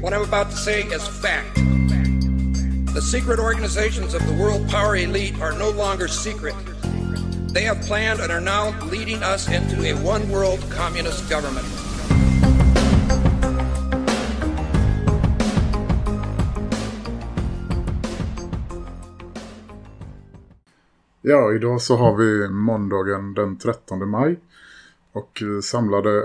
What I'm about to say is fact. The secret organizations of the world power elite are no longer secret. They have planned and are now leading us into a one world communist government. Ja, idag så har vi måndagen den 13 maj och eh, samlade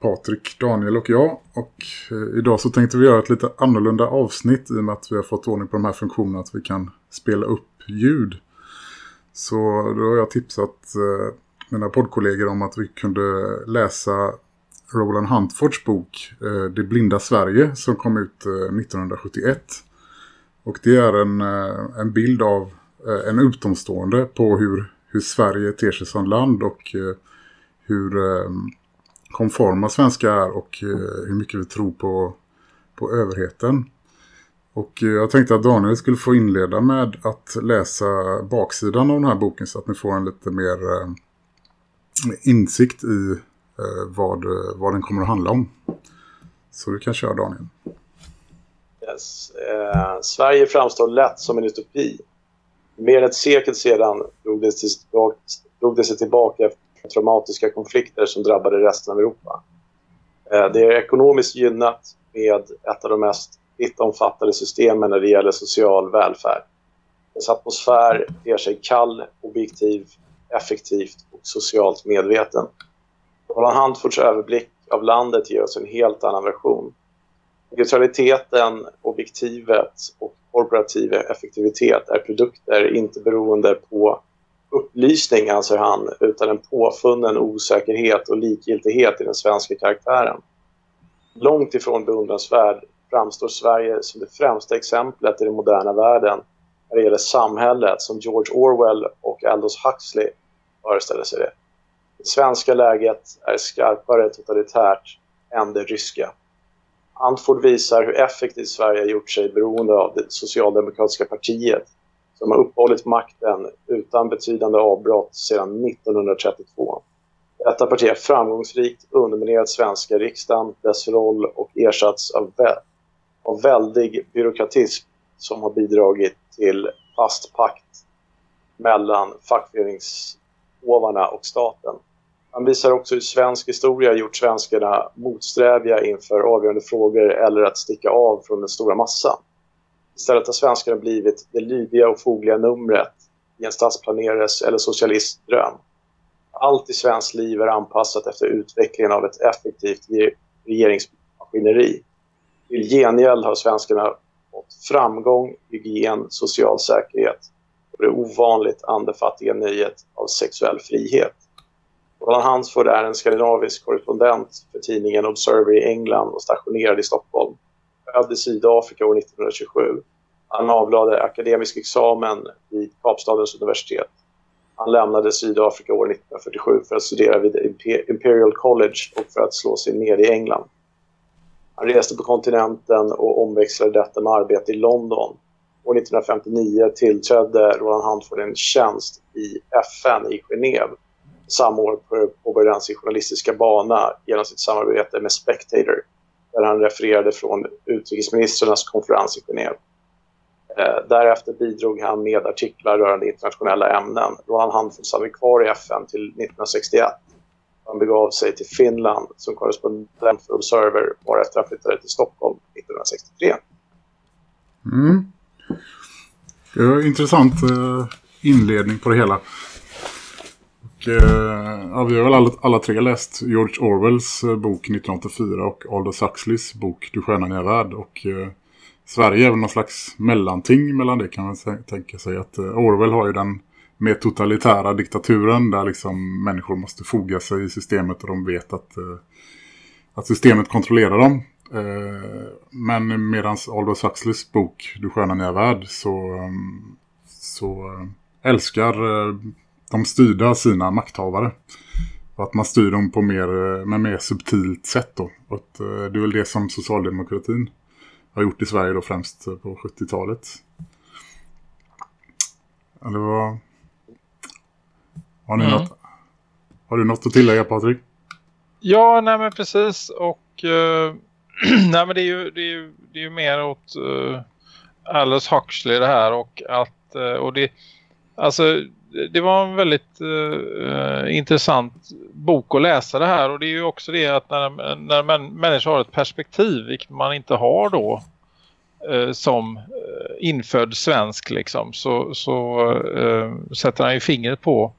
Patrik, Daniel och jag. Och eh, idag så tänkte vi göra ett lite annorlunda avsnitt i och med att vi har fått ordning på de här funktionerna att vi kan spela upp ljud. Så då har jag tipsat eh, mina poddkollegor om att vi kunde läsa Roland Huntfords bok eh, Det blinda Sverige som kom ut eh, 1971. Och det är en, eh, en bild av eh, en utomstående på hur, hur Sverige ter sig som land och hur ehm, konforma svenska är och eh, hur mycket vi tror på, på överheten. Och eh, jag tänkte att Daniel skulle få inleda med att läsa baksidan av den här boken så att ni får en lite mer eh, insikt i vad, vad den kommer att handla om. Så du kan köra Daniel. Yes. Eh, Sverige framstår lätt som en utopi. Mer än ett sekel sedan drog det, sig tillbaka, drog det sig tillbaka efter traumatiska konflikter som drabbade resten av Europa. Eh, det är ekonomiskt gynnat med ett av de mest vittomfattande systemen när det gäller social välfärd. Dess atmosfär ter sig kall, objektiv, effektivt och socialt medveten. Roland Handfords överblick av landet ger oss en helt annan version. Neutraliteten, objektivet och korporativ effektivitet är produkter inte beroende på upplysning, anser han, utan en påfunnen osäkerhet och likgiltighet i den svenska karaktären. Långt ifrån beundransvärd framstår Sverige som det främsta exemplet i den moderna världen när det gäller samhället som George Orwell och Aldous Huxley föreställer sig det. Det svenska läget är skarpare totalitärt än det ryska. Antford visar hur effektivt Sverige har gjort sig beroende av det socialdemokratiska partiet som har uppehållit makten utan betydande avbrott sedan 1932. Detta parti har framgångsrikt underminerat svenska riksdagen, dess roll och ersatts av, vä av väldig byråkratism som har bidragit till fast pakt mellan fackföreningshovarna och staten. Han visar också hur svensk historia gjort svenskarna motsträviga inför avgörande frågor eller att sticka av från den stora massan. Istället har svenskarna blivit det lydiga och fogliga numret i en stadsplanerares eller socialistdröm. Allt i svenskt liv är anpassat efter utvecklingen av ett effektivt regeringsmaskineri. Till gengäld har svenskarna fått framgång, hygien, social säkerhet och det ovanligt andefattiga nöjet av sexuell frihet. Roland Hansford är en skandinavisk korrespondent för tidningen Observer i England och stationerad i Stockholm född i Sydafrika år 1927. Han avlade akademisk examen vid Kapstadens universitet. Han lämnade Sydafrika år 1947 för att studera vid Imperial College och för att slå sig ner i England. Han reste på kontinenten och omväxlade detta med arbete i London. År 1959 tillträdde Roland Huntford en tjänst i FN i Genève. Samma år påbörjade han sin journalistiska bana genom sitt samarbete med Spectator där han refererade från utrikesministrarnas konferens i Genève. Eh, därefter bidrog han med artiklar rörande internationella ämnen. då han handfölls han kvar i FN till 1961. Han begav sig till Finland som korrespondent för Observer varefter han flyttade till Stockholm 1963. Mm. Det var en intressant eh, inledning på det hela. Och, eh, ja, vi har väl alla, alla, tre läst George Orwells eh, bok 1984 och Aldous Huxleys bok Du stjärnan är värld. Och eh, Sverige är väl någon slags mellanting mellan det kan man tänka sig. Att eh, Orwell har ju den mer totalitära diktaturen där liksom människor måste foga sig i systemet och de vet att, eh, att systemet kontrollerar dem. Eh, men medan Aldous Huxleys bok Du sköna nya värld så, mm, så eh, älskar eh, de styrda sina makthavare. Och att man styr dem på mer, med mer subtilt sätt då. Och att, det är väl det som socialdemokratin har gjort i Sverige då främst på 70-talet. Eller vad... Har, ni mm. något, har du något att tillägga Patrik? Ja, nej men precis. Och uh, nej men det är ju, det är ju, det är ju mer åt uh, Alice Huxley det här. Och att, uh, och det, alltså det var en väldigt uh, intressant bok att läsa det här. Och det är ju också det att när, när män, människor har ett perspektiv, vilket man inte har då uh, som uh, infödd svensk liksom, så, så sätter han ju fingret på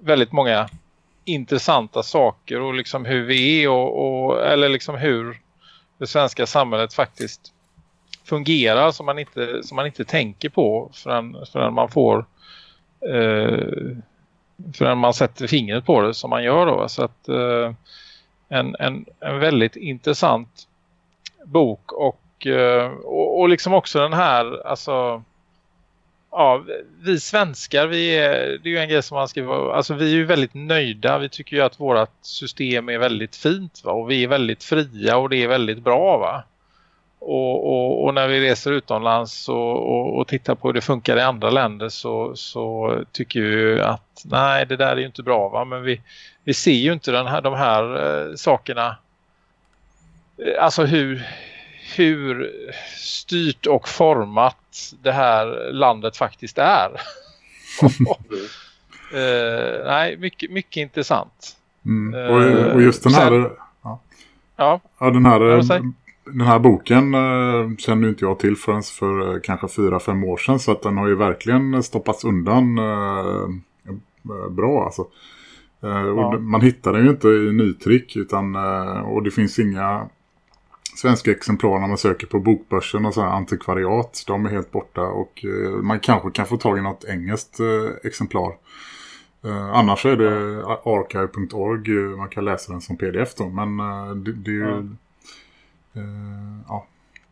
väldigt många intressanta saker och liksom hur vi är och, och, eller liksom hur det svenska samhället faktiskt fungerar som man inte, som man inte tänker på förrän, förrän man får eh, Eh, förrän man sätter fingret på det som man gör då. Så att eh, en, en, en väldigt intressant bok och, eh, och, och liksom också den här alltså ja, vi svenskar, vi är, det är ju en grej som man skriver, alltså vi är ju väldigt nöjda. Vi tycker ju att vårt system är väldigt fint va? och vi är väldigt fria och det är väldigt bra va. Och, och, och när vi reser utomlands och, och, tittar på hur det funkar i andra länder så, så tycker vi att nej det där är ju inte bra va. Men vi, vi ser ju inte den här, de här eh, sakerna. Alltså hur, hur styrt och format det här landet faktiskt är. uh, nej, mycket, mycket intressant. Mm. Och, och, just den här... Sen. Ja, ja, den här... Den här boken uh, känner inte jag till förrän för uh, kanske fyra, fem år sedan. Så att den har ju verkligen stoppats undan uh, bra alltså. Ja. Man hittar den ju inte i nytryck utan, och det finns inga svenska exemplar när man söker på bokbörsen och så här antikvariat. De är helt borta och eh, man kanske kan få tag i något engelskt eh, exemplar. Eh, annars är det archive.org. Man kan läsa den som pdf då. Men det, det är ju... ja,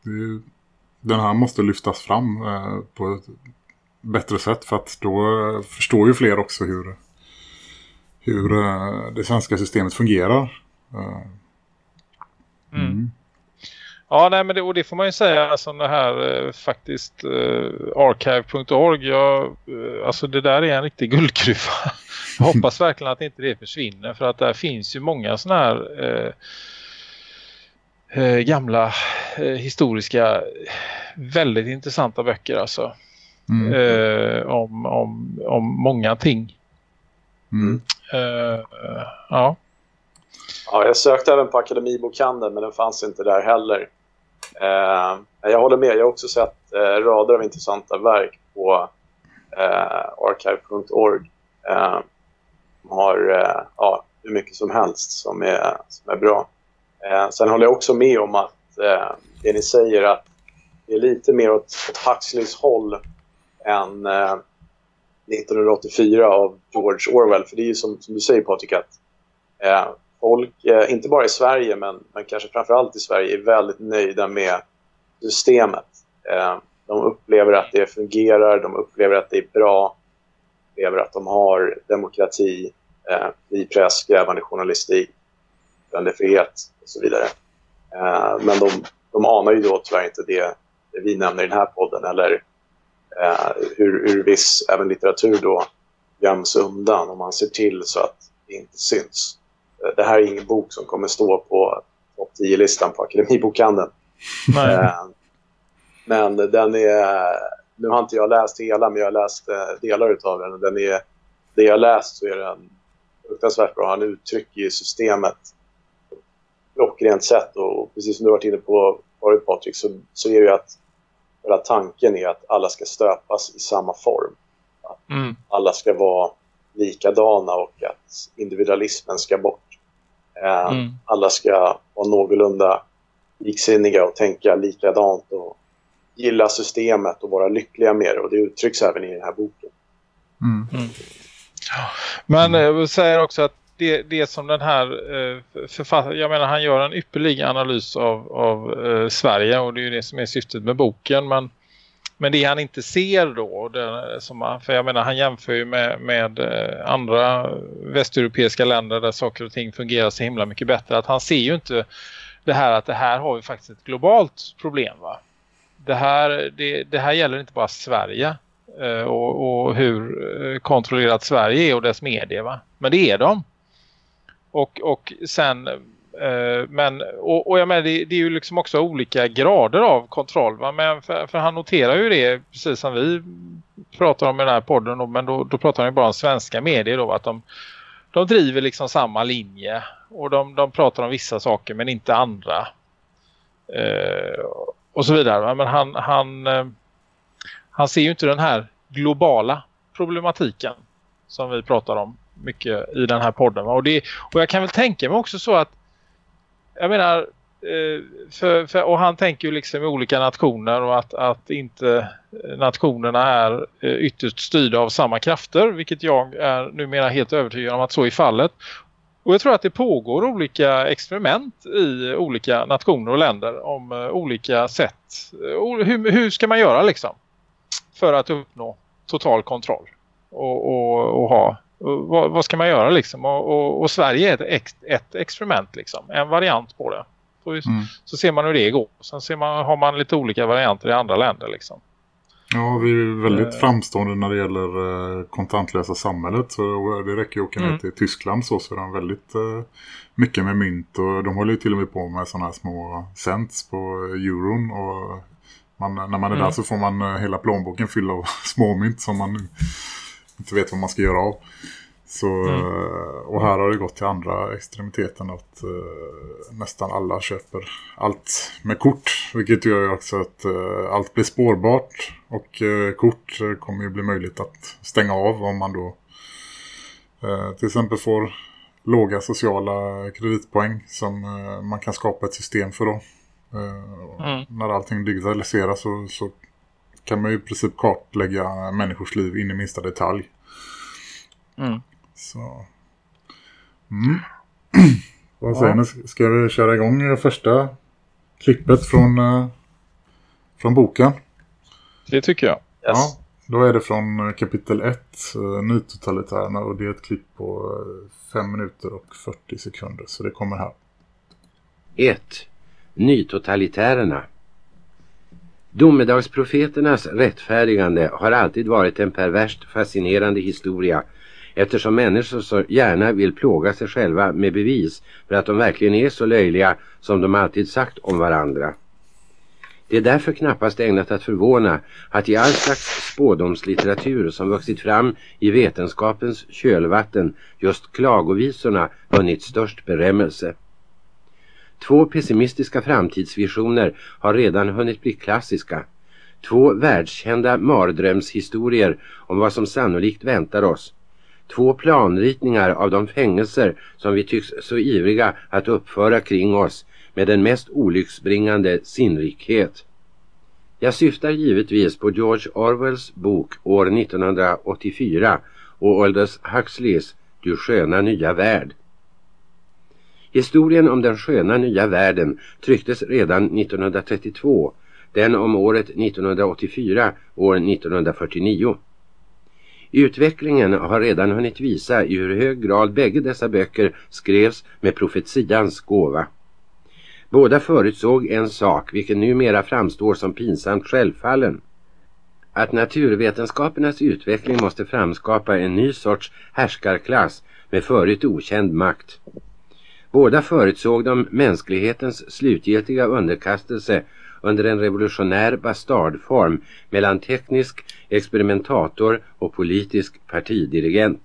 det är, den här måste lyftas fram på ett bättre sätt. För att då förstår ju fler också hur, hur det svenska systemet fungerar. Mm. mm. Ja, nej, men det, och det får man ju säga alltså det här eh, faktiskt eh, archive.org jag, eh, alltså det där är en riktig guldgruva. jag hoppas verkligen att inte det försvinner för att där finns ju många sådana här eh, eh, gamla eh, historiska väldigt intressanta böcker alltså. Mm. Eh, om, om, om många ting. Mm. ja. Ja, jag sökte även på Akademibokhandeln men den fanns inte där heller. Eh, jag håller med, jag har också sett eh, rader av intressanta verk på eh, archive.org. Eh, har eh, ja, hur mycket som helst som är, som är bra. Eh, sen håller jag också med om att eh, det ni säger att det är lite mer åt, åt Huxleys håll än eh, 1984 av George Orwell. För det är ju som, som du säger Patrik att eh, folk, eh, inte bara i Sverige men, men kanske framförallt i Sverige, är väldigt nöjda med systemet. Eh, de upplever att det fungerar, de upplever att det är bra, de upplever att de har demokrati, eh, fri press, grävande journalistik, yttrandefrihet och så vidare. Eh, men de, de anar ju då tyvärr inte det, det vi nämner i den här podden eller eh, hur, hur viss även litteratur då göms undan om man ser till så att det inte syns det här är ingen bok som kommer stå på topp 10-listan på Akademibokhandeln. Eh, men den är... Nu har inte jag läst hela, men jag har läst eh, delar av den. den är, det jag har läst så är den fruktansvärt bra. Han uttrycker systemet klockrent sätt. Och precis som du varit inne på förut, Patrik, så, så är det ju att hela tanken är att alla ska stöpas i samma form. Att mm. Alla ska vara likadana och att individualismen ska bort. Eh, mm. Alla ska vara någorlunda liksinniga och tänka likadant och gilla systemet och vara lyckliga med det. Och det uttrycks även i den här boken. Mm. Mm. Men eh, jag säger också att det, det som den här eh, författaren, jag menar han gör en ypperlig analys av, av eh, Sverige och det är ju det som är syftet med boken men, men det han inte ser då, det, eh, som, för jag menar han jämför ju med, med eh, andra västeuropeiska länder där saker och ting fungerar så himla mycket bättre, att han ser ju inte det här att det här har ju faktiskt ett globalt problem va. Det här, det, det här gäller inte bara Sverige eh, och, och, hur eh, kontrollerat Sverige är och dess medier va. Men det är de. Och, och sen eh, men, och, och jag menar, det, det, är ju liksom också olika grader av kontroll. Va? Men för, för, han noterar ju det precis som vi pratar om i den här podden. Men då, då pratar han ju bara om svenska medier då. Att de, de driver liksom samma linje. Och de, de pratar om vissa saker men inte andra. Eh, och så vidare. Va? Men han, han, eh, han ser ju inte den här globala problematiken som vi pratar om mycket i den här podden. Och, det, och jag kan väl tänka mig också så att jag menar eh, för, för, och han tänker ju liksom i olika nationer och att, att inte eh, nationerna är eh, ytterst styrda av samma krafter vilket jag är numera helt övertygad om att så är fallet. Och jag tror att det pågår olika experiment i olika nationer och länder om olika sätt. Hur, hur ska man göra liksom för att uppnå total kontroll och, och, och ha vad, vad, ska man göra liksom? Och, och, och Sverige är ett, ex, ett, experiment liksom. En variant på det. Så, mm. så ser man hur det går. Sen ser man, har man lite olika varianter i andra länder liksom. Ja, vi är väldigt uh, framstående när det gäller uh, kontantlösa samhället. Så det räcker ju att åka ner mm. till Tyskland så, så är de väldigt mycket med mynt. Och de håller ju till och med på med sådana här små cents på euron. Och man, när man är mm. där så får man hela plånboken fyll av småmynt som man inte vet vad man ska göra av. Så, mm. Och här har det gått till andra extremiteten att uh, nästan alla köper allt med kort. Vilket gör också att uh, allt blir spårbart. Och uh, kort kommer ju bli möjligt att stänga av om man då till exempel får låga sociala kreditpoäng som man kan skapa ett system för då. Mm. När allting digitaliseras så, så kan man ju i princip kartlägga människors liv in i minsta detalj. Mm. Så. Mm. Vad säger ja. ni? Ska vi köra igång första klippet från, uh, från boken? Det tycker jag. Yes. Ja, då är det från kapitel 1, uh, eh, Nytotalitärerna och det är ett klipp på 5 uh, minuter och 40 sekunder. Så det kommer här. 1. Nytotalitärerna Domedagsprofeternas rättfärdigande har alltid varit en perverst fascinerande historia eftersom människor så gärna vill plåga sig själva med bevis för att de verkligen är så löjliga som de alltid sagt om varandra. Det är därför knappast ägnat att förvåna att i all slags spådomslitteratur som vuxit fram i vetenskapens kölvatten just klagovisorna vunnit störst berömmelse. Två pessimistiska framtidsvisioner har redan hunnit bli klassiska. Två världskända mardrömshistorier om vad som sannolikt väntar oss. Två planritningar av de fängelser som vi tycks så ivriga att uppföra kring oss med den mest olycksbringande sinnrikhet. Jag syftar givetvis på George Orwells bok år 1984 och Aldous Huxleys Du sköna nya värld. Historien om den sköna nya världen trycktes redan 1932, den om året 1984 år 1949. Utvecklingen har redan hunnit visa i hur hög grad bägge dessa böcker skrevs med profetians gåva. Båda förutsåg en sak vilken numera framstår som pinsamt självfallen. Att naturvetenskapernas utveckling måste framskapa en ny sorts härskarklass med förut okänd makt. Båda förutsåg de mänsklighetens slutgiltiga underkastelse under en revolutionär bastardform mellan teknisk experimentator och politisk partidirigent.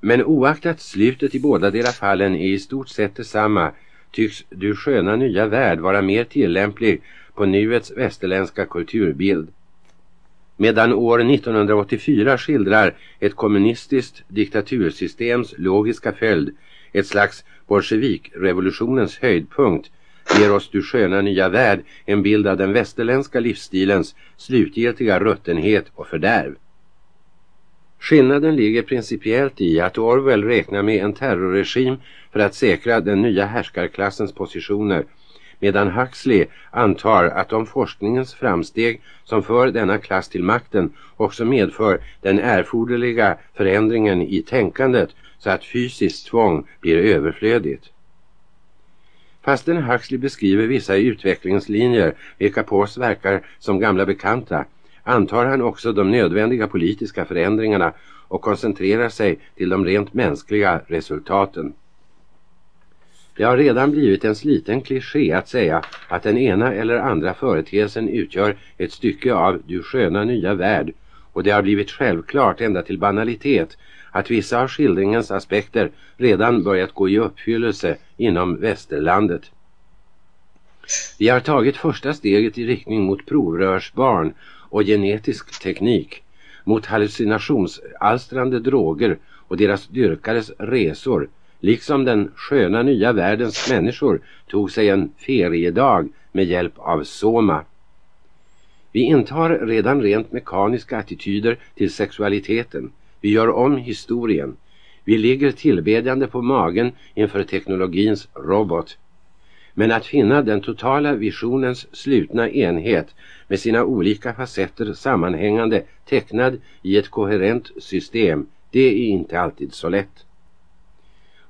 Men oaktat slutet i båda deras fallen är i stort sett detsamma tycks Du sköna nya värld vara mer tillämplig på nuets västerländska kulturbild. Medan år 1984 skildrar ett kommunistiskt diktatursystems logiska följd, ett slags bolsjevikrevolutionens höjdpunkt ger oss du sköna nya värld en bild av den västerländska livsstilens slutgiltiga ruttenhet och fördärv. Skillnaden ligger principiellt i att Orwell räknar med en terrorregim för att säkra den nya härskarklassens positioner medan Huxley antar att de forskningens framsteg som för denna klass till makten också medför den erforderliga förändringen i tänkandet så att fysiskt tvång blir överflödigt. Fastän Huxley beskriver vissa utvecklingslinjer vilka på oss verkar som gamla bekanta antar han också de nödvändiga politiska förändringarna och koncentrerar sig till de rent mänskliga resultaten. Det har redan blivit en sliten kliché att säga att den ena eller andra företeelsen utgör ett stycke av du sköna nya värld och det har blivit självklart ända till banalitet att vissa av skildringens aspekter redan börjat gå i uppfyllelse inom västerlandet. Vi har tagit första steget i riktning mot provrörsbarn och genetisk teknik, mot hallucinationsalstrande droger och deras dyrkares resor, liksom den sköna nya världens människor tog sig en feriedag med hjälp av Soma. Vi intar redan rent mekaniska attityder till sexualiteten. Vi gör om historien. Vi ligger tillbedjande på magen inför teknologins robot. Men att finna den totala visionens slutna enhet med sina olika facetter sammanhängande tecknad i ett koherent system, det är inte alltid så lätt.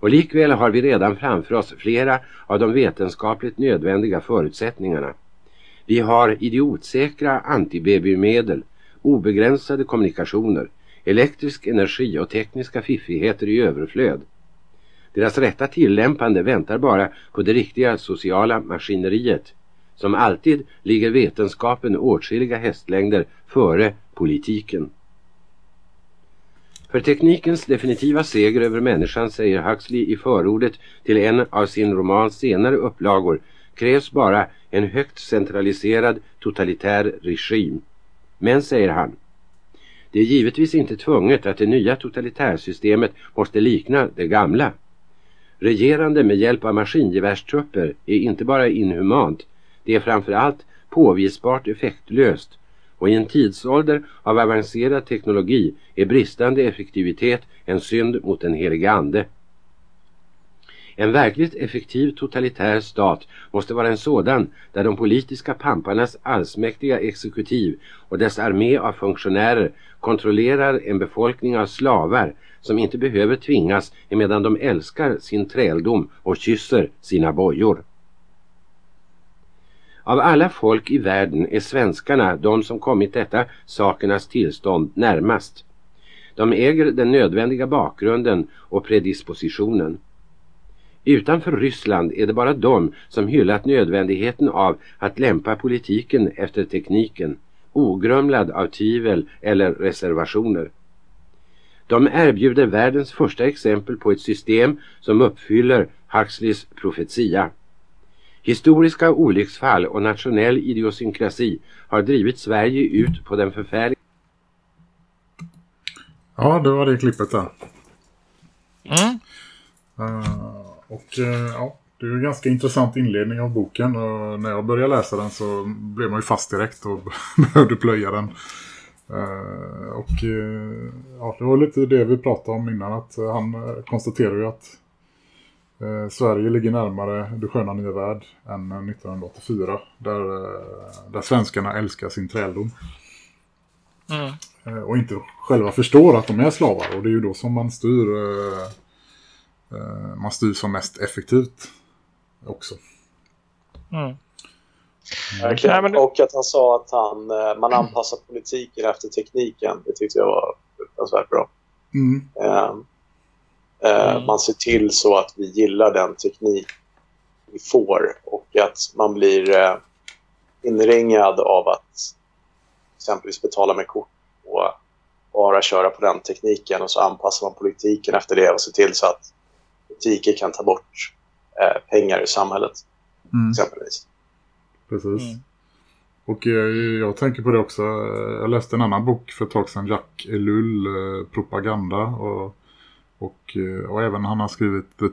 Och likväl har vi redan framför oss flera av de vetenskapligt nödvändiga förutsättningarna. Vi har idiotsäkra antibabymedel, obegränsade kommunikationer, elektrisk energi och tekniska fiffigheter i överflöd. Deras rätta tillämpande väntar bara på det riktiga sociala maskineriet som alltid ligger vetenskapen åtskilliga hästlängder före politiken. För teknikens definitiva seger över människan säger Huxley i förordet till en av sin romans senare upplagor krävs bara en högt centraliserad totalitär regim. Men, säger han, det är givetvis inte tvunget att det nya totalitärsystemet måste likna det gamla. Regerande med hjälp av maskingevärstrupper är inte bara inhumant, det är framförallt påvisbart effektlöst och i en tidsålder av avancerad teknologi är bristande effektivitet en synd mot den heliga ande. En verkligt effektiv totalitär stat måste vara en sådan där de politiska pamparnas allsmäktiga exekutiv och dess armé av funktionärer kontrollerar en befolkning av slavar som inte behöver tvingas emedan de älskar sin träldom och kysser sina bojor. Av alla folk i världen är svenskarna de som kommit detta sakernas tillstånd närmast. De äger den nödvändiga bakgrunden och predispositionen. Utanför Ryssland är det bara de som hyllat nödvändigheten av att lämpa politiken efter tekniken, ogrumlad av tvivel eller reservationer. De erbjuder världens första exempel på ett system som uppfyller Huxleys profetia. Historiska olycksfall och nationell idiosynkrasi har drivit Sverige ut på den förfärliga... Ja, det var det klippet där. Mm. Uh, och uh, ja, det är en ganska intressant inledning av boken. Och när jag började läsa den så blev man ju fast direkt och behövde plöja den. Uh, och ja, det var lite det vi pratade om innan. Att han konstaterar ju att Eh, Sverige ligger närmare det sköna nya värld än 1984 där, eh, där svenskarna älskar sin träldom. Mm. Eh, och inte själva förstår att de är slavar och det är ju då som man styr eh, eh man styr som mest effektivt också. Mm. Verkligen. Mm. Och att han sa att han, eh, man anpassar politiken efter tekniken. Det tyckte jag var fruktansvärt bra. Mm. Eh, mm. Man ser till så att vi gillar den teknik vi får och att man blir eh, inringad av att exempelvis betala med kort och bara köra på den tekniken och så anpassar man politiken efter det och ser till så att butiker kan ta bort eh, pengar i samhället mm. exempelvis. Precis. Mm. Och jag, jag tänker på det också. Jag läste en annan bok för ett tag sedan, Jack Ellul, Propaganda. Och och, eh, och även han har skrivit The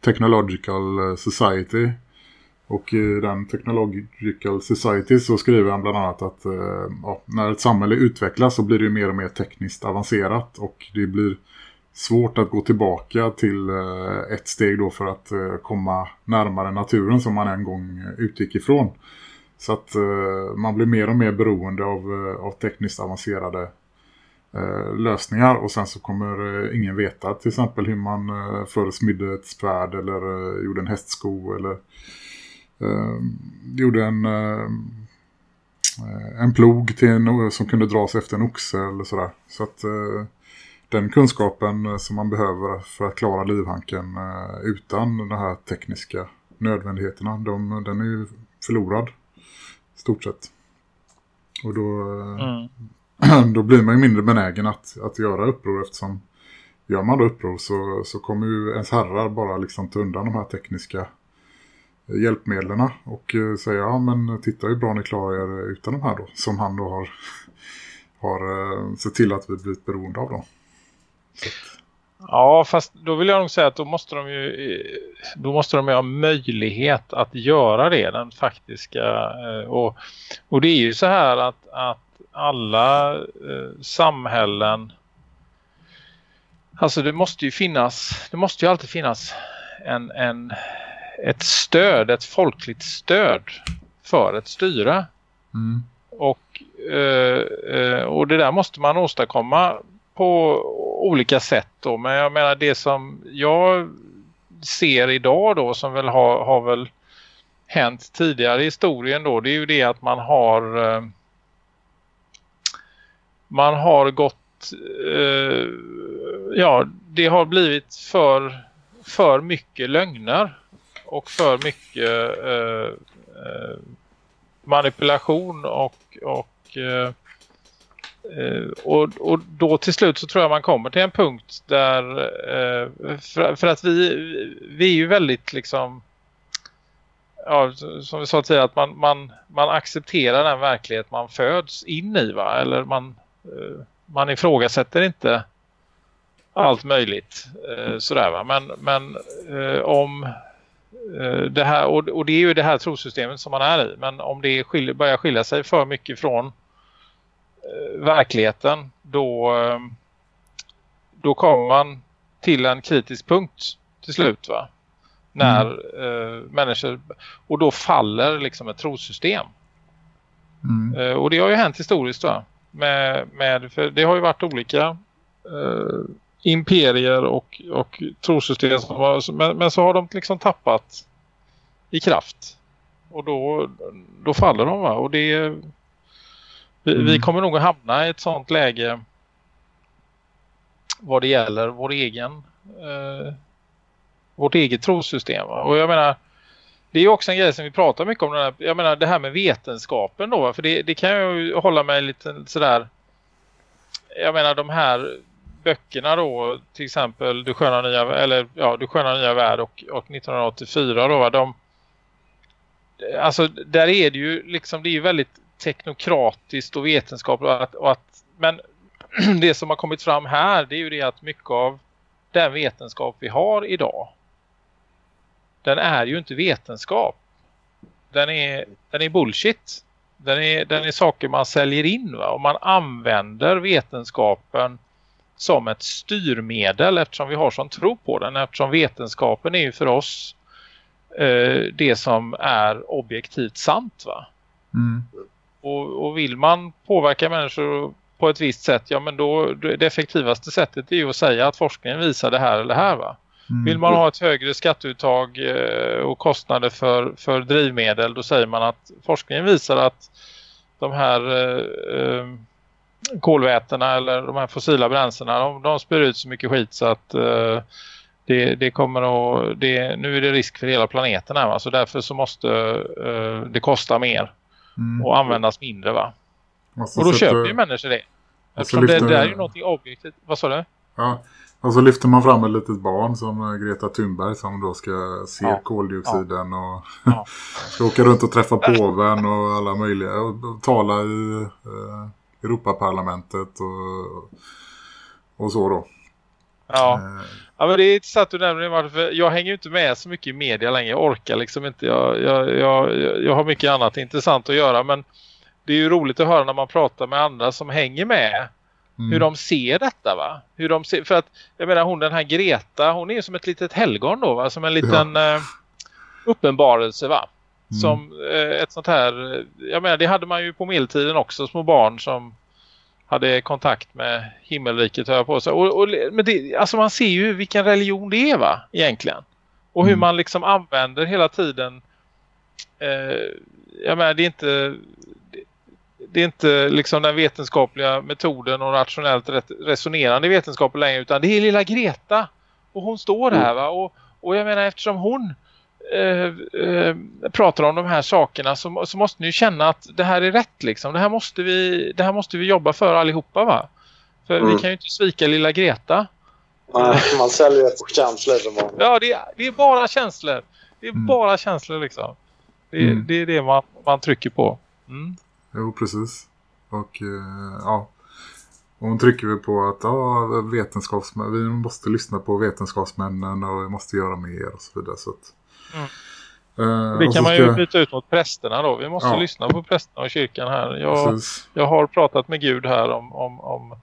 Technological eh, Society. Och i den Technological Society så skriver han bland annat att eh, ja, när ett samhälle utvecklas så blir det mer och mer tekniskt avancerat och det blir svårt att gå tillbaka till ett steg då för att komma närmare naturen som man en gång utgick ifrån. Så att man blir mer och mer beroende av, av tekniskt avancerade Eh, lösningar och sen så kommer eh, ingen veta till exempel hur man eh, förr smidde ett svärd eller gjorde en hästsko eller eh, gjorde en, eh, en plog till en, som kunde dras efter en oxe eller sådär. Så att eh, den kunskapen som man behöver för att klara livhanken eh, utan de här tekniska nödvändigheterna, de, den är ju förlorad stort sett. Och då, mm. då blir man ju mindre benägen att, att göra uppror eftersom gör man då uppror så, så kommer ju ens herrar bara liksom ta undan de här tekniska eh, hjälpmedlen och eh, säga ja men titta hur bra ni klarar er utan de här då. Som han då har, har eh, sett till att vi blivit beroende av dem. Ja, fast då vill jag nog säga att då måste de ju då måste de ju ha möjlighet att göra det, den faktiska och, och det är ju så här att, att alla eh, samhällen alltså det måste ju finnas det måste ju alltid finnas en, en ett stöd, ett folkligt stöd för ett styre. Mm. Och, eh, eh, och det där måste man åstadkomma på olika sätt då. Men jag menar det som jag ser idag då som väl har, har väl hänt tidigare i historien då. Det är ju det att man har eh, man har gått eh, ja det har blivit för för mycket lögner och för mycket eh, eh manipulation och, och, eh, eh, och, och då till slut så tror jag man kommer till en punkt där eh, för, för, att vi, vi är ju väldigt liksom ja, som vi sa tidigare att man, man, man accepterar den verklighet man föds in i va? eller man, man ifrågasätter inte allt möjligt sådär va men, men om Eh, det här, och, och, det är ju det här trosystemet som man är i. Men om det skiljer, börjar skilja sig för mycket från eh, verkligheten då, eh, då kommer man till en kritisk punkt till slut va? När mm. eh, människor, och då faller liksom ett trosystem. Mm. Eh, och det har ju hänt historiskt va? Med, med, för det har ju varit olika eh, imperier och, och trosystem som var, men, men så har de liksom tappat i kraft. Och då, då faller de va? Och det vi, mm. vi kommer nog att hamna i ett sånt läge vad det gäller vår egen eh, vårt eget trossystem. Va? Och jag menar det är också en grej som vi pratar mycket om. Den här, jag menar det här med vetenskapen då. För det, det kan jag ju hålla mig lite sådär. Jag menar de här böckerna då till exempel Du sköna nya eller ja, Du sköna nya värld och, och 1984 då de alltså där är det ju liksom det är ju väldigt teknokratiskt och vetenskapligt och att, och att men det som har kommit fram här det är ju det att mycket av den vetenskap vi har idag den är ju inte vetenskap. Den är, den är bullshit. Den är, den är saker man säljer in va? och man använder vetenskapen som ett styrmedel eftersom vi har sån tro på den. Eftersom vetenskapen är ju för oss eh, det som är objektivt sant va? Mm. Och, och, vill man påverka människor på ett visst sätt, ja men då det effektivaste sättet är ju att säga att forskningen visar det här eller det här va? Mm. Vill man ha ett högre skatteuttag eh, och kostnader för, för drivmedel då säger man att forskningen visar att de här eh, eh kolvätena eller de här fossila bränslena de, de spyr ut så mycket skit så att uh, det, det, kommer att det, nu är det risk för hela planeten här va? så därför så måste uh, det kosta mer mm. och användas mindre va och då köper ju människor det eftersom det, det är ju någonting objektivt vad sa du? Ja, och så lyfter man fram ett litet barn som Greta Thunberg som då ska se ja. koldioxiden ja. och ja. ska åka runt och träffa påven och alla möjliga och, tala i uh, Europaparlamentet och, och så då. Ja. Uh, ja, men det är intressant du nämner det. För jag hänger ju inte med så mycket i media längre. Jag orkar liksom inte. Jag, jag, jag, jag har mycket annat intressant att göra. Men det är ju roligt att höra när man pratar med andra som hänger med. Mm. Hur de ser detta va? Hur de ser, för att jag menar hon den här Greta, hon är som ett litet helgon då va? Som en liten ja. uh, uppenbarelse va? Mm. Som uh, ett sånt här, jag menar det hade man ju på medeltiden också, små barn som hade kontakt med himmelriket hör på sig. Och, och, men det, alltså man ser ju vilken religion det är va, egentligen. Och hur mm. man liksom använder hela tiden eh, jag menar det är inte det, är inte liksom den vetenskapliga metoden och rationellt resonerande vetenskapen längre utan det är lilla Greta och hon står här va och, och jag menar eftersom hon Eh, eh, pratar om de här sakerna så, så måste ni ju känna att det här är rätt liksom. Det här måste vi, det här måste vi jobba för allihopa va? För mm. vi kan ju inte svika lilla Greta. Nej, man säljer det på känslor som man... Ja, det är, det är bara känslor. Det är mm. bara känslor liksom. Det, mm. det är det man, man trycker på. Mm. Jo, precis. Och eh, ja, och hon trycker väl på att ja, vetenskapsmän, vi måste lyssna på vetenskapsmännen och vi måste göra mer och så vidare. Så att, Mm. Det kan man ju byta ut mot prästerna då. Vi måste ja. lyssna på prästerna och kyrkan här. Jag, jag har pratat med Gud här om, om, om,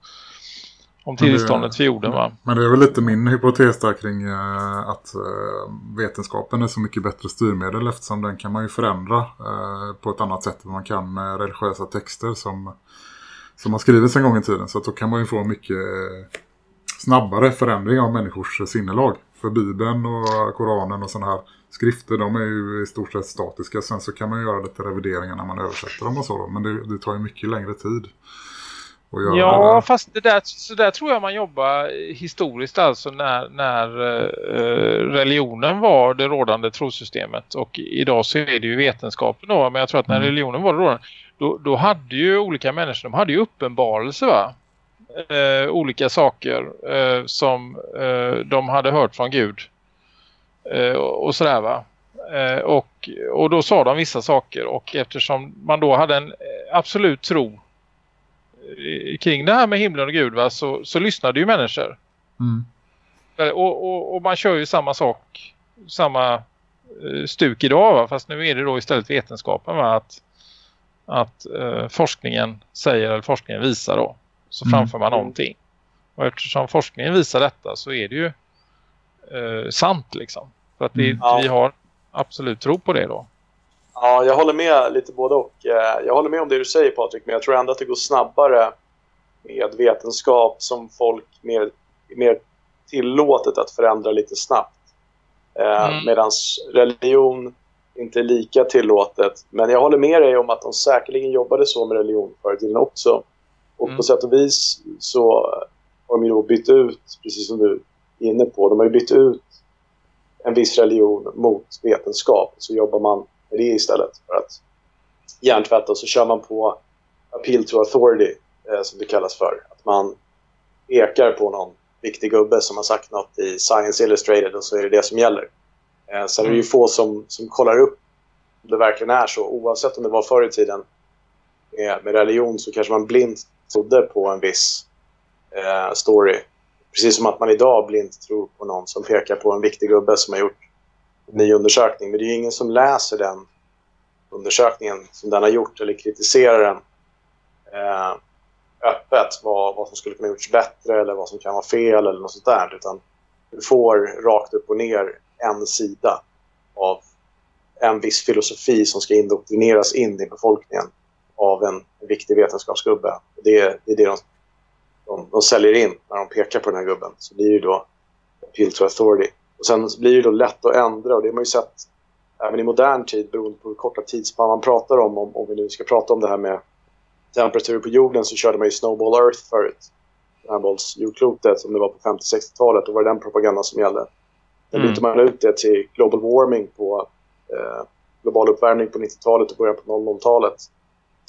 om tillståndet för jorden va? Men det är väl lite min hypotes där kring uh, att uh, vetenskapen är så mycket bättre styrmedel eftersom den kan man ju förändra på ett annat sätt än man kan med religiösa texter som, som har skrivits en gång i tiden. Så att då kan man ju få mycket snabbare förändring av människors sinnelag. För Bibeln och Koranen och sådana här skrifter, de är ju i stort sett statiska. Sen så kan man göra lite revideringar när man översätter dem och så. Men det, det tar ju mycket längre tid. Ja, det fast det där, så där tror jag man jobbar historiskt alltså när, när uh, religionen var det rådande trosystemet. Och idag så är det ju vetenskapen då. Men jag tror att när mm. religionen var det rådande, då, då hade ju olika människor, de hade ju uppenbarelse va? Uh, olika saker uh, som de hade hört från Gud Eh, och sådär va. Eh, och, och då sa de vissa saker och eftersom man då hade en eh, absolut tro kring det här med himlen och Gud va, så, så lyssnade ju människor. Mm. Och, och, och, man kör ju samma sak, samma stuk idag va? fast nu är det då istället vetenskapen va? att, att uh, forskningen säger eller forskningen visar då så mm. framför man någonting. Och eftersom forskningen visar detta så är det ju uh, sant liksom. För att vi, mm. vi har absolut tro på det då. Ja, jag håller med lite både och. Eh, jag håller med om det du säger Patrik, men jag tror ändå att det går snabbare med vetenskap som folk mer, mer tillåtet att förändra lite snabbt. Eh, mm. Medan religion inte är lika tillåtet. Men jag håller med dig om att de säkerligen jobbade så med religion förr i tiden också. Och mm. på sätt och vis så har de ju då bytt ut, precis som du är inne på, de har ju bytt ut en viss religion mot vetenskap så jobbar man med det istället för att hjärntvätta och så kör man på appeal to authority eh, som det kallas för. Att man pekar på någon viktig gubbe som har sagt något i Science Illustrated och så är det det som gäller. Eh, sen är det ju mm. få som, som kollar upp om det verkligen är så. Oavsett om det var förr i tiden med, med religion så kanske man blint trodde på en viss eh, story Precis som att man idag blint tror på någon som pekar på en viktig gubbe som har gjort ny undersökning. Men det är ju ingen som läser den undersökningen som den har gjort eller kritiserar den eh, öppet vad, vad som skulle kunna gjorts bättre eller vad som kan vara fel eller något sånt där. Utan du får rakt upp och ner en sida av en viss filosofi som ska indoktrineras in i befolkningen av en, viktig vetenskapsgubbe. Det, det är det de de, de säljer in när de pekar på den här gubben. Så det är ju då appeal to authority. Och sen blir det då lätt att ändra och det har man ju sett även i modern tid beroende på hur korta tidsspann man pratar om, om. Om vi nu ska prata om det här med temperatur på jorden så körde man ju Snowball Earth förut. jordklotet som det var på 50-60-talet. Då var det den propagandan som gällde. Sen mm. bytte man ut det till global warming på eh, global uppvärmning på 90-talet och början på 00-talet.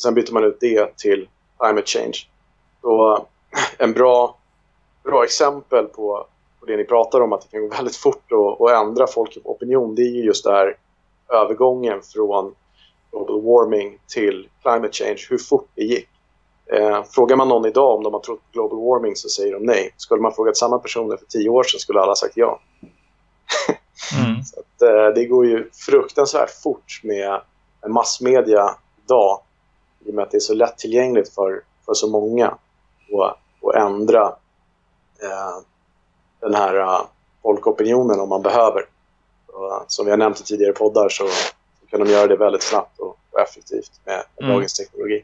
Sen bytte man ut det till climate change. Så en bra, bra exempel på, på det ni pratar om, att det kan gå väldigt fort att ändra folks opinion, det är ju just det här övergången från global warming till climate change, hur fort det gick. Eh, frågar man någon idag om de har trott på global warming så säger de nej. Skulle man frågat samma personer för tio år sedan skulle alla sagt ja. Mm. så att, eh, det går ju fruktansvärt fort med massmedia idag i och med att det är så lättillgängligt för, för så många att, att ändra eh, den här uh, folkopinionen om man behöver. Och, som vi har nämnt i tidigare poddar så, så kan de göra det väldigt snabbt och, och effektivt med, med mm. dagens teknologi.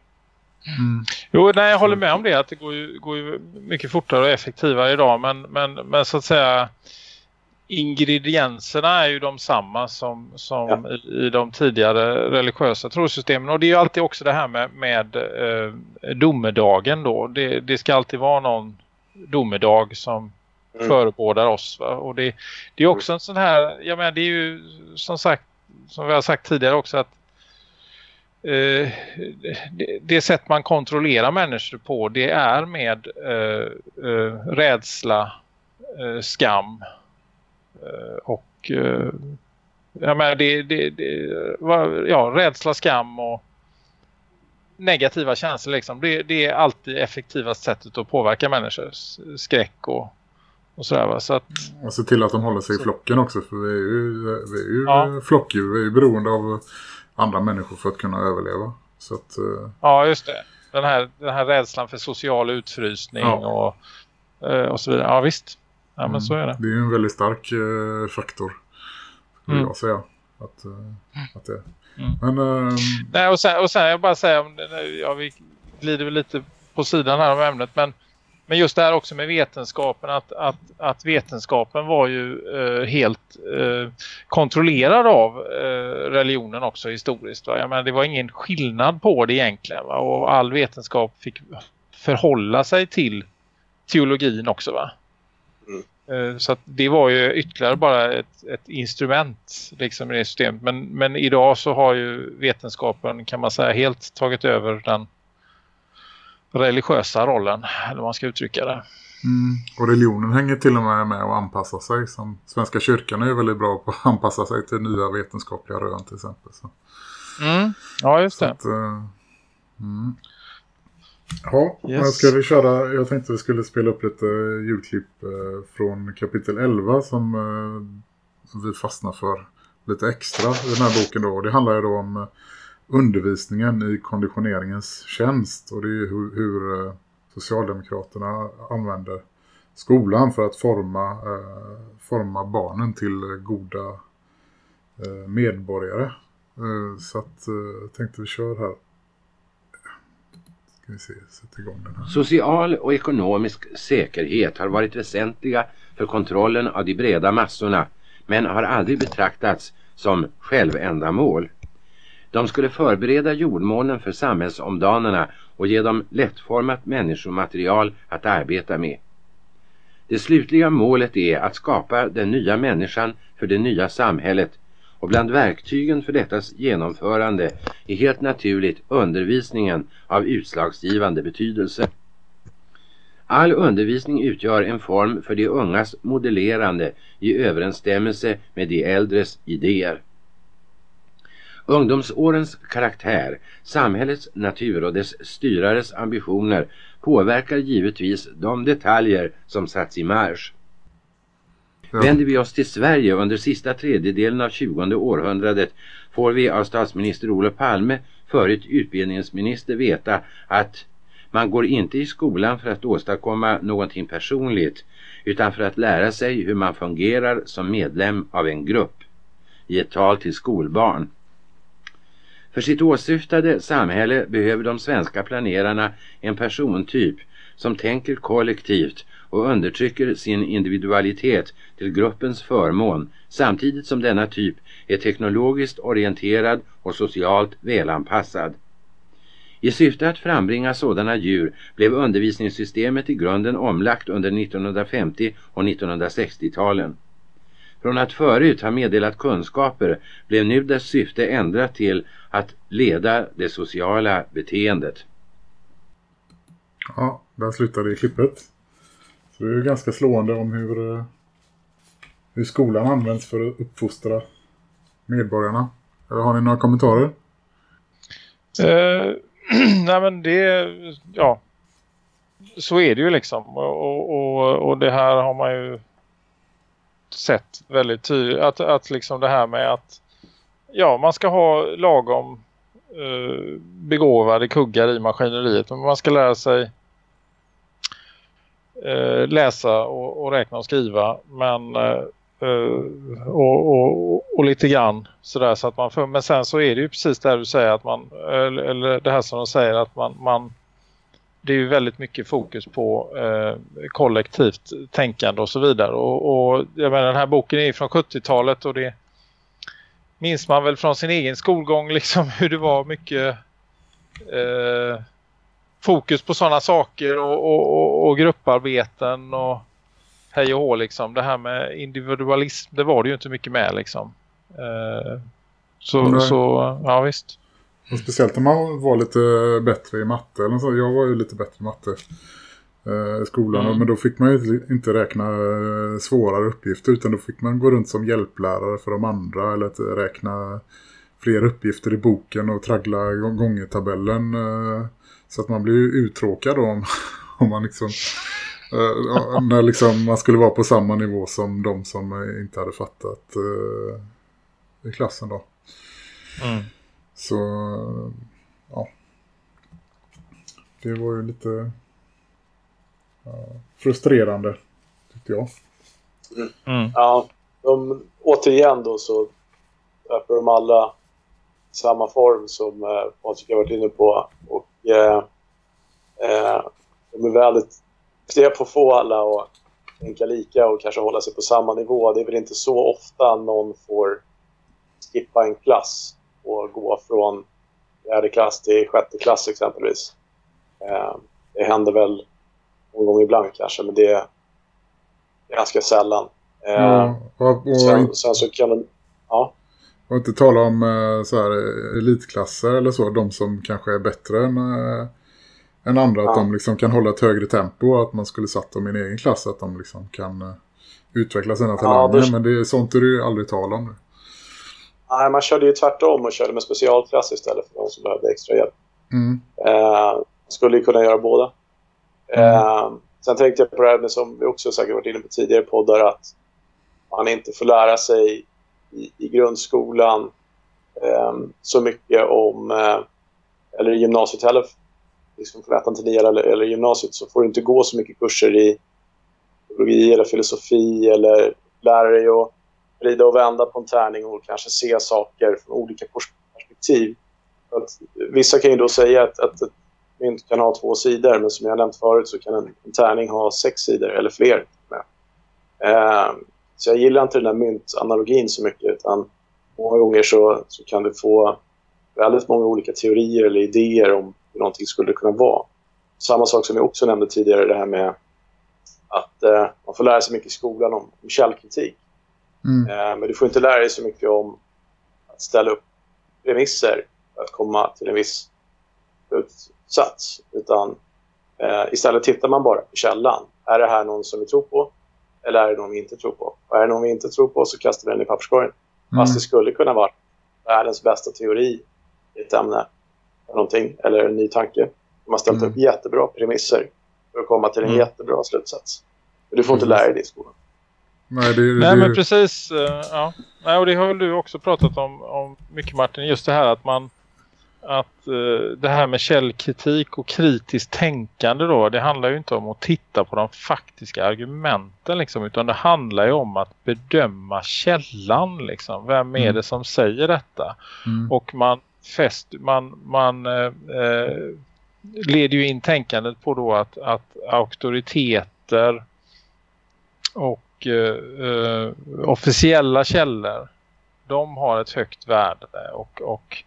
Mm. Jo, nej, jag håller med om det. Att det går ju, går ju mycket fortare och effektivare idag. Men, men, men så att säga ingredienserna är ju de samma som, som ja. i, i, de tidigare religiösa trosystemen. Och det är ju alltid också det här med, med eh, domedagen då. Det, det ska alltid vara någon domedag som mm. förebådar oss. Va? Och det, det är också en sån här, jag menar det är ju som sagt, som vi har sagt tidigare också att eh, det, det, sätt man kontrollerar människor på det är med eh, eh, rädsla, eh, skam eh, och eh, jag menar det, det, det ja, rädsla, skam och negativa känslor liksom. Det, det är alltid effektivast sättet att påverka människor. Skräck och, och sådär va. Så att, och se till att de håller sig så. i flocken också. För vi är ju, vi är ju ja. flockdjur. Vi är ju beroende av andra människor för att kunna överleva. Så att, uh... Ja just det. Den här, den här rädslan för social utfrysning ja. och, uh, och så vidare. Ja visst. Ja men mm. så är det. Det är ju en väldigt stark uh, faktor. Skulle mm. jag säga. Att, att det Mm. Men, um... Nej, och sen, och sen jag bara säga, ja, vi glider väl lite på sidan här om ämnet, men, men just det här också med vetenskapen, att, att, att vetenskapen var ju eh, helt eh, kontrollerad av eh, religionen också historiskt. Va? Jag menar, det var ingen skillnad på det egentligen, va? och all vetenskap fick förhålla sig till teologin också va? Eh, så det var ju ytterligare bara ett, ett instrument liksom i det systemet. Men, men idag så har ju vetenskapen kan man säga helt tagit över den religiösa rollen, eller man ska uttrycka det. Mm. Och religionen hänger till och med med att anpassa sig. Som Svenska kyrkan är ju väldigt bra på att anpassa sig till nya vetenskapliga rön till exempel. Så. Mm. Ja, just det. Att, uh, mm. Ja, yes. ska vi köra? Jag tänkte att vi skulle spela upp lite ljudklipp eh, från kapitel 11 som eh, vi fastnar för lite extra i den här boken då. Det handlar ju då om undervisningen i konditioneringens tjänst och det är hur, hur Socialdemokraterna använder skolan för att forma, eh, forma barnen till eh, goda medborgare. Så att tänkte vi kör här vi se, igång den här. Social och ekonomisk säkerhet har varit väsentliga för kontrollen av de breda massorna men har aldrig betraktats som självändamål. De skulle förbereda jordmånen för samhällsomdanerna och ge dem lättformat människomaterial att arbeta med. Det slutliga målet är att skapa den nya människan för det nya samhället och bland verktygen för detta genomförande är helt naturligt undervisningen av utslagsgivande betydelse. All undervisning utgör en form för de ungas modellerande i överensstämmelse med de äldres idéer. Ungdomsårens karaktär, samhällets natur och dess styrares ambitioner påverkar givetvis de detaljer som satts i marsch. Ja. Vänder vi oss till Sverige under sista tredjedelen av 20 århundradet får vi av statsminister Olof Palme, förut utbildningsminister, veta att man går inte i skolan för att åstadkomma någonting personligt utan för att lära sig hur man fungerar som medlem av en grupp i ett tal till skolbarn. För sitt åsyftade samhälle behöver de svenska planerarna en persontyp som tänker kollektivt och undertrycker sin individualitet till gruppens förmån samtidigt som denna typ är teknologiskt orienterad och socialt välanpassad. I syfte att frambringa sådana djur blev undervisningssystemet i grunden omlagt under 1950 och 1960-talen. Från att förut ha meddelat kunskaper blev nu dess syfte ändrat till att leda det sociala beteendet. Ja, där slutade klippet. Så det är ganska slående om hur, eh, hur skolan används för att uppfostra medborgarna. Eller har ni några kommentarer? Uh, nej men det, ja, så är det ju liksom. Och, och, och det här har man ju sett väldigt tydligt. Att, att liksom det här med att ja, man ska ha lagom eh, begåvade kuggar i maskineriet. Men man ska lära sig eh, läsa och, och, räkna och skriva. Men eh, eh och, och, och, lite grann sådär så att man får, men sen så är det ju precis det du säger att man eller, eller det här som de säger att man, man det är ju väldigt mycket fokus på eh, kollektivt tänkande och så vidare. Och, och jag menar, den här boken är från 70-talet och det minns man väl från sin egen skolgång liksom hur det var mycket eh, fokus på sådana saker och, och, och, och, grupparbeten och hej och hå liksom. Det här med individualism, det var det ju inte mycket med liksom. Eh, så, så, ja visst. Och speciellt om man var lite bättre i matte. Eller så. Jag var ju lite bättre i matte eh, i skolan. Mm. Men då fick man ju inte räkna eh, svårare uppgifter. Utan då fick man gå runt som hjälplärare för de andra. Eller räkna fler uppgifter i boken och traggla gångertabellen. Eh, så att man ju uttråkad då om, om man liksom... När liksom man skulle vara på samma nivå som de som inte hade fattat i klassen då. Mm. Så ja. Det var ju lite uh, frustrerande tyckte jag. Mm. Ja, de, återigen då så löper de alla samma form som eh, Patrik har varit inne på. Och eh, eh, de är väldigt duktiga på att få alla att tänka lika och kanske hålla sig på samma nivå. Det är väl inte så ofta någon får skippa en klass och gå från fjärde klass till sjätte klass exempelvis. Eh, det händer väl någon gång ibland kanske, men det är ganska sällan. Eh, ja, och, och, sen, sen, så kan de... Ja. Och inte tala om eh, så här, elitklasser eller så, de som kanske är bättre än, än andra, ja. att de liksom kan hålla ett högre tempo, att man skulle satt dem i en egen klass, att de liksom kan utveckla sina talanger, ja, det... men det är sånt är det ju aldrig tal om. Nej, man körde ju tvärtom och körde med specialklass istället för de som behövde extra hjälp. Mm. Eh, skulle ju kunna göra båda. Mm. Eh, sen tänkte jag på det här som vi också säkert varit inne på tidigare poddar att man inte får lära sig i, i grundskolan eh, så mycket om, eh, eller i gymnasiet heller, liksom från ettan till nian eller, eller gymnasiet så får du inte gå så mycket kurser i biologi eller filosofi eller lära dig att vrida och vända på en tärning och kanske se saker från olika perspektiv. Att, vissa kan ju då säga att, att ett mynt kan ha två sidor men som jag nämnt förut så kan en, en tärning ha sex sidor eller fler. Eh, så jag gillar inte den där myntanalogin så mycket utan många gånger så, så kan du få väldigt många olika teorier eller idéer om hur någonting skulle kunna vara. Samma sak som jag också nämnde tidigare, det här med att eh, man får lära sig mycket i skolan om, om källkritik. Mm. Eh, men du får inte lära dig så mycket om att ställa upp premisser för att komma till en viss slutsats. Utan eh, istället tittar man bara på källan. Är det här någon som vi tror på? Eller är det någon vi inte tror på? Och är det någon vi inte tror på så kastar vi den i papperskorgen. Mm. Fast det skulle kunna vara världens bästa teori i ett ämne. Någonting, eller en ny tanke. De har ställt mm. upp jättebra premisser för att komma till en mm. jättebra slutsats. Men du får inte lära dig det i skolan. Nej, det, Nej det... men precis. Eh, ja. Nej, och det har du också pratat om, om mycket Martin. Just det här att man att uh, det här med källkritik och kritiskt tänkande då, det handlar ju inte om att titta på de faktiska argumenten liksom, utan det handlar ju om att bedöma källan liksom. Vem är mm. det som säger detta? Mm. Och man fäst, man, man uh, uh, leder ju in tänkandet på då att, att auktoriteter och eh, officiella källor de har ett högt värde och, och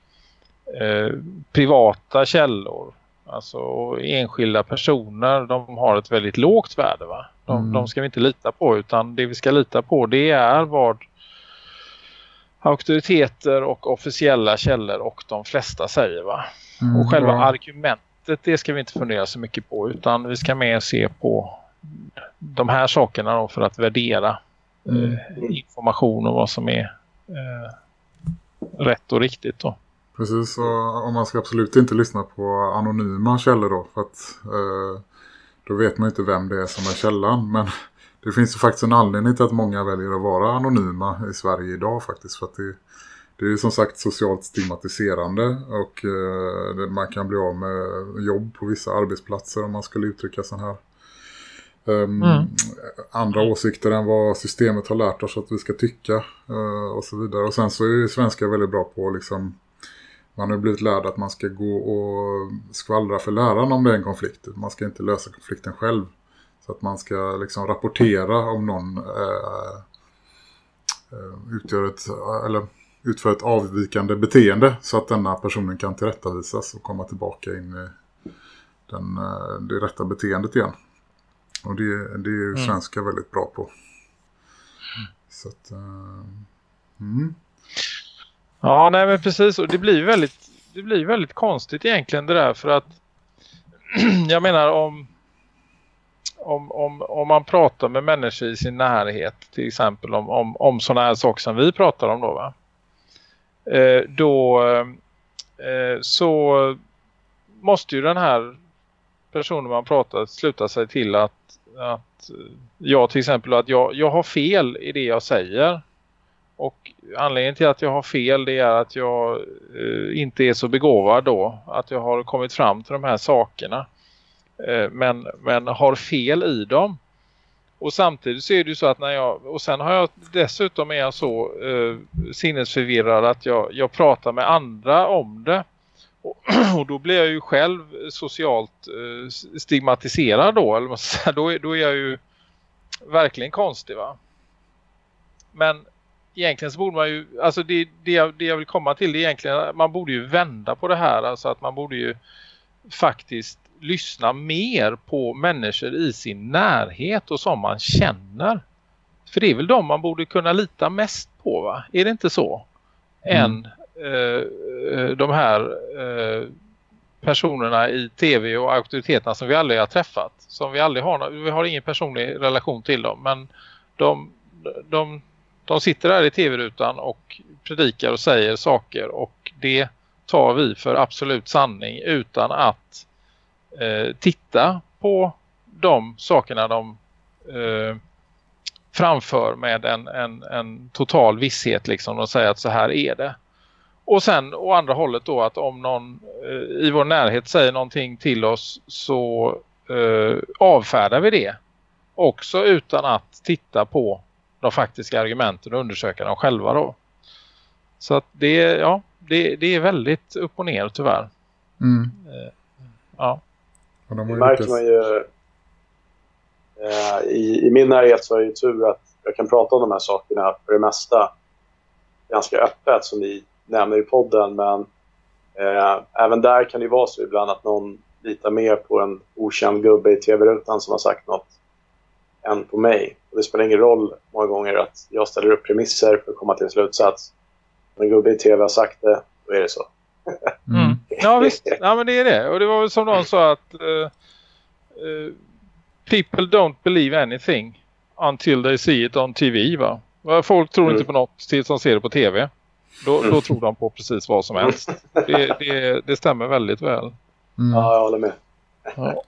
eh, privata källor alltså enskilda personer de har ett väldigt lågt värde va? De, mm. de ska vi inte lita på utan det vi ska lita på det är vad auktoriteter och officiella källor och de flesta säger va? Mm, och själva argumentet det ska vi inte fundera så mycket på utan vi ska mer se på de här sakerna då för att värdera mm. eh, information och vad som är eh, rätt och riktigt då. Precis, och, och man ska absolut inte lyssna på anonyma källor då. För att eh, då vet man inte vem det är som är källan. Men det finns ju faktiskt en anledning till att många väljer att vara anonyma i Sverige idag faktiskt. För att det, det är som sagt socialt stigmatiserande och eh, man kan bli av med jobb på vissa arbetsplatser om man skulle uttrycka sån här um, mm. andra åsikter än vad systemet har lärt oss att vi ska tycka uh, och så vidare. Och sen så är ju svenskar väldigt bra på liksom man har blivit lärd att man ska gå och skvallra för läraren om det är en konflikt. Man ska inte lösa konflikten själv. Så att man ska liksom rapportera om någon eh, eh, utgör ett, eller utför ett avvikande beteende så att denna personen kan tillrättavisas och komma tillbaka in i den, eh, det rätta beteendet igen. Och det, det är ju mm. svenska väldigt bra på. Så att, uh, mm. Ja, nej men precis. Och det blir väldigt, det blir väldigt konstigt egentligen det där för att jag menar om, om, om, om man pratar med människor i sin närhet till exempel om, om, om sådana här saker som vi pratar om då va. Eh, då eh, så måste ju den här personen man pratar sluta sig till att, att eh, jag till exempel att jag, jag har fel i det jag säger och anledningen till att jag har fel det är att jag eh, inte är så begåvad då. Att jag har kommit fram till de här sakerna. Eh, men, men har fel i dem. Och samtidigt så är det ju så att när jag, och sen har jag dessutom är jag så eh, sinnesförvirrad att jag, jag pratar med andra om det. Och, då blir jag ju själv socialt eh, stigmatiserad då. Eller då, är, då är jag ju verkligen konstig va. Men egentligen så borde man ju, alltså det, det, jag, det jag vill komma till är egentligen, man borde ju vända på det här. Alltså att man borde ju faktiskt lyssna mer på människor i sin närhet och som man känner. För det är väl de man borde kunna lita mest på va? Är det inte så? Mm. Än Eh, eh, de här eh, personerna i tv och auktoriteterna som vi aldrig har träffat. Som vi aldrig har, vi har ingen personlig relation till dem. Men de, de de sitter där i tv-rutan och predikar och säger saker och det tar vi för absolut sanning utan att eh, titta på de sakerna de eh, framför med en, en, en total visshet liksom och säger att så här är det. Och sen å andra hållet då att om någon eh, i vår närhet säger någonting till oss så eh, avfärdar vi det. Också utan att titta på de faktiska argumenten och undersöka dem själva då. Så att det, ja, det, det är väldigt upp och ner tyvärr. Mm. Eh, ja. Och de det märker man ju eh, i, i min närhet så är det ju tur att jag kan prata om de här sakerna för det mesta ganska öppet som ni nämner i podden men eh, även där kan det vara så ibland att någon litar mer på en okänd gubbe i tv-rutan som har sagt något än på mig. Och det spelar ingen roll många gånger att jag ställer upp premisser för att komma till en slutsats. Om en gubbe i tv har sagt det, då är det så. Mm. Ja visst, ja, men det är det. Och det var väl som någon sa att uh, uh, people don't believe anything until they see it on TV va? Folk tror mm. inte på något tills de ser det på tv. Då, då mm. tror de på precis vad som helst. Det, det, det stämmer väldigt väl. Mm. Ja, jag håller med. Ja.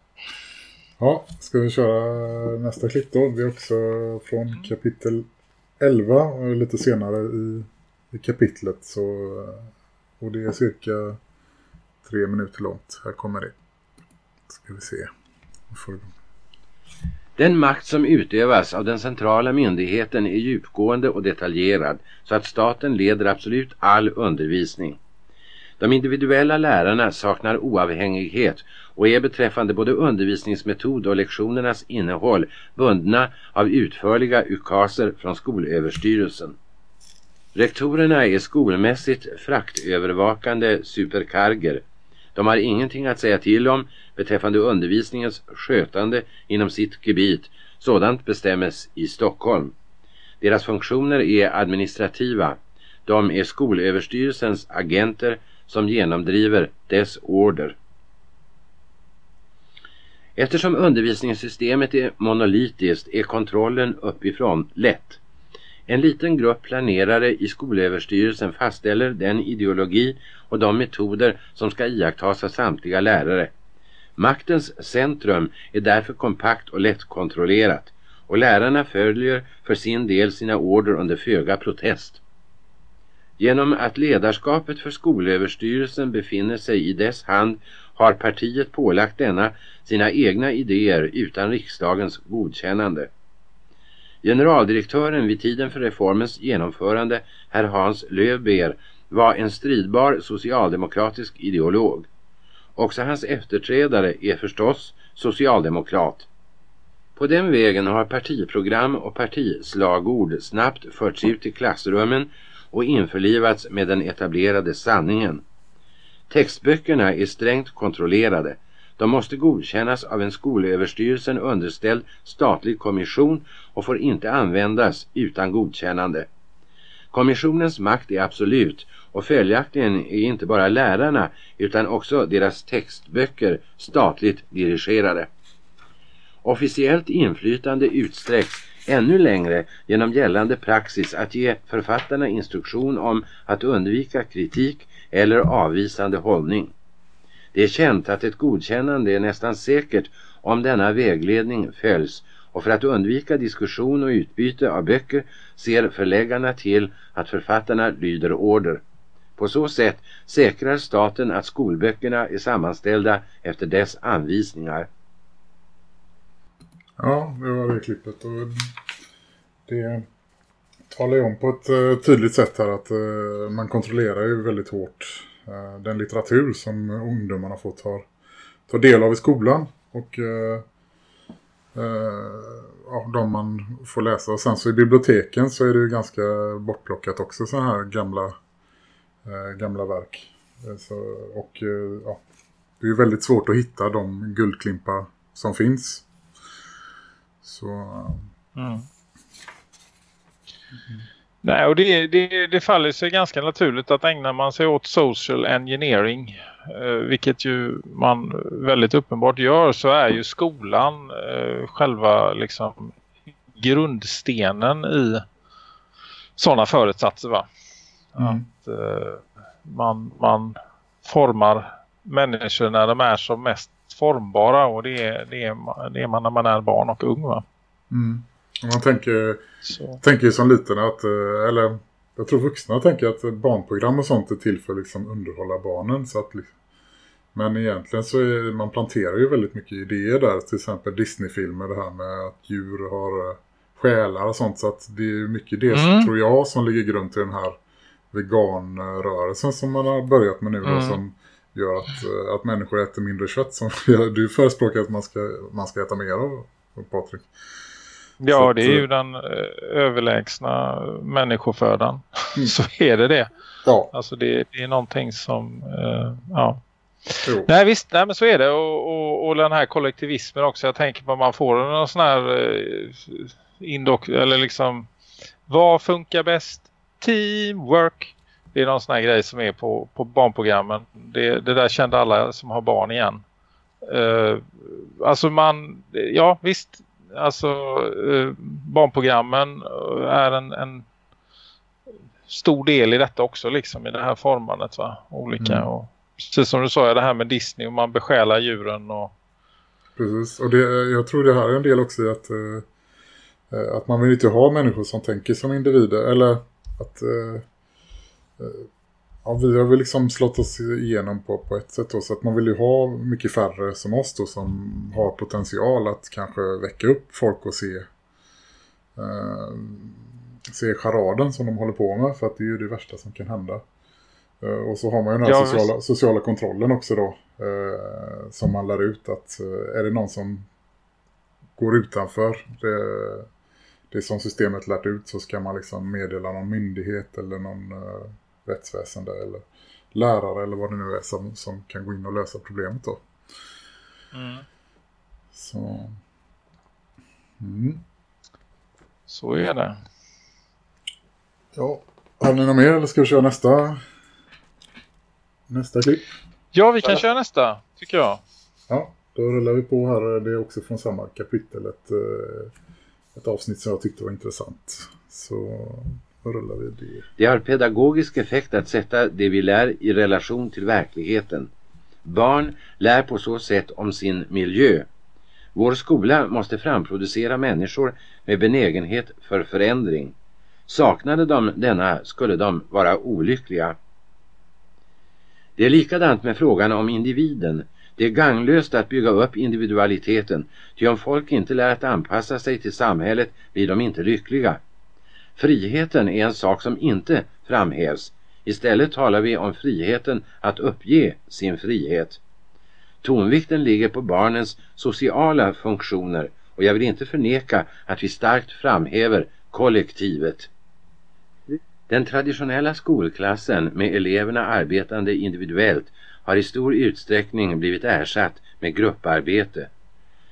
Ja, ska vi köra nästa klipp då? Det är också från kapitel 11 och lite senare i, i kapitlet. Så, och det är cirka tre minuter långt. Här kommer det. Ska vi se. Den makt som utövas av den centrala myndigheten är djupgående och detaljerad så att staten leder absolut all undervisning. De individuella lärarna saknar oavhängighet och är beträffande både undervisningsmetod och lektionernas innehåll bundna av utförliga ukaser från skolöverstyrelsen. Rektorerna är skolmässigt fraktövervakande superkarger. De har ingenting att säga till om beträffande undervisningens skötande inom sitt gebit. Sådant bestämmes i Stockholm. Deras funktioner är administrativa. De är skolöverstyrelsens agenter som genomdriver dess order. Eftersom undervisningssystemet är monolitiskt är kontrollen uppifrån lätt. En liten grupp planerare i skolöverstyrelsen fastställer den ideologi och de metoder som ska iakttas av samtliga lärare. Maktens centrum är därför kompakt och lättkontrollerat och lärarna följer för sin del sina order under föga protest. Genom att ledarskapet för skolöverstyrelsen befinner sig i dess hand har partiet pålagt denna sina egna idéer utan riksdagens godkännande. Generaldirektören vid tiden för reformens genomförande, herr Hans Löwbeer, var en stridbar socialdemokratisk ideolog. Också hans efterträdare är förstås socialdemokrat. På den vägen har partiprogram och partislagord snabbt förts ut i klassrummen och införlivats med den etablerade sanningen. Textböckerna är strängt kontrollerade. De måste godkännas av en skolöverstyrelsen underställd statlig kommission och får inte användas utan godkännande. Kommissionens makt är absolut och följaktligen är inte bara lärarna utan också deras textböcker statligt dirigerade. Officiellt inflytande utsträcks ännu längre genom gällande praxis att ge författarna instruktion om att undvika kritik eller avvisande hållning. Det är känt att ett godkännande är nästan säkert om denna vägledning följs och för att undvika diskussion och utbyte av böcker ser förläggarna till att författarna lyder order. På så sätt säkrar staten att skolböckerna är sammanställda efter dess anvisningar. Ja, det var det klippet. Och det talar ju om på ett eh, tydligt sätt här att eh, man kontrollerar ju väldigt hårt Eh, den litteratur som ungdomarna får ta, ta del av i skolan. Och eh, eh, ja, de man får läsa. Och sen så i biblioteken så är det ju ganska bortplockat också så här gamla, gamla verk. Så, och ja, det är ju väldigt svårt att hitta de guldklimpar som finns. Så... Mm. Nej, och det, det, det faller sig ganska naturligt att ägna man sig åt social engineering, eh, vilket ju man väldigt uppenbart gör, så är ju skolan eh, själva liksom grundstenen i sådana förutsatser va? Mm. Att eh, man, man formar människor när de är som mest formbara och det är, det är, det är man när man är barn och ung va? Mm. Man tänker, tänker som liten att, eh, eller jag tror vuxna tänker att barnprogram och sånt är till för att liksom underhålla barnen. Så att, men egentligen så är, man planterar ju väldigt mycket idéer där. Till exempel Disney-filmer, det här med att djur har eh, själar och sånt. Så att det är mycket det mm. tror jag som ligger grund till den här veganrörelsen som man har börjat med nu. Mm. Då, som gör att, eh, att människor äter mindre kött. Som du förespråkar att man ska, man ska äta mer av, Patrik. Ja, det är ju den eh, överlägsna människofödan. Mm. så är det det. Ja. Alltså det, det är någonting som, eh, ja. Jo. Nej visst, nej, men så är det. Och, och, och den här kollektivismen också. Jag tänker på att man får någon sån här eh, indok eller liksom vad funkar bäst? Teamwork. Det är någon sån här grej som är på, på barnprogrammen. Det, det där kände alla som har barn igen. Uh, alltså man, ja visst, alltså uh, barnprogrammen är en, en stor del i detta också liksom i det här formandet va, olika. Mm. och precis som du sa det här med Disney och man besjälar djuren och Precis, och det, jag tror det här är en del också i att uh, att man vill inte ha människor som tänker som individer eller att Ja, vi har väl liksom slått oss igenom på, på ett sätt då, så att man vill ju ha mycket färre som oss då som har potential att kanske väcka upp folk och se eh, se charaden som de håller på med för att det är ju det värsta som kan hända. Eh, och så har man ju den här ja, sociala, sociala, kontrollen också då eh, som man lär ut att eh, är det någon som går utanför det, det som systemet lärt ut så ska man liksom meddela någon myndighet eller någon eh, rättsväsende eller lärare eller vad det nu är som, som kan gå in och lösa problemet då. Mm. Så. Mm. Så är det. Ja, har ni något mer eller ska vi köra nästa nästa klipp? Ja, vi kan ja. köra nästa, tycker jag. Ja, då rullar vi på här. Det är också från samma kapitel ett, eh, ett avsnitt som jag tyckte var intressant. Så rullar vi det. Det har pedagogisk effekt att sätta det vi lär i relation till verkligheten. Barn lär på så sätt om sin miljö. Vår skola måste framproducera människor med benägenhet för förändring. Saknade de denna skulle de vara olyckliga. Det är likadant med frågan om individen. Det är ganglöst att bygga upp individualiteten, ty om folk inte lär att anpassa sig till samhället blir de inte lyckliga. Friheten är en sak som inte framhävs. Istället talar vi om friheten att uppge sin frihet. Tonvikten ligger på barnens sociala funktioner och jag vill inte förneka att vi starkt framhäver kollektivet. Den traditionella skolklassen med eleverna arbetande individuellt har i stor utsträckning blivit ersatt med grupparbete.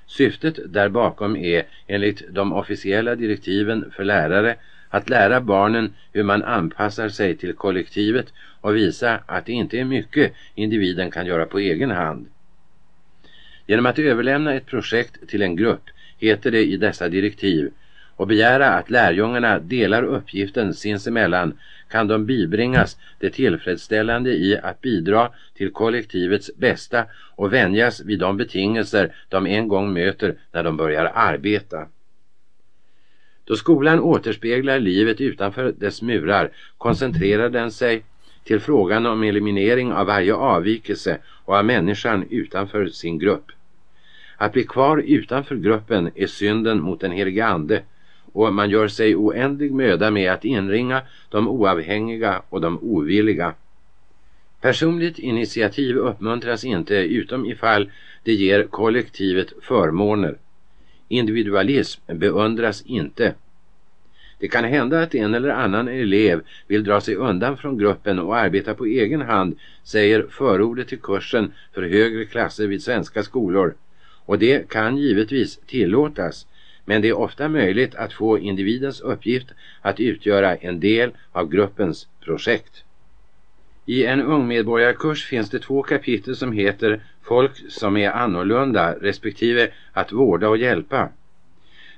Syftet där bakom är enligt de officiella direktiven för lärare att lära barnen hur man anpassar sig till kollektivet och visa att det inte är mycket individen kan göra på egen hand. Genom att överlämna ett projekt till en grupp heter det i dessa direktiv och begära att lärjungarna delar uppgiften sinsemellan kan de bibringas det tillfredsställande i att bidra till kollektivets bästa och vänjas vid de betingelser de en gång möter när de börjar arbeta. Då skolan återspeglar livet utanför dess murar koncentrerar den sig till frågan om eliminering av varje avvikelse och av människan utanför sin grupp. Att bli kvar utanför gruppen är synden mot den helige ande och man gör sig oändlig möda med att inringa de oavhängiga och de ovilliga. Personligt initiativ uppmuntras inte utom ifall det ger kollektivet förmåner. Individualism beundras inte. Det kan hända att en eller annan elev vill dra sig undan från gruppen och arbeta på egen hand, säger förordet till kursen för högre klasser vid svenska skolor. Och det kan givetvis tillåtas, men det är ofta möjligt att få individens uppgift att utgöra en del av gruppens projekt. I en ungmedborgarkurs finns det två kapitel som heter Folk som är annorlunda respektive Att vårda och hjälpa.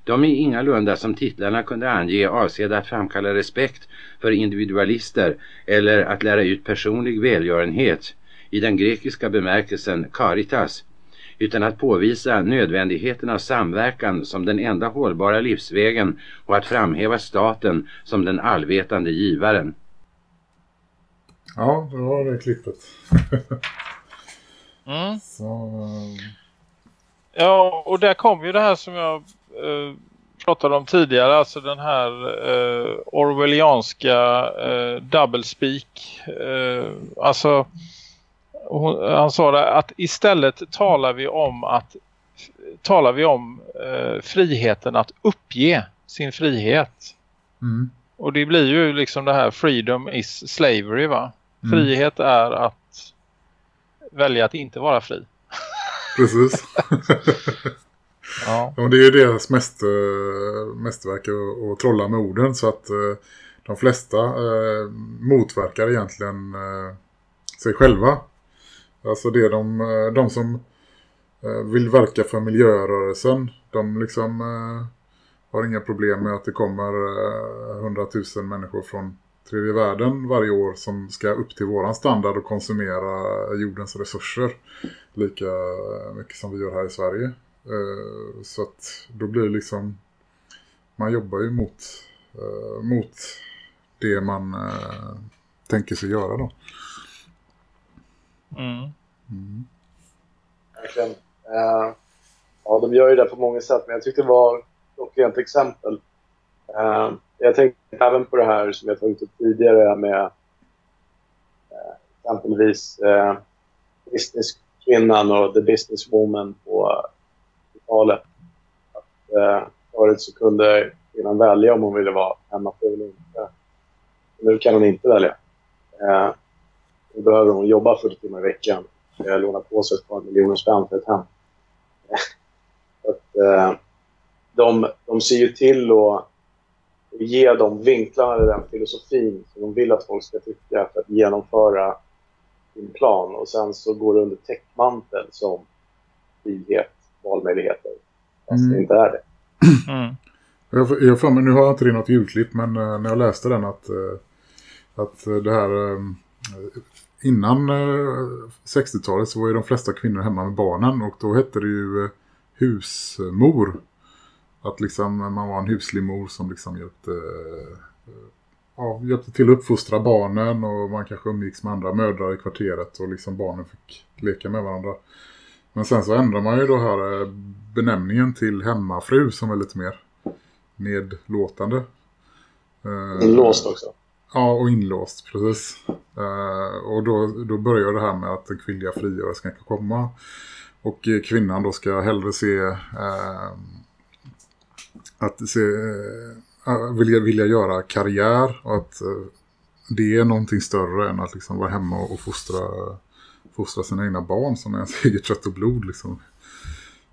De är ingalunda som titlarna kunde ange avsedda att framkalla respekt för individualister eller att lära ut personlig välgörenhet i den grekiska bemärkelsen caritas utan att påvisa nödvändigheten av samverkan som den enda hållbara livsvägen och att framhäva staten som den allvetande givaren. Ja, det var det klippet. Mm. Så, Ja, och där kom ju det här som jag eh, pratade om tidigare, alltså den här eh, Orwellianska eh, doublespeak. Eh, alltså, hon, han sa det att istället talar vi om att talar vi om eh, friheten att uppge sin frihet. mm, Och det blir ju liksom det här freedom is slavery va? Mm. Frihet är att välja att inte vara fri. precis. Ja. Det är ju deras mäster, mästerverk att, trolla med orden så att eh, de flesta eh, motverkar egentligen eh, sig själva. Alltså det är de, eh, de som eh, vill verka för miljörörelsen. De liksom har inga problem med att det kommer 100 000 människor från tredje världen varje år som ska upp till våran standard och konsumera jordens resurser lika mycket som vi gör här i Sverige. Eh, Så att då blir det liksom man jobbar ju mot, eh, mot det man eh, tänker sig göra då. Mm. Verkligen. Eh, ja, de gör ju det på många sätt, men jag tyckte det var ett exempel jag tänkte även på det här som jag tagit upp tidigare med eh, exempelvis eh, businesskvinnan och the businesswoman på 80-talet. Eh, förut så kunde kvinnan välja om hon ville vara hemmafru eller inte. Nu kan hon inte välja. Eh, nu behöver hon jobba 40 timmar i veckan eh, låna på sig ett par miljoner spänn för ett hem. Att, eh, de, de ser ju till att ge de vinklarna i den filosofin som de vill att folk ska tycka för att genomföra sin plan. Och sen så går det under täckmantel som frihet, valmöjligheter. Fast det Mm. inte är det. Mm. Jag, jag för mig, nu har jag inte det något julklipp men uh, när jag läste den att, uh, att det här uh, innan 60-talet så var ju de flesta kvinnor hemma med barnen och då hette det ju husmor. Att liksom man var en huslig mor som liksom hjälpte, ja, hjälpte till att uppfostra barnen och man kanske umgicks med andra mödrar i kvarteret och liksom barnen fick leka med varandra. Men sen så ändrar man ju då här benämningen till hemmafru som är lite mer nedlåtande. Eh, inlåst också. Ja, och inlåst, precis. Och då, då börjar det här med att den kvinnliga frigörelsen ska komma. Och kvinnan då ska hellre se uh, att se, uh, vilja, vilja göra karriär och att det är någonting större än att liksom vara hemma och fostra, fostra sina egna barn som är ens eget kött och blod. Liksom.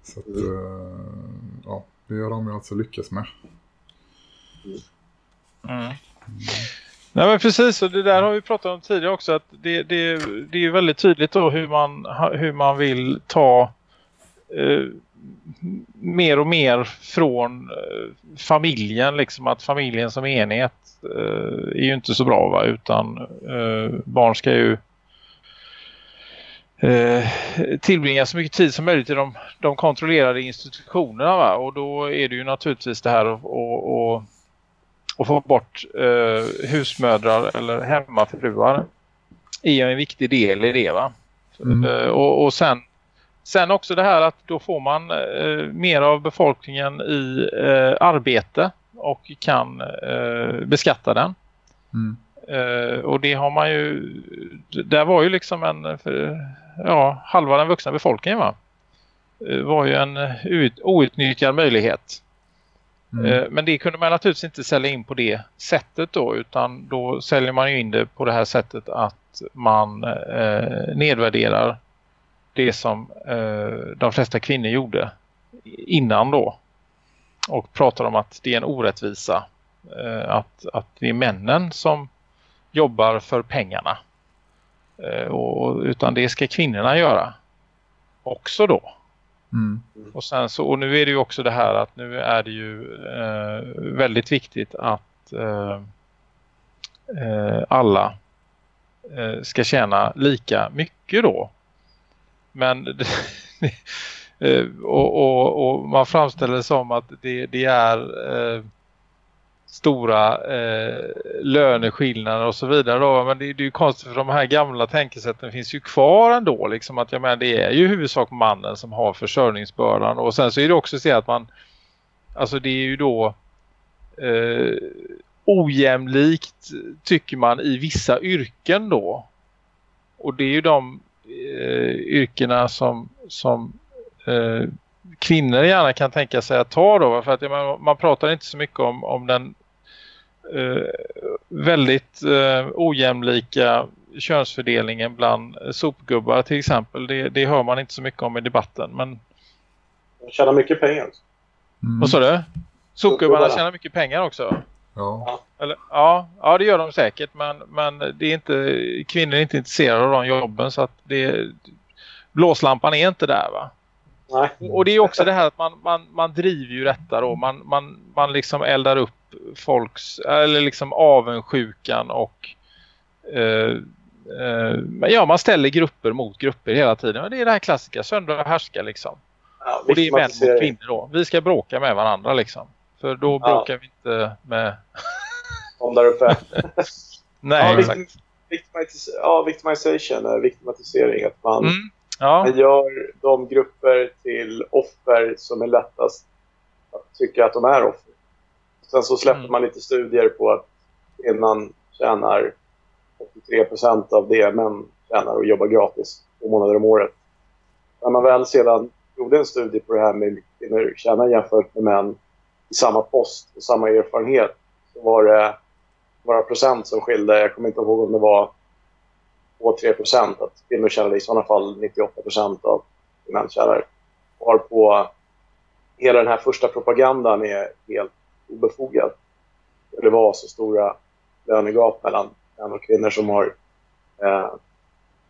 Så att, mm. ja, det har de ju alltså lyckats med. Mm. Nej men precis, och det där har vi pratat om tidigare också att det, det, det är väldigt tydligt då hur man, hur man vill ta eh, mer och mer från eh, familjen, liksom att familjen som enhet eh, är ju inte så bra va, utan eh, barn ska ju tillbringa så mycket tid som möjligt i de, de kontrollerade institutionerna va? och då är det ju naturligtvis det här att och få bort eh, husmödrar eller hemmafruar är en viktig del i det va. Mm. Och, och sen, sen också det här att då får man eh, mer av befolkningen i eh, arbete och kan eh, beskatta den. Mm. Eh, och det har man ju, där var ju liksom en, för, ja, halva den vuxna befolkningen va. var ju en ut, outnyttjad möjlighet. Mm. Eh, men det kunde man naturligtvis inte sälja in på det sättet då utan då säljer man ju in det på det här sättet att man eh, nedvärderar det som eh, de flesta kvinnor gjorde innan då. Och pratar om att det är en orättvisa. Eh, att, att det är männen som jobbar för pengarna. Eh, och, utan det ska kvinnorna göra också då. Mm. Och, sen så, och nu är det ju också det här att nu är det ju eh, väldigt viktigt att eh, eh, alla ska tjäna lika mycket då. Men eh, och, och, och, man framställer det som att det, det är eh, stora eh, löneskillnader och så vidare då. Men det, det är ju konstigt för de här gamla tänkesätten finns ju kvar ändå liksom att jag menar det är ju huvudsak mannen som har försörjningsbördan och sen så är det också så att man alltså det är ju då eh, ojämlikt tycker man i vissa yrken då. Och det är ju de eh, yrkena som, som eh, kvinnor gärna kan tänka sig att ta då. För att man, man pratar inte så mycket om, om den eh, väldigt eh, ojämlika könsfördelningen bland sopgubbar till exempel. Det, det hör man inte så mycket om i debatten. Men... De tjänar mycket pengar. Mm. Vad sa du? Sopgubbarna tjänar mycket pengar också. Ja. Eller, ja, ja, det gör de säkert. Men, men det är inte, kvinnor är inte intresserade av de jobben. Så att det, blåslampan är inte där va? Nej. Och det är också det här att man, man, man driver ju detta då. Man, man, man liksom eldar upp folks, eller liksom avundsjukan och eh, eh, ja, man ställer grupper mot grupper hela tiden. Det är det här klassiska, söndra och härska liksom. Ja, och det är män mot kvinnor då. Vi ska bråka med varandra liksom. För då ja. bråkar vi inte med... Om där uppe. Nej, ja, exakt. Victimis ja, victimization, victimatisering. Att man, mm. ja. man gör de grupper till offer som är lättast att tycka att de är offer. Sen så släppte mm. man lite studier på att kvinnan tjänar 83 procent av det män tjänar och jobbar gratis två månader om året. När man väl sedan gjorde en studie på det här med kvinnor tjänar jämfört med män i samma post och samma erfarenhet så var det några procent som skilde. Jag kommer inte ihåg om det var 2-3 procent. Att kvinnor tjänade i sådana fall 98 procent av män tjänar. Var på hela den här första propagandan är helt obefogad. Det var så stora lönegap mellan män och kvinnor som har eh,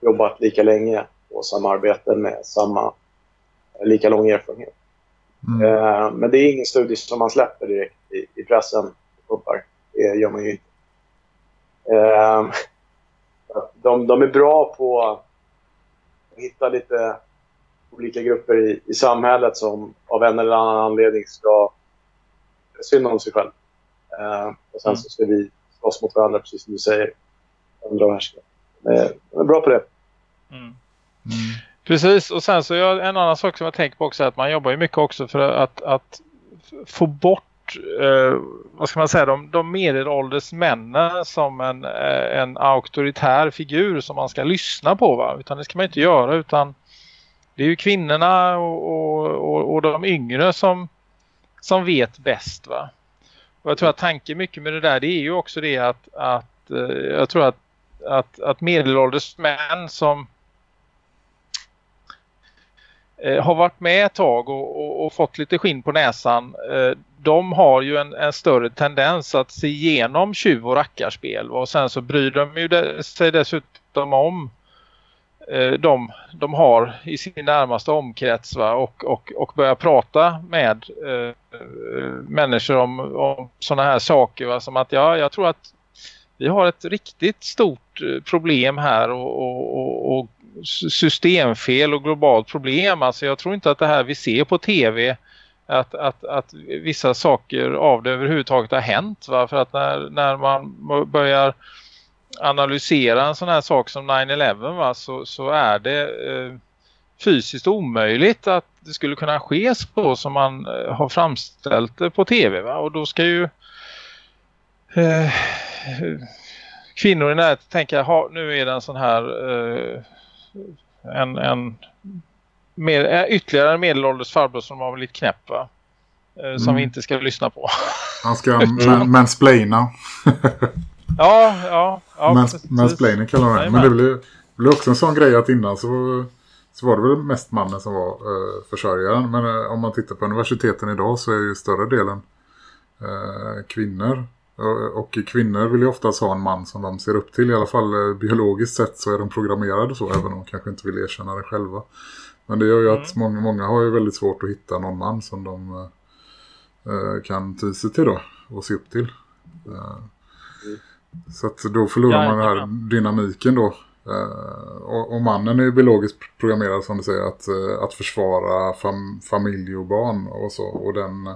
jobbat lika länge på samma arbeten med samma, eh, lika lång erfarenhet. Mm. Eh, men det är ingen studie som man släpper direkt i, i pressen. Det gör man ju inte. Eh, de, de är bra på att hitta lite olika grupper i, i samhället som av en eller annan anledning ska synd om sig själv. Eh, och sen mm. så ska vi slåss mot varandra, precis som du säger. Andra. De är bra på det. Mm. Mm. Precis, och sen så är en annan sak som jag tänker på också är att man jobbar ju mycket också för att, att få bort eh, vad ska man säga, de, de medelålders männen som en, eh, en auktoritär figur som man ska lyssna på va? Utan det ska man inte göra utan det är ju kvinnorna och, och, och, och de yngre som, som vet bäst va. Och jag tror att tanken mycket med det där det är ju också det att, att eh, jag tror att, att, att medelålders män som Eh, har varit med ett tag och, och, och, fått lite skinn på näsan eh, de har ju en, en, större tendens att se igenom tjuv- och rackarspel och sen så bryr de ju sig dessutom om eh, de, de har i sin närmaste omkrets va? Och, och, och börja prata med eh, människor om, om sådana här saker va? som att ja, jag tror att vi har ett riktigt stort eh, problem här och, och, och, systemfel och globalt problem. Alltså jag tror inte att det här vi ser på tv att, att, att vissa saker av det överhuvudtaget har hänt. Va? För att när, när man börjar analysera en sån här sak som 9-11? Så, så är det eh, fysiskt omöjligt att det skulle kunna ske så som man eh, har framställt det på tv. Va? Och då ska ju eh, kvinnor i närheten tänka, ha, nu är det en sån här eh, en, en med, eh, ytterligare en medelålders farbror som var lite knäpp va? Eh, som mm. vi inte ska lyssna på. Han ska mansplaina. ja, ja. ja Mans, mansplaining kallar det. Men det blir, blir också en sån grej att innan så, så var det väl mest mannen som var eh, försörjaren. Men eh, om man tittar på universiteten idag så är ju större delen eh, kvinnor. Och kvinnor vill ju oftast ha en man som de ser upp till. I alla fall eh, biologiskt sett så är de programmerade så. Även om de kanske inte vill erkänna det själva. Men det gör ju att mm. många, många har ju väldigt svårt att hitta någon man som de eh, kan ty sig till då. Och se upp till. Eh, så att då förlorar man den här dynamiken då. Uh, och, och, mannen är ju biologiskt programmerad som du säger att, att försvara fam familj och barn och så. Och den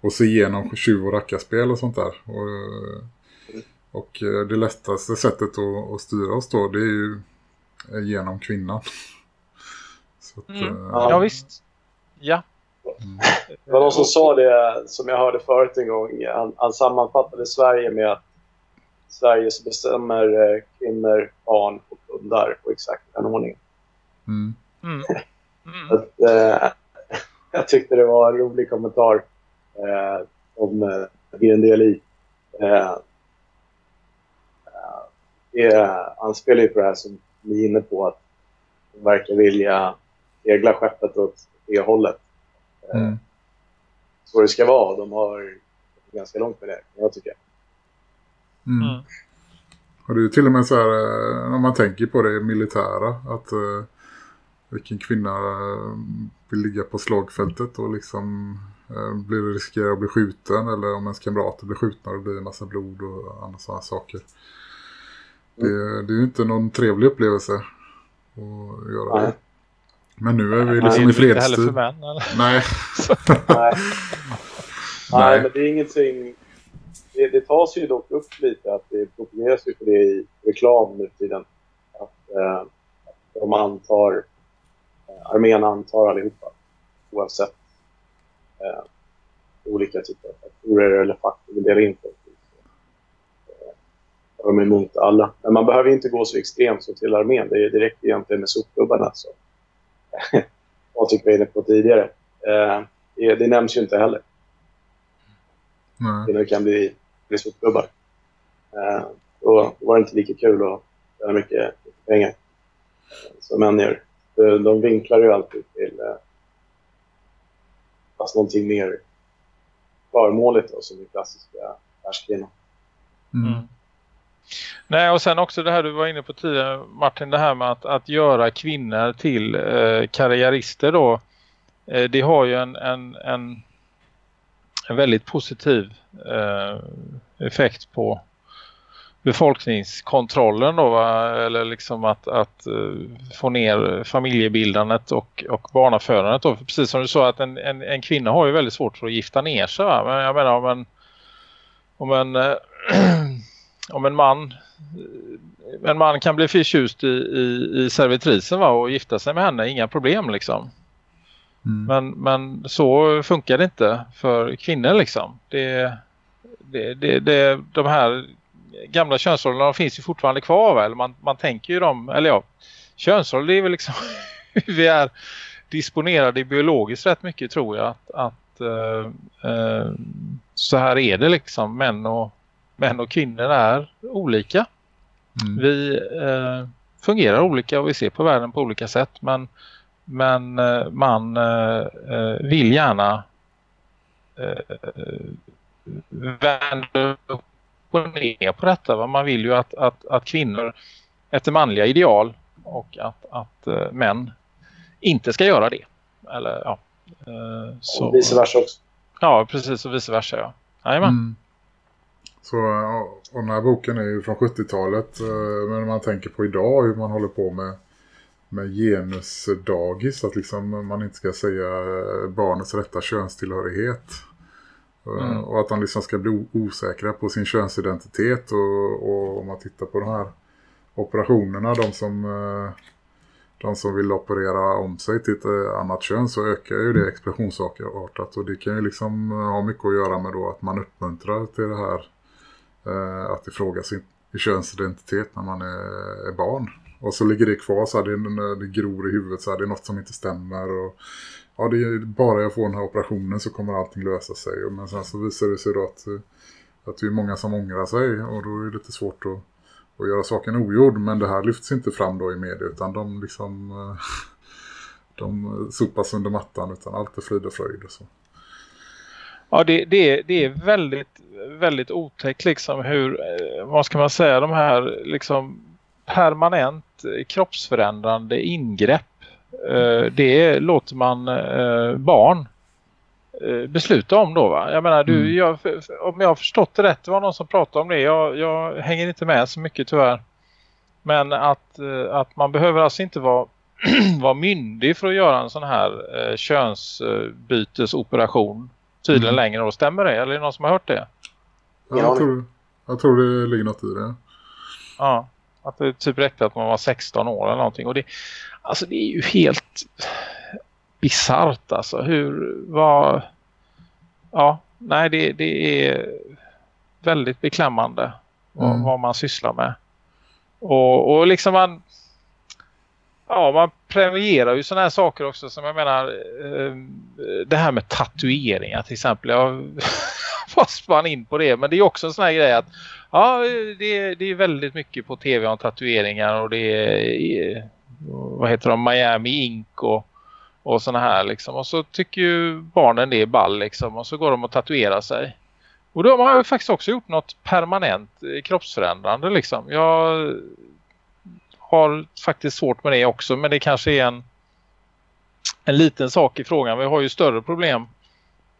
och se igenom tjuv- och rackarspel och sånt där. Och, och eh, det lättaste sättet att, att styra oss då det är ju genom kvinnan. Att, mm. äh... Ja visst. Ja. Mm. Det var någon som sa det som jag hörde förut en gång. Han, han sammanfattade Sverige med att Sverige så bestämmer eh, kvinnor, barn och hundar på exakt den ordningen. Mm. Mm. Mm. Att, eh, jag tyckte det var en rolig kommentar eh, som eh, blir en del i. Eh, eh, han spelar ju på det här som ni är inne på att de verkar vilja segla skeppet åt det hållet. Eh, mm. Så det ska vara. De har ganska långt med det, jag tycker. Mm. Mm. Och det är till och med så här, om man tänker på det militära, att vilken kvinna vill ligga på slagfältet och liksom Eh, blir riskerar att bli skjuten eller om ens kamrater blir skjutna och det blir en massa blod och andra sådana saker. Det, mm. det är ju inte någon trevlig upplevelse att göra Nej. det. Men nu är vi liksom Nej, i fredstid. Inte heller för män, eller? Nej. Nej. Nej. men det är ingenting... Det, det tas ju dock upp lite att det propageras ju för det i reklam nu tiden. Att, eh, att de antar, armén antar allihopa oavsett eh, olika typer av faktorer eller faktorer vi delar in på. Eh, de är emot alla. Men man behöver inte gå så extremt som till armén. Det, är direkt egentligen med sopgubbarna. Så. Patrik var inne på tidigare. Eh, det, det nämns ju inte heller. Mm. Det kan bli, bli sopgubbar. Eh, då var det inte lika kul att tjäna mycket, mycket pengar eh, som män gör. De, de vinklar ju alltid till eh, fast någonting mer förmånligt då, som är klassiska världskvinnor. Mm. mm. Nej, och sen också det här du var inne på tidigare Martin, det här med att, att göra kvinnor till eh, karriärister då. eh, det har ju en, en, en, en väldigt positiv eh, effekt på befolkningskontrollen då va? eller liksom att, att uh, få ner familjebildandet och, och barnafödandet då. Precis som du sa att en, en, en, kvinna har ju väldigt svårt för att gifta ner sig va? men jag menar om en om en, uh, om en man en man kan bli förtjust i, i, i servitrisen va? och gifta sig med henne, inga problem liksom. Mm. Men, men så funkar det inte för kvinnor liksom. Det, det, det, det, de här gamla könsrollerna finns ju fortfarande kvar väl? Man, man tänker ju dem, eller ja, könsroller är väl liksom vi är disponerade biologiskt rätt mycket tror jag att, att uh, uh, så här är det liksom män och, män och kvinnor är olika. Mm. Vi uh, fungerar olika och vi ser på världen på olika sätt men, men man vill gärna vända upp gå ner på detta. Va? Man vill ju att, att, att kvinnor efter manliga ideal och att, att uh, män inte ska göra det. Eller ja. Uh, så, och vice versa också. Ja, precis och vice versa, ja. Jajamän. Mm. Så, och den här boken är ju från 70-talet. Eh, men man tänker på idag hur man håller på med, med genusdagis. Att liksom man inte ska säga barnets rätta könstillhörighet. Mm. Och att de liksom ska bli osäkra på sin könsidentitet. Och, och, om man tittar på de här operationerna, de som, eh, de som vill operera om sig till ett eh, annat kön så ökar ju det explosionsartat. Och det kan ju liksom eh, ha mycket att göra med då att man uppmuntrar till det här att ifråga sin könsidentitet när man är, är barn. Och så ligger det kvar så här, det, det gror i huvudet så här, det är något som inte stämmer och ja, det är bara jag får den här operationen så kommer allting lösa sig. Men sen så visar det sig då att, eh, att det är många som ångrar sig och då är det lite svårt att, att göra saken ogjord. Men det här lyfts inte fram då i media utan de liksom eh, de sopas under mattan utan allt är frid och fröjd och så. Ja, det, det, det är väldigt, väldigt otäckt liksom hur, eh, vad ska man säga, de här liksom permanent kroppsförändrande ingrepp det låter man eh, barn eh, besluta om då va? Jag menar, du, mm. jag, om jag har förstått det rätt, det var någon som pratade om det. Jag, jag hänger inte med så mycket tyvärr. Men att, att man behöver alltså inte vara, vara myndig för att göra en sån här eh, könsbytesoperation tydligen mm. längre. Och stämmer det? Eller är det någon som har hört det? Ja, jag, tror, jag tror det ligger något i det. Ja, att det typ räckte att man var 16 år eller någonting. Och det, Alltså det är ju helt bisarrt alltså. Hur, vad... Ja, nej det, det är väldigt beklämmande vad, mm. vad man sysslar med. Och, och liksom man... Ja, man premierar ju sådana här saker också som jag menar eh, det här med tatueringar till exempel. Jag spann in på det. Men det är också en sån här grej att ja, det, det är väldigt mycket på tv om tatueringar och det är vad heter de, Miami Ink och, och såna här liksom. Och så tycker ju barnen det är ball liksom. Och så går de och tatuerar sig. Och då har jag faktiskt också gjort något permanent eh, kroppsförändrande liksom. Jag har faktiskt svårt med det också. Men det kanske är en, en liten sak i frågan. Vi har ju större problem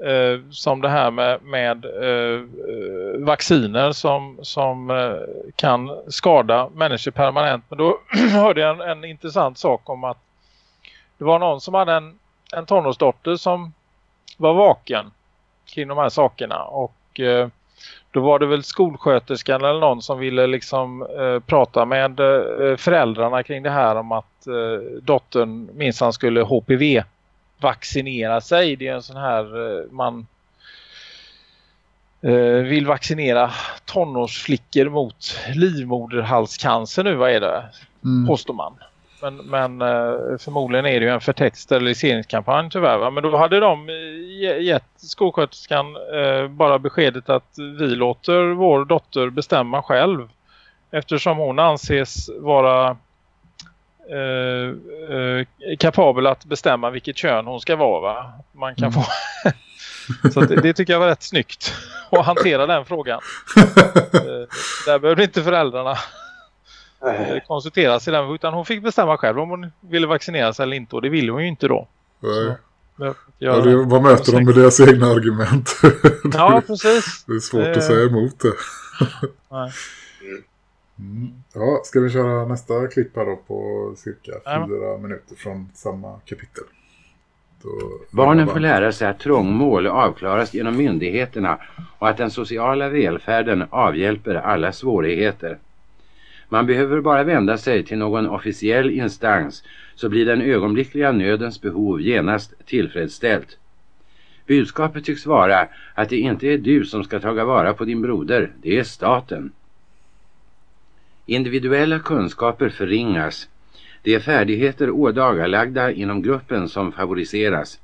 eh, som det här med, med eh, vacciner som, som eh, kan skada människor permanent. Men då hörde jag en, en, intressant sak om att det var någon som hade en, en tonårsdotter som var vaken kring de här sakerna och eh, då var det väl skolsköterskan eller någon som ville liksom eh, prata med eh, föräldrarna kring det här om att eh, dottern minsann skulle HPV vaccinera sig. Det är en sån här eh, man eh, vill vaccinera tonårsflickor mot livmoderhalscancer nu, vad är det? Mm. Påstår man. Men, men eh, förmodligen är det ju en förtäckt steriliseringskampanj tyvärr. Men då hade de gett skolsköterskan bara beskedet att vi låter vår dotter bestämma själv. Eftersom hon anses vara eh, eh, kapabel att bestämma vilket kön hon ska vara va? Man kan mm. få... så det, det, tycker jag var rätt snyggt att hantera den frågan. eh, där behövde inte föräldrarna eh, konsultera sig den utan hon fick bestämma själv om hon ville vaccinera sig eller inte och det ville hon ju inte då. Nej. Ja, det, vad möter de med deras egna argument? Ja, precis. det är svårt det... att säga emot det. Nej. Mm. Ja, ska vi köra nästa klipp här då på cirka fyra minuter från samma kapitel. Barnen får lära sig att trångmål avklaras genom myndigheterna och att den sociala välfärden avhjälper alla svårigheter. Man behöver bara vända sig till någon officiell instans så blir den ögonblickliga nödens behov genast tillfredsställt. Budskapet tycks vara att det inte är du som ska taga vara på din broder, det är staten. Individuella kunskaper förringas. Det är färdigheter ådagalagda inom gruppen som favoriseras.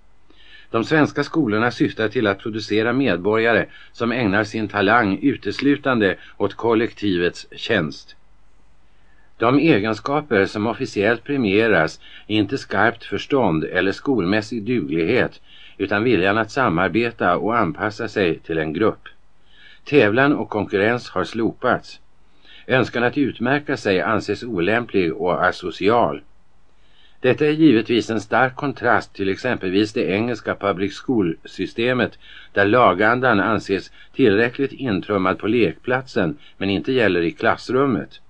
De svenska skolorna syftar till att producera medborgare som ägnar sin talang uteslutande åt kollektivets tjänst. De egenskaper som officiellt premieras är inte skarpt förstånd eller skolmässig duglighet utan viljan att samarbeta och anpassa sig till en grupp. Tävlan och konkurrens har slopats. Önskan att utmärka sig anses olämplig och asocial. Detta är givetvis en stark kontrast till exempelvis det engelska public school-systemet där lagandan anses tillräckligt intrummad på lekplatsen men inte gäller i klassrummet.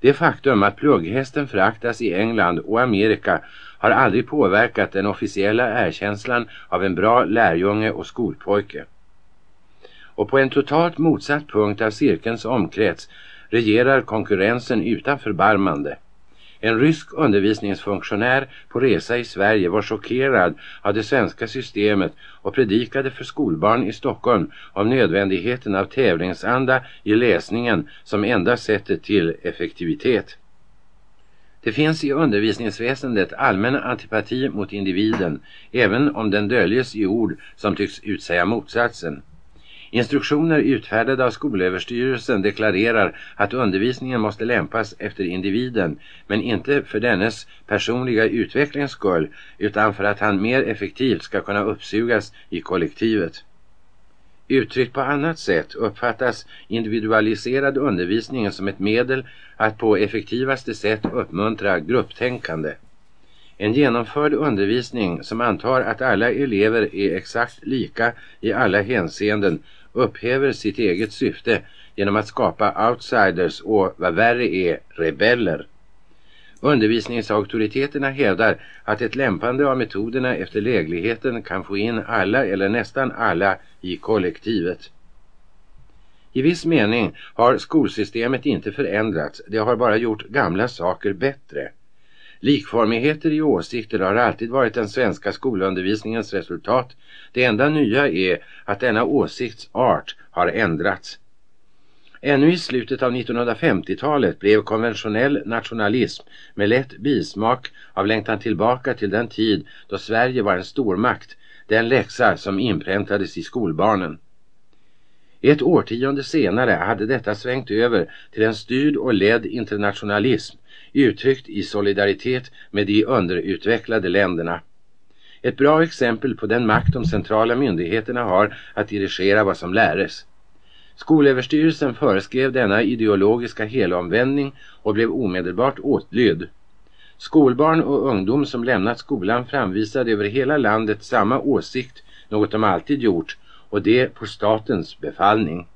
Det faktum att plugghästen föraktas i England och Amerika har aldrig påverkat den officiella erkänslan av en bra lärjunge och skolpojke. Och på en totalt motsatt punkt av cirkelns omkrets regerar konkurrensen utan förbarmande. En rysk undervisningsfunktionär på resa i Sverige var chockerad av det svenska systemet och predikade för skolbarn i Stockholm om nödvändigheten av tävlingsanda i läsningen som enda sättet till effektivitet. Det finns i undervisningsväsendet allmän antipati mot individen även om den döljes i ord som tycks utsäga motsatsen. Instruktioner utfärdade av skolöverstyrelsen deklarerar att undervisningen måste lämpas efter individen men inte för dennes personliga utvecklings skull utan för att han mer effektivt ska kunna uppsugas i kollektivet. Uttryckt på annat sätt uppfattas individualiserad undervisning som ett medel att på effektivaste sätt uppmuntra grupptänkande. En genomförd undervisning som antar att alla elever är exakt lika i alla hänseenden upphäver sitt eget syfte genom att skapa outsiders och vad värre är rebeller. Undervisningsauktoriteterna hävdar att ett lämpande av metoderna efter lägligheten kan få in alla eller nästan alla i kollektivet. I viss mening har skolsystemet inte förändrats, det har bara gjort gamla saker bättre. Likformigheter i åsikter har alltid varit den svenska skolundervisningens resultat. Det enda nya är att denna åsiktsart har ändrats. Ännu i slutet av 1950-talet blev konventionell nationalism med lätt bismak av längtan tillbaka till den tid då Sverige var en stormakt, den läxa som inpräntades i skolbarnen. Ett årtionde senare hade detta svängt över till en styrd och ledd internationalism uttryckt i solidaritet med de underutvecklade länderna. Ett bra exempel på den makt de centrala myndigheterna har att dirigera vad som läres. Skolöverstyrelsen föreskrev denna ideologiska helomvändning och blev omedelbart åtlydd. Skolbarn och ungdom som lämnat skolan framvisade över hela landet samma åsikt, något de alltid gjort, och det på statens befallning.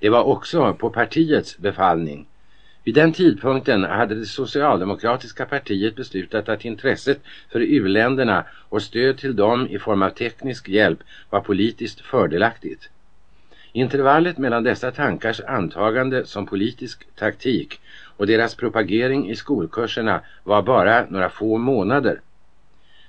Det var också på partiets befallning. Vid den tidpunkten hade det socialdemokratiska partiet beslutat att intresset för uländerna och stöd till dem i form av teknisk hjälp var politiskt fördelaktigt. Intervallet mellan dessa tankars antagande som politisk taktik och deras propagering i skolkurserna var bara några få månader.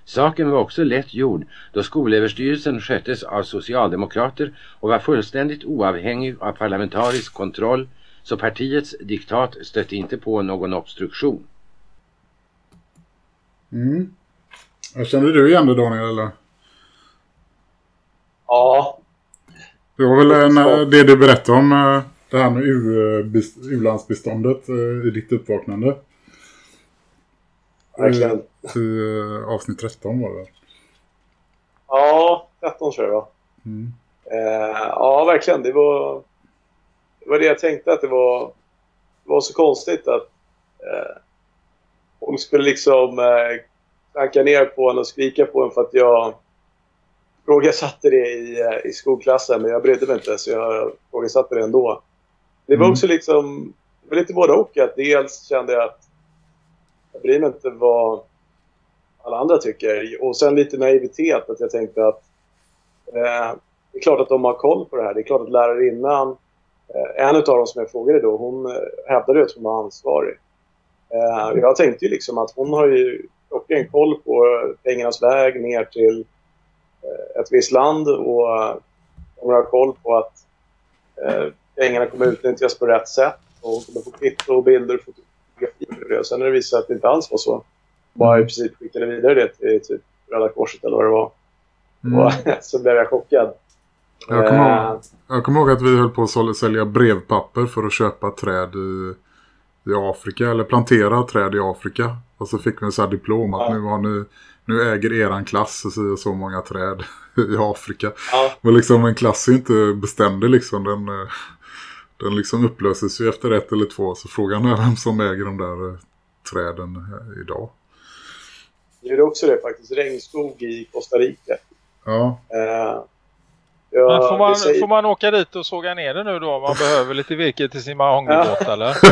Saken var också lätt gjord då skolöverstyrelsen sköttes av socialdemokrater och var fullständigt oavhängig av parlamentarisk kontroll så partiets diktat stötte inte på någon obstruktion. Mm. Känner du igen det Daniel eller? Ja. Det var väl en, eh, det du berättade om eh, det här med u-landsbeståndet eh, i ditt uppvaknande. Verkligen. I avsnitt 13 var det. Ja, 13 tror jag mm. Ja, verkligen. Det var det var det jag tänkte att det var, var så konstigt att eh, hon skulle liksom eh, klanka ner på en och skrika på en för att jag frågasatte det i, eh, i skolklassen. Men jag brydde mig inte så jag frågasatte det ändå. Det var Mm. också liksom, det var lite både och. Att dels kände jag att jag bryr mig inte vad alla andra tycker. Och sen lite naivitet att jag tänkte att eh, det är klart att de har koll på det här. Det är klart att lärarinnan, en av dem som jag frågade då, hon eh, hävdade att hon var ansvarig. Eh, jag tänkte ju liksom att hon har ju klockren koll på pengarnas väg ner till eh, ett visst land och eh, hon har koll på att eh, pengarna kommer utnyttjas på rätt sätt och hon kommer få kvitto och bilder och fotografier sen när det visade sig att det inte alls var så, bara i princip skickade vidare det till typ Röda Korset eller vad det var. Mm. Och så blev jag chockad. Jag kommer, Eh, ihåg, jag kommer ihåg att vi höll på att sälja brevpapper för att köpa träd i, i Afrika. Eller plantera träd i Afrika. Och så fick vi en sån här diplom att Ja. nu, har ni, nu äger eran klass så, så många träd i Afrika. ja, Men liksom en klass är inte beständig liksom. Den, eh, den liksom upplöses ju efter ett eller två. Så frågan är vem som äger de där eh, träden eh, idag. det gjorde också det faktiskt. Regnskog i Costa Rica. Ja, Eh, Men får, man, säger- får man åka dit och såga ner det nu då? om Man behöver lite virke till sin mahogibåt eller?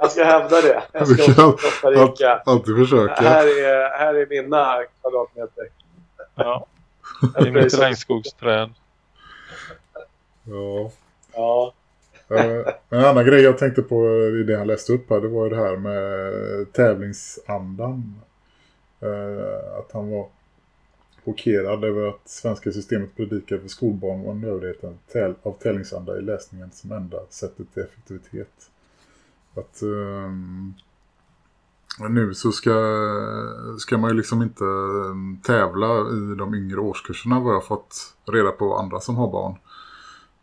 Jag ska hävda det. Jag ska kan åka till Costa Rica. alltid försöka. Här är, här är mina kvadratmeter. Ja, det är mitt regnskogsträd. Ja. Ja, En annan grej jag tänkte på i det han läste upp här, det var ju det här med tävlingsandan. Eh, Att han var chockerad över att svenska systemet predikar för skolbarn och nödvändigheten av tävlingsanda i läsningen som enda sättet till effektivitet. Att ehm, nu så ska, ska man ju liksom inte ehm, tävla i de yngre årskurserna vad jag fått reda på andra som har barn.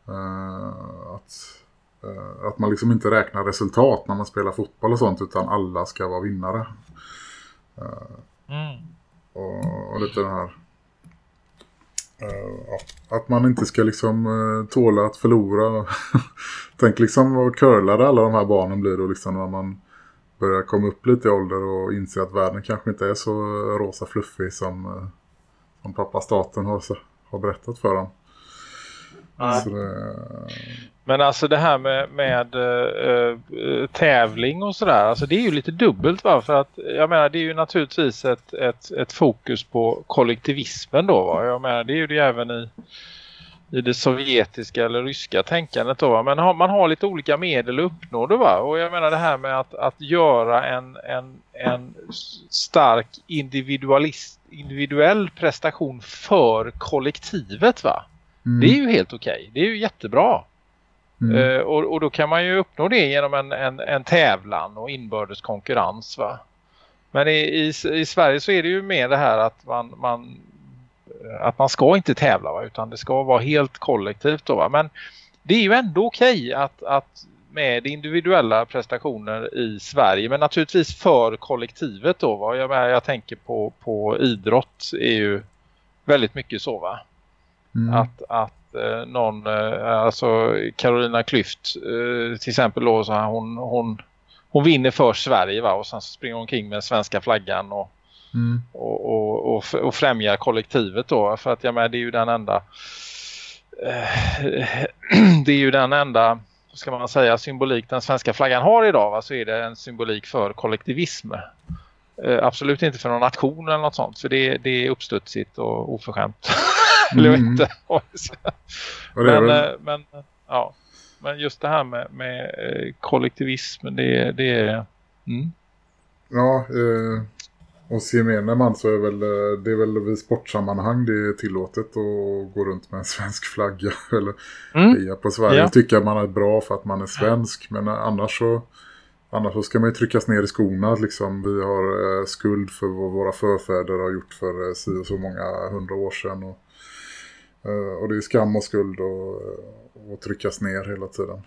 Eh, att, eh, att man liksom inte räknar resultat när man spelar fotboll och sånt utan alla ska vara vinnare. Mm. Och, och lite den här Eh, att man inte ska liksom uh, tåla att förlora. Tänk liksom vad curlade alla de här barnen blir då liksom när man börjar komma upp lite i ålder och inser att världen kanske inte är så eh, rosa fluffig som, som pappa staten har, har berättat för dem. Det, Men alltså det här med, med eh, tävling och sådär, alltså det är ju lite dubbelt va? För att jag menar det är ju naturligtvis ett, ett, ett fokus på kollektivismen då va? Jag menar det är ju det även i, i det sovjetiska eller ryska tänkandet då va? Men har, man har lite olika medel att uppnå det va? Och jag menar det här med att, att göra en, en, en stark individualist, individuell prestation för kollektivet va? Mm, Det är ju helt okej. Det är ju jättebra. mm, Eh, och, och då kan man ju uppnå det genom en, en, en tävlan och inbördes konkurrens va. Men i, i, i Sverige så är det ju mer det här att man, man, att man ska inte tävla va, utan det ska vara helt kollektivt då va. Men det är ju ändå okej att, att med individuella prestationer i Sverige men naturligtvis för kollektivet då va. Jag, jag tänker på, på idrott är ju väldigt mycket så va mm, att, att eh, någon, eh, alltså Carolina Klüft eh, till exempel då, så här, hon, hon, hon vinner för Sverige va? och sen så springer hon omkring med svenska flaggan och, mm, och, och, och, och främjar kollektivet då för att jag menar det är ju den enda eh, det är ju den enda ska man säga symbolik den svenska flaggan har idag va? så är det en symbolik för kollektivism eh, absolut inte för någon nation eller något sånt för det, det är uppstudsigt och oförskämt eller jag vet Mm. inte men, eh, men, ja. men just det här med, med eh, kollektivism det, det är mm. Ja, eh, hos gemene man så är väl, eh, det är väl vid sportsammanhang det är tillåtet att gå runt med en svensk flagga eller Mm. på Sverige. Ja. Tycker man är bra för att man är svensk, men annars så annars så ska man ju tryckas ner i skorna liksom vi har eh, skuld för vad våra förfäder har gjort för eh, si och så många hundra år sedan och, eh, och det är skam och skuld och, och tryckas ner hela tiden.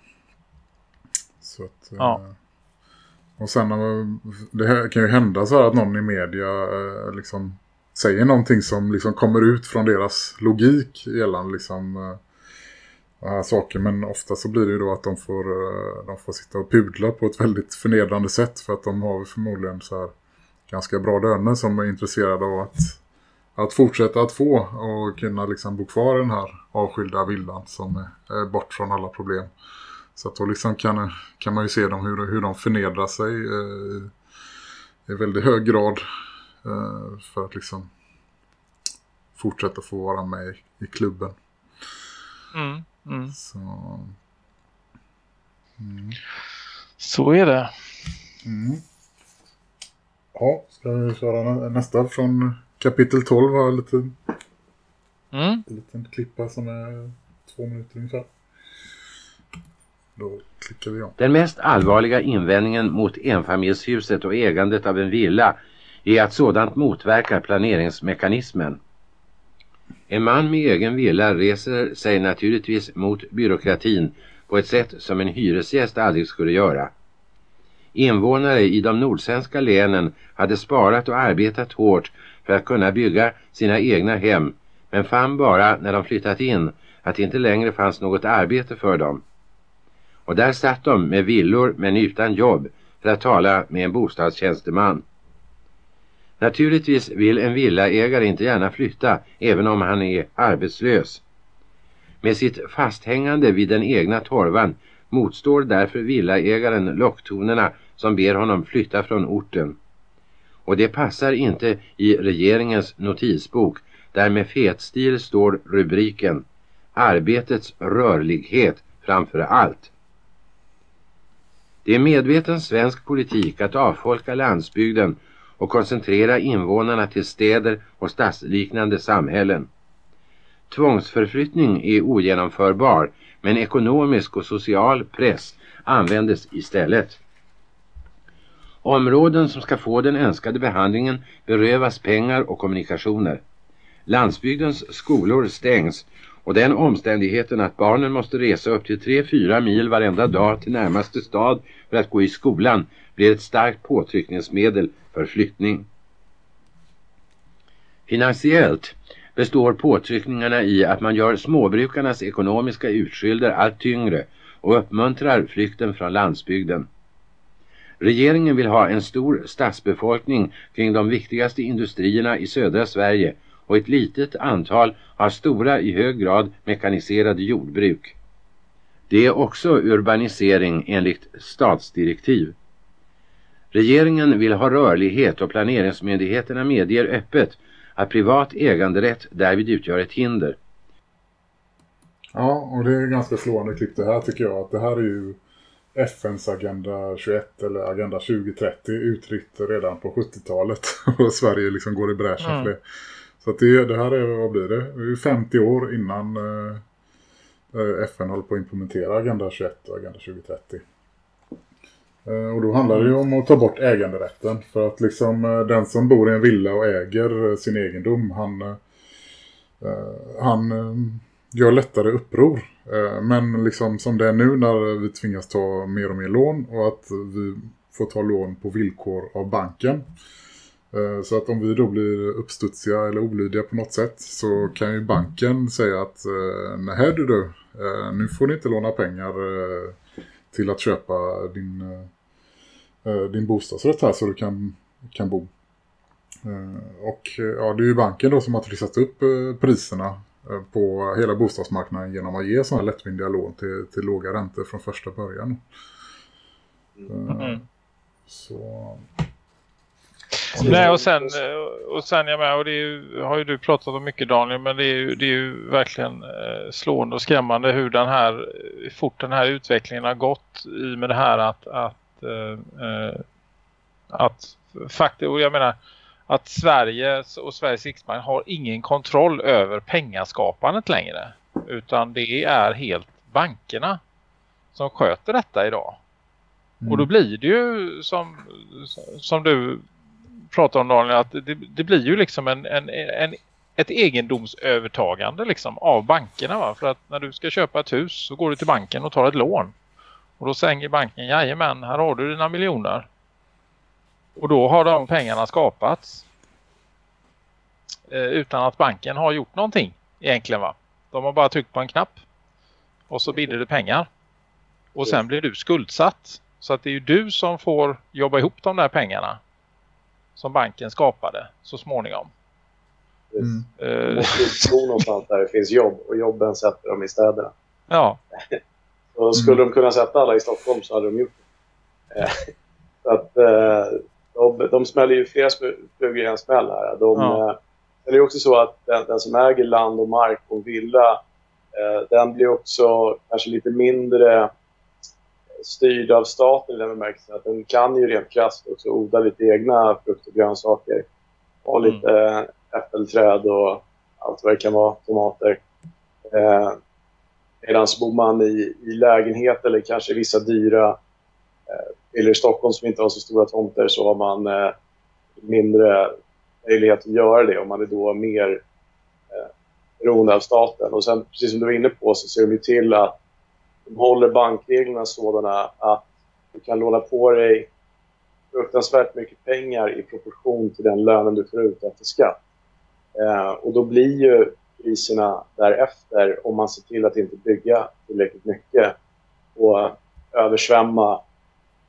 Så att, eh, Ja. Och sen eh, det här kan ju hända så här att någon i media eh, liksom säger någonting som liksom kommer ut från deras logik gällande liksom eh, här saker. Men ofta så blir det ju då att de får, eh, de får sitta och pudla på ett väldigt förnedrande sätt för att de har förmodligen så här ganska bra löner som är intresserade av att, att fortsätta att få och kunna liksom bo kvar i den här avskilda villan som är, bort från alla problem. Så att då liksom kan, kan man ju se dem hur, hur de förnedrar sig eh, i väldigt hög grad eh, för att liksom fortsätta få vara med i, i klubben. Mm, mm. Så, mm. Så är det. Mm. Ja, ska vi köra nästa från kapitel 12 har jag lite mm. en liten klippa som är två minuter ungefär. Då klickar vi om. Den mest allvarliga invändningen mot enfamiljshuset och ägandet av en villa är att sådant motverkar planeringsmekanismen. En man med egen villa reser sig naturligtvis mot byråkratin på ett sätt som en hyresgäst aldrig skulle göra. Invånare i de nordsvenska länen hade sparat och arbetat hårt för att kunna bygga sina egna hem men fann bara när de flyttat in att det inte längre fanns något arbete för dem. Och där satt de med villor men utan jobb för att tala med en bostadstjänsteman. Naturligtvis vill en villaägare inte gärna flytta även om han är arbetslös. Med sitt fasthängande vid den egna torvan motstår därför villaägaren locktonerna som ber honom flytta från orten. Och det passar inte i regeringens notisbok där med fetstil står rubriken Arbetets rörlighet framför allt. Det är medveten svensk politik att avfolka landsbygden och koncentrera invånarna till städer och stadsliknande samhällen. Tvångsförflyttning är ogenomförbar men ekonomisk och social press användes istället. Områden som ska få den önskade behandlingen berövas pengar och kommunikationer. Landsbygdens skolor stängs och den omständigheten att barnen måste resa upp till 3-4 mil varenda dag till närmaste stad för att gå i skolan blir ett starkt påtryckningsmedel för flyttning. Finansiellt består påtryckningarna i att man gör småbrukarnas ekonomiska utskylder allt tyngre och uppmuntrar flykten från landsbygden. Regeringen vill ha en stor stadsbefolkning kring de viktigaste industrierna i södra Sverige och ett litet antal har stora i hög grad mekaniserade jordbruk. Det är också urbanisering enligt stadsdirektiv. Regeringen vill ha rörlighet och planeringsmyndigheterna medger öppet att privat äganderätt därvid utgör ett hinder. Ja, och det är ganska slående klipp det här tycker jag. Att det här är ju FNs Agenda 21 eller Agenda 2030 uttryckt redan på 70-talet. Och Sverige liksom går i bräschen mm. för det. Så att det, det här är, vad blir det? Det är 50 år innan eh, eh FN håller på att implementera Agenda 21 och Agenda 2030. Eh, och då handlar det ju om att ta bort äganderätten. För att liksom eh, den som bor i en villa och äger sin egendom, han, han gör lättare uppror. Eh, men liksom som det är nu när vi tvingas ta mer och mer lån och att vi får ta lån på villkor av banken. Eh, så att om vi då blir uppstudsiga eller olydiga på något sätt så kan ju banken säga att eh, nej du du, nu får ni inte låna pengar till att köpa din din bostadsrätt här så du kan, kan bo. Och ja, det är ju banken då som har trissat upp priserna på hela bostadsmarknaden genom att ge sådana lättvindiga lån till, till låga räntor från första början. Mm. Så... Nej och sen, och sen jag med, och det ju, har ju du pratat om mycket Daniel men det är ju, det är ju verkligen slående och skrämmande hur den här fort den här utvecklingen har gått i med det här att, att eh, att faktiskt, och jag menar att Sverige och Sveriges riksbank har ingen kontroll över pengaskapandet längre. Utan det är helt bankerna som sköter detta idag. Mm. Och då blir det ju som, som du pratar om Daniel att det, det blir ju liksom en, en, en, ett egendomsövertagande liksom av bankerna. Va? För att när du ska köpa ett hus så går du till banken och tar ett lån. Och då säger banken, jajamän, här har du dina miljoner. Och då har de pengarna skapats. Eh, utan att banken har gjort någonting egentligen va. De har bara tryckt på en knapp. Och så bidrar det pengar. Och sen blir du skuldsatt. Så att det är ju du som får jobba ihop de där pengarna. som banken skapade så småningom. Mm. Uh, måste bo någonstans där det finns jobb och jobben sätter dem i städerna. Ja. så skulle mm. de kunna sätta alla i Stockholm så hade de gjort det. Eh, så att uh, de, de smäller ju flera flugor i en smäll här. De, ja. uh, det är också så att den, den, som äger land och mark och villa den blir också kanske lite mindre styrd av staten i den bemärkelsen att den kan ju rent krasst också odla lite egna frukt och grönsaker. Ha mm. lite mm. äppelträd och allt vad det kan vara, tomater. Eh, Medan bor man i, i lägenhet eller kanske vissa dyra eh, eller i Stockholm som inte har så stora tomter så har man eh, mindre möjlighet att göra det och man är då mer eh, beroende av staten. Och sen, precis som du var inne på, så ser de till att de håller bankreglerna sådana att du kan låna på dig fruktansvärt mycket pengar i proportion till den lönen du får ut efter skatt. Eh, och då blir ju priserna därefter om man ser till att inte bygga tillräckligt mycket och översvämma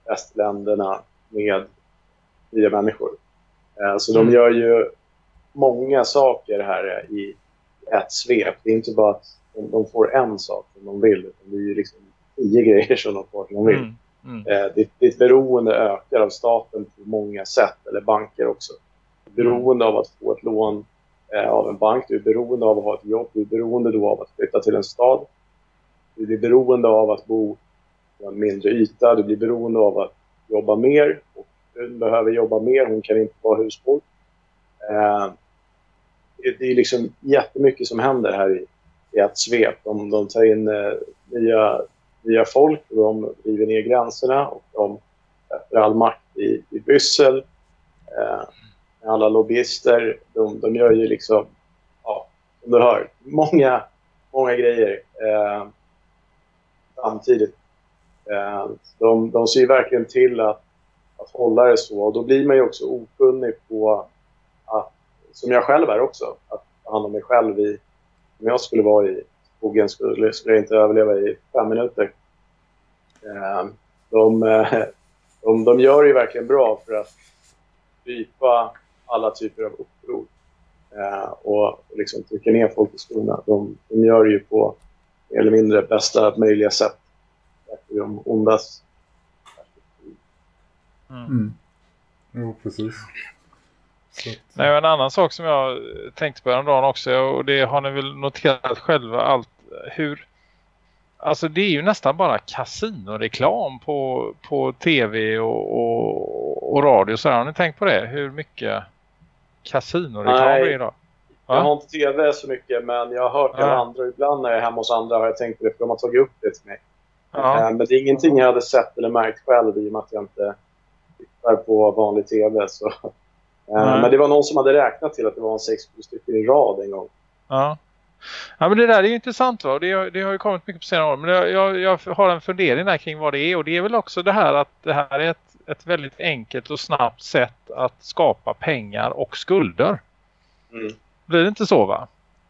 västländerna med nya människor. Eh, så de mm. gör ju många saker här i ett svep. Det är inte bara att de, får en sak som de vill. Utan det är ju liksom tio grejer som de får som de vill. Mm. Mm. Eh, ditt, beroende ökar av staten på många sätt, eller banker också. Beroende av att få ett lån eh, av en bank, du är beroende av att ha ett jobb, du är beroende då av att flytta till en stad. Du blir beroende av att bo en mindre yta, du blir beroende av att jobba mer. Och hon behöver jobba mer, hon kan inte vara husmor. Eh, det är liksom jättemycket som händer här i, i ett svep. De, de tar in eh, nya, nya folk, och de river ner gränserna och de sätter all makt i, i Bryssel. Eh, alla lobbyister, de, de gör ju liksom, ja, som du hör, många, många grejer eh, samtidigt. Eh, de, de ser verkligen till att, att hålla det så och då blir man ju också okunnig på att, som jag själv är också, att ta hand om mig själv i om jag skulle vara i skogen skulle, skulle jag inte överleva i fem minuter. Eh, de, eh, de, de gör det verkligen bra för att strypa alla typer av uppror och liksom trycka ner folk i skorna. De, de gör det ju på mer eller mindre bästa möjliga sätt. Efter de ondas. Mm. Mm. Jo, precis. Nej, en annan sak som jag tänkte på den dagen också och det har ni väl noterat själva allt hur alltså det är ju nästan bara kasinoreklam på, på tv och, och, och radio så har ni tänkt på det? Hur mycket kasinoreklam det är idag? Va? Jag har inte tv så mycket men jag har hört det av andra ibland när jag är hemma hos andra har jag tänkt på det för de har tagit upp det till mig. Ja. Eh, men det är ingenting jag hade sett eller märkt själv i och med att jag inte tittar på vanlig tv så Mm. Men det var någon som hade räknat till att det var en sex stycken i rad en gång. Ja. Ja men det där är ju intressant va? Det, det har ju kommit mycket på senare år. Men jag, jag, har en fundering där kring vad det är. Och det är väl också det här att det här är ett, ett väldigt enkelt och snabbt sätt att skapa pengar och skulder. Mm. Blir det inte så va?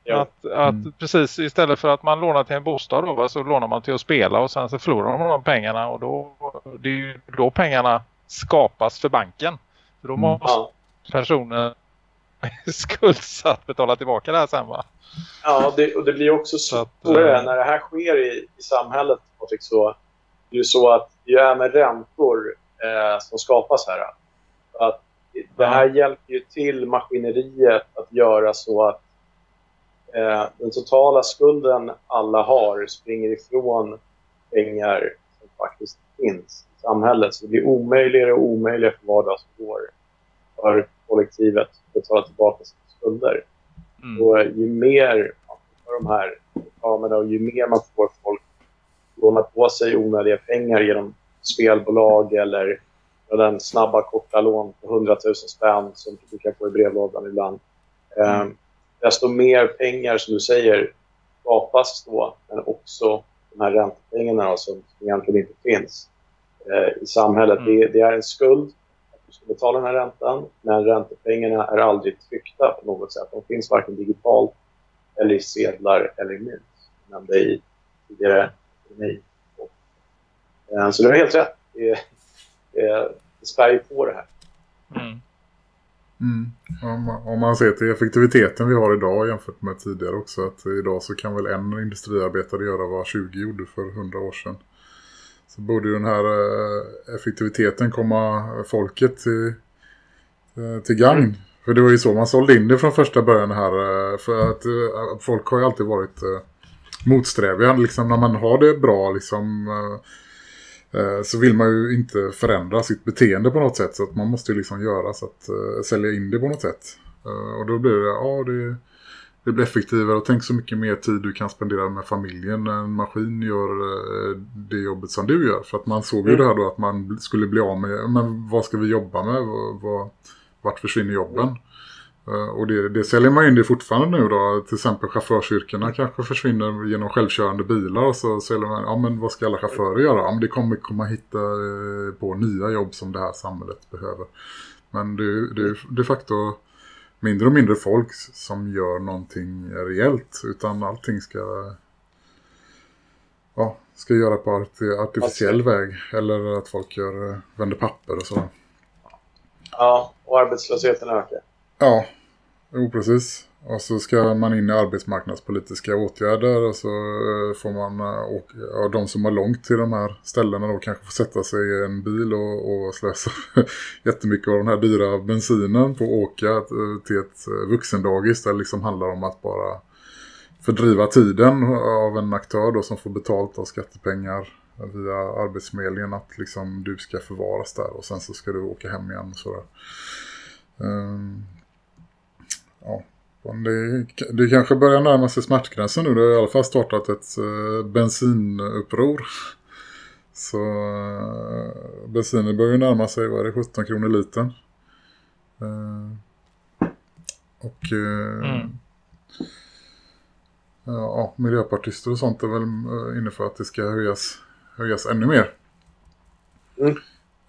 Ja. Att, att mm. precis istället för att man lånar till en bostad då, va, så lånar man till att spela och sen så förlorar man de pengarna och då det är ju då pengarna skapas för banken. För då mm. måste personen skuldsatt betala tillbaka det här sen va? Ja, det, och det blir också svårare äh... när det här sker i, i samhället. Så det är så att det är med räntor eh, som skapas här. Att det här ja. hjälper ju till maskineriet att göra så att eh, den totala skulden alla har springer ifrån pengar som faktiskt finns i samhället. Så det blir omöjligare och omöjligare för var dag som går för kollektivet betala tillbaka sina skulder. Mm. Och ju mer man får de här reklamerna och ju mer man får folk låna på sig onödiga pengar genom spelbolag eller den snabba korta lån på 100 000 spänn som du kan få i brevlådan ibland. Mm. Desto mer pengar som du säger skapas då, men också de här räntepengarna som egentligen inte finns eh, i samhället. Mm. Det, det, är en skuld du ska betala den här räntan, men räntepengarna är aldrig tryckta på något sätt. De finns varken digitalt eller i sedlar eller i mynt. Jag nämnde i tidigare ekonomi. Eh, så det är helt rätt. Det, det, det spär ju på det här. Mm. Mm. Om, om, man ser till effektiviteten vi har idag jämfört med tidigare också. Att idag så kan väl en industriarbetare göra vad 20 gjorde för 100 år sedan. Så borde ju den här eh, effektiviteten komma folket till, eh, till gang. Mm. För det var ju så man sålde in det från första början här. Eh, för att folk har ju alltid varit motsträviga. Liksom när man har det bra liksom så vill man ju inte förändra sitt beteende på något sätt. Så att man måste ju liksom göra så att uh, sälja in det på något sätt. Uh, och då blir det, ja det, det blir effektivare och tänk så mycket mer tid du kan spendera med familjen när en maskin gör det jobbet som du gör. För att man såg ju mm. det här då att man skulle bli av med, men vad ska vi jobba med? Vad, vart försvinner jobben? Eh, och det, det säljer man in det fortfarande nu då. Till exempel chaufförsyrkena kanske försvinner genom självkörande bilar. Och så säljer man, ja men vad ska alla chaufförer göra? Ja, men det kommer komma hitta eh, på nya jobb som det här samhället behöver. Men det, det är de facto mindre och mindre folk som gör någonting reellt. Utan allting ska, ja, ska göra på artificiell väg. Eller att folk gör, eh, vänder papper och så. Ja, och arbetslösheten ökar. Ja, jo precis. Och så ska man in i arbetsmarknadspolitiska åtgärder och så eh, får man åka, eh, ja, de som har långt till de här ställena då kanske får sätta sig i en bil och, och slösa jättemycket av den här dyra bensinen på att åka eh, till ett vuxendagis där det liksom handlar om att bara fördriva tiden av en aktör då som får betalt av skattepengar via arbetsförmedlingen att liksom du ska förvaras där och sen så ska du åka hem igen och sådär. Um, ja, det, det kanske börjar närma sig smärtgränsen nu. Det har i alla fall startat ett uh, bensinuppror. Så uh, bensinen börjar närma sig, vad är det, 17 kronor liten. Uh, och uh, mm. ja, miljöpartister och sånt är väl inne för att det ska höjas, höjas ännu mer. Mm.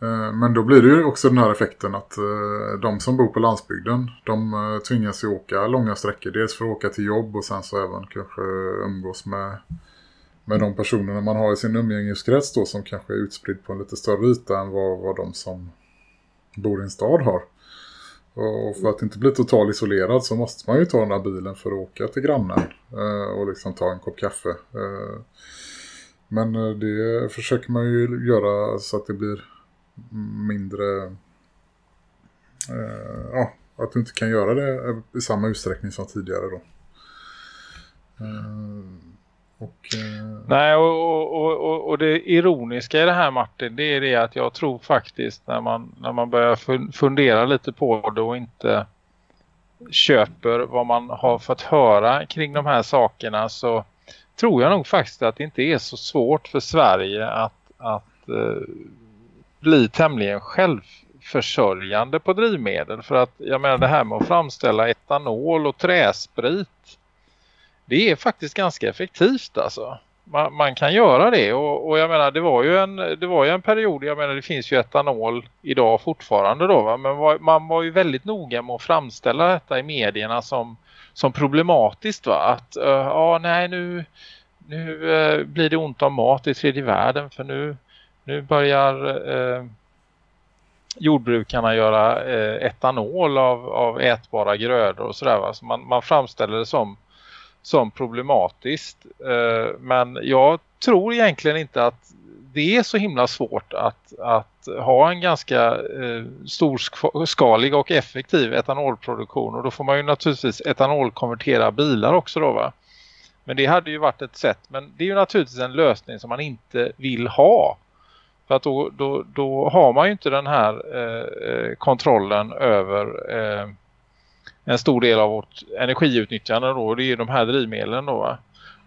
Eh, men då blir det ju också den här effekten att eh, de som bor på landsbygden de eh, tvingas ju åka långa sträckor. Dels för att åka till jobb och sen så även kanske umgås med, med de personerna man har i sin umgängeskrets då som kanske är utspridd på en lite större yta än vad, vad de som bor i en stad har. Och för att inte bli totalt isolerad så måste man ju ta den här bilen för att åka till grannen och liksom ta en kopp kaffe. Men det försöker man ju göra så att det blir mindre eh, ja, att du inte kan göra det i samma utsträckning som tidigare då. Eh, och, eh... Nej, och, och, och, och, det ironiska i det här Martin, det är det att jag tror faktiskt när man, när man börjar fundera lite på det och inte köper vad man har fått höra kring de här sakerna så tror jag nog faktiskt att det inte är så svårt för Sverige att, att eh, bli tämligen självförsörjande på drivmedel. För att jag menar det här med att framställa etanol och träsprit. Det är faktiskt ganska effektivt alltså. Man, man kan göra det och, och, jag menar det var ju en det var ju en period, jag menar det finns ju etanol idag fortfarande då va? men var, man var ju väldigt noga med att framställa detta i medierna som, som problematiskt va att uh, ja nej nu, nu uh, blir det ont om mat i tredje världen för nu nu börjar eh, jordbrukarna göra eh, etanol av, av ätbara grödor och sådär. Va? Så man, man framställer det som, som problematiskt. Eh, men jag tror egentligen inte att det är så himla svårt att, att ha en ganska eh, storskalig och effektiv etanolproduktion. Och då får man ju naturligtvis etanolkonvertera bilar också då va. Men det hade ju varit ett sätt. Men det är ju naturligtvis en lösning som man inte vill ha. För att då, då, då har man ju inte den här eh, eh, kontrollen över eh, en stor del av vårt energiutnyttjande då. Det är ju de här drivmedlen då va?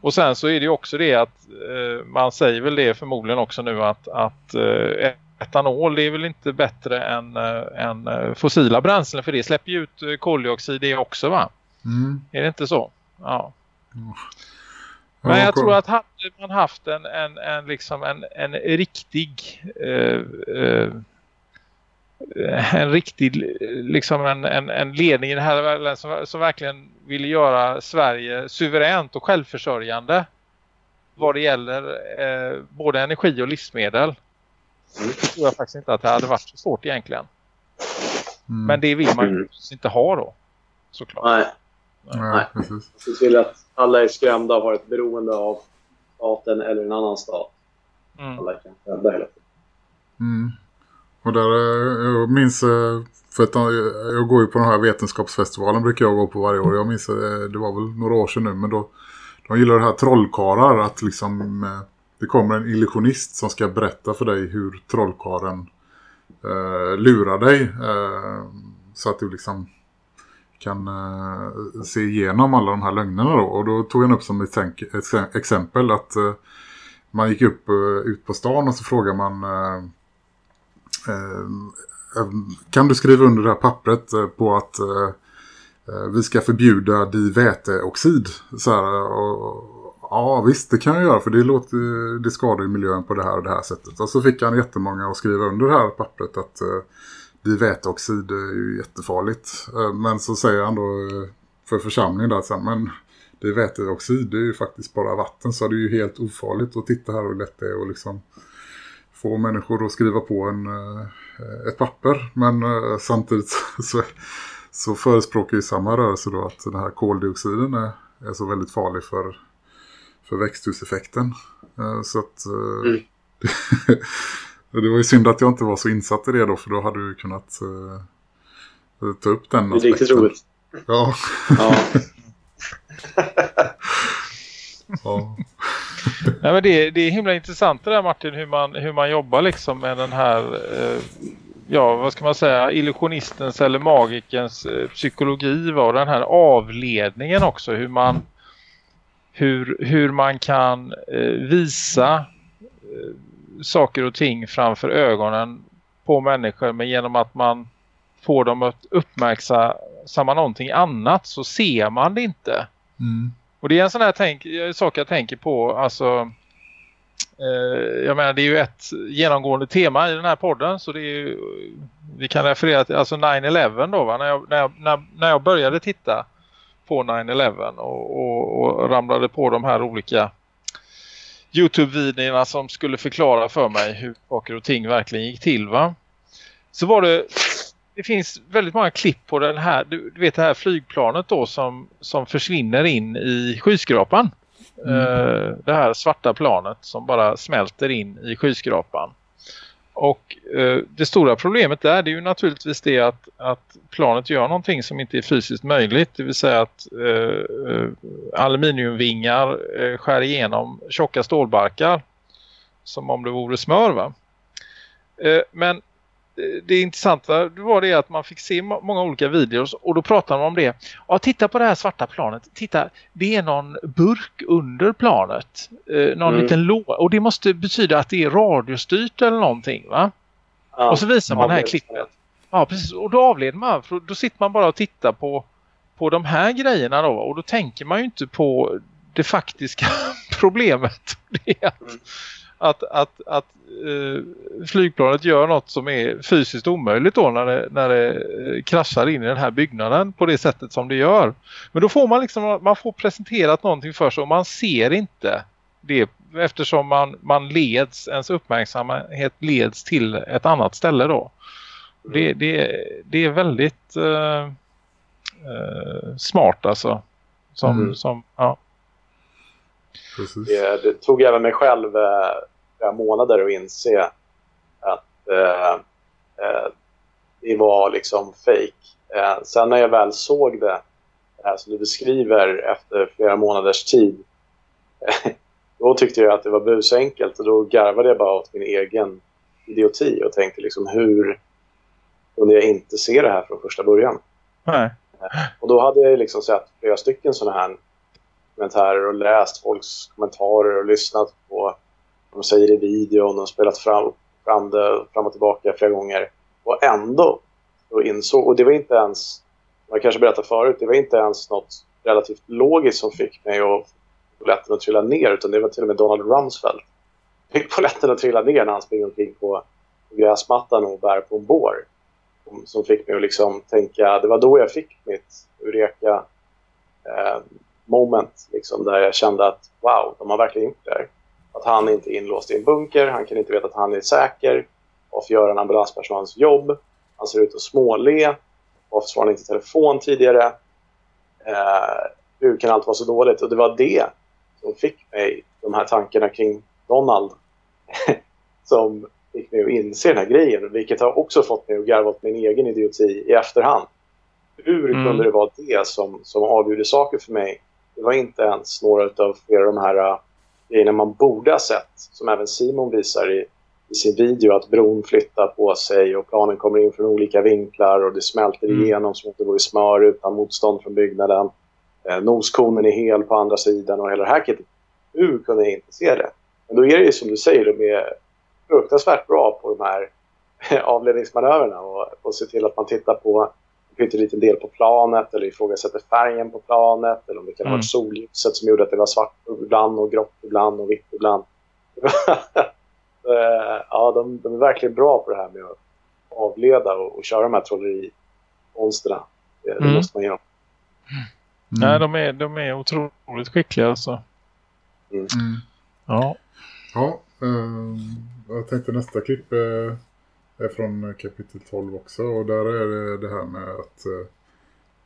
Och sen så är det ju också det att eh, man säger väl det förmodligen också nu att, att eh, etanol är väl inte bättre än, äh, än fossila bränslen för det släpper ju ut koldioxid det också va? Mm. Är det inte så? Ja. Mm. Men jag tror att hade man haft en, en, en, liksom en, en riktig eh, eh, en riktig liksom en, en, en ledning i det här som, som verkligen vill göra Sverige suveränt och självförsörjande vad det gäller eh, både energi och livsmedel. Så tror jag faktiskt inte att det hade varit så svårt egentligen. Mm. Men det vill man ju Mm. inte ha då. Såklart. Nej, Nej, precis. jag vill att alla är skrämda och har ett beroende av staten eller en annan stat. Mm. Alla kan rädda hela tiden. Mm. Och där, eh, jag minns, eh, för att eh, jag går ju på den här vetenskapsfestivalen brukar jag gå på varje år. Jag minns, det var väl några år sedan nu, men då, de gillar det här trollkarlar, att liksom, det kommer en illusionist som ska berätta för dig hur trollkaren eh, lurar dig. Eh, så att du liksom kan eh, se igenom alla de här lögnerna då. Och då tog han upp som ett, tänk- ett exempel att eh, man gick upp eh, ut på stan och så frågar man eh, eh, eh kan du skriva under det här pappret eh, på att eh, eh, vi ska förbjuda diväteoxid så här, och, ja visst det kan jag göra för det, låter, det skadar ju miljön på det här och det här sättet och så fick han jättemånga att skriva under det här pappret att eh, eh, diväteoxid är ju jättefarligt Eh, men så säger han då eh, för församlingen där sen men diväteoxid det är ju faktiskt bara vatten så det är ju helt ofarligt och titta här hur lätt det är att liksom få människor att skriva på en, eh, ett papper. Men samtidigt så, så förespråkar ju samma rörelse då att den här koldioxiden är, är så väldigt farlig för, för växthuseffekten. Så att Mm. det var ju synd att jag inte var så insatt i det då för då hade du kunnat eh, ta upp den Det är riktigt aspekten. roligt. Ja, Ja. ja. Nej, men det, det är himla intressant det där Martin hur man, hur man jobbar liksom med den här eh, ja vad ska man säga illusionistens eller magikens eh, psykologi va? och den här avledningen också hur man hur, hur man kan eh, visa eh, saker och ting framför ögonen på människor men genom att man får dem att uppmärksamma någonting annat så ser man det inte. Mm. Och det är en sån här tänk, sak jag tänker på, alltså eh, jag menar det är ju ett genomgående tema i den här podden så det är ju, vi kan referera till alltså 9-11 då va, när jag, när, jag, när, när jag började titta på 9-11 och, och, och ramlade på de här olika Youtube-videorna som skulle förklara för mig hur saker och ting verkligen gick till va. Så var det det finns väldigt många klipp på den här, du, du vet det här flygplanet då som, som försvinner in i skyskrapan. Eh, det här svarta planet som bara smälter in i skyskrapan. Och eh, det stora problemet där det är ju naturligtvis det att, att planet gör någonting som inte är fysiskt möjligt. Det vill säga att eh, eh aluminiumvingar eh, skär igenom tjocka stålbarkar som om det vore smör va. Eh, men det intressanta var det att man fick se må- många olika videos och då pratade man om det. Ja, titta på det här svarta planet. Titta, det är någon burk under planet. Eh, någon Mm. liten låda. Och det måste betyda att det är radiostyrt eller någonting va? Ja. Och så visar man det här klippet. Ja, precis. Och då avleder man. För då sitter man bara och tittar på, på de här grejerna då. Och då tänker man ju inte på det faktiska problemet. Det är att, Mm. Att, att, att eh, flygplanet gör något som är fysiskt omöjligt då när det, när det eh, kraschar in i den här byggnaden på det sättet som det gör. Men då får man liksom, man får presenterat någonting för sig och man ser inte det eftersom man, man leds, ens uppmärksamhet leds till ett annat ställe då. Det, det, det är väldigt eh, eh, smart alltså. Som, Mm. som, ja. Precis. Det, det tog även mig själv eh, månader att inse att eh, eh, det var liksom fake. Eh, sen när jag väl såg det, här som du beskriver efter flera månaders tid, då tyckte jag att det var busenkelt och då garvade jag bara åt min egen idioti och tänkte liksom hur kunde jag inte se det här från första början? Nej. Och då hade jag liksom sett flera stycken sådana här kommentarer och läst folks kommentarer och lyssnat på de säger i videon och spelat fram, fram, det, fram och tillbaka flera gånger. Och ändå så insåg, och det var inte ens, jag kanske berättade förut, det var inte ens något relativt logiskt som fick mig att polletten att trilla ner utan det var till och med Donald Rumsfeld. Fick polletten att trilla ner när han springer omkring på, gräsmattan och bär på en bår. Som, som fick mig att liksom tänka, det var då jag fick mitt Eureka eh, moment liksom, där jag kände att wow, de har verkligen gjort det här. Att han inte är inlåst i en bunker, han kan inte veta att han är säker. Varför gör en ambulanspersonals jobb? Han ser ut att småle. Varför svarade han inte telefon tidigare? Eh, hur kan allt vara så dåligt? Och det var det som fick mig, de här tankarna kring Donald, som fick mig att inse den här grejen. Vilket har också fått mig att garva åt min egen idioti i efterhand. Hur mm. kunde det vara det som, som avgjorde saker för mig? Det var inte ens några av flera av de här uh, grejerna man borde ha sett, som även Simon visar i, i sin video, att bron flyttar på sig och planen kommer in från olika vinklar och det smälter mm. igenom som att det vore smör utan motstånd från byggnaden. Eh, noskonen är hel på andra sidan och hela det här kittet. Hur kunde jag inte se det? Men då är det ju som du säger, de är fruktansvärt bra på de här avledningsmanövrarna och, och se till att man tittar på pytteliten del på planet eller ifrågasätter färgen på planet eller om det kan ha varit mm. solljuset som gjorde att det var svart ibland och grått ibland och vitt ibland. Eh, ja, de, de, är verkligen bra på det här med att avleda och, och köra de här trollerimonstren. Det, det mm. måste man göra. Mm. Nej, de är, de är otroligt skickliga alltså. Mm. Ja. Ja, eh, jag tänkte nästa klipp är, är från kapitel 12 också. Och där är det det här med att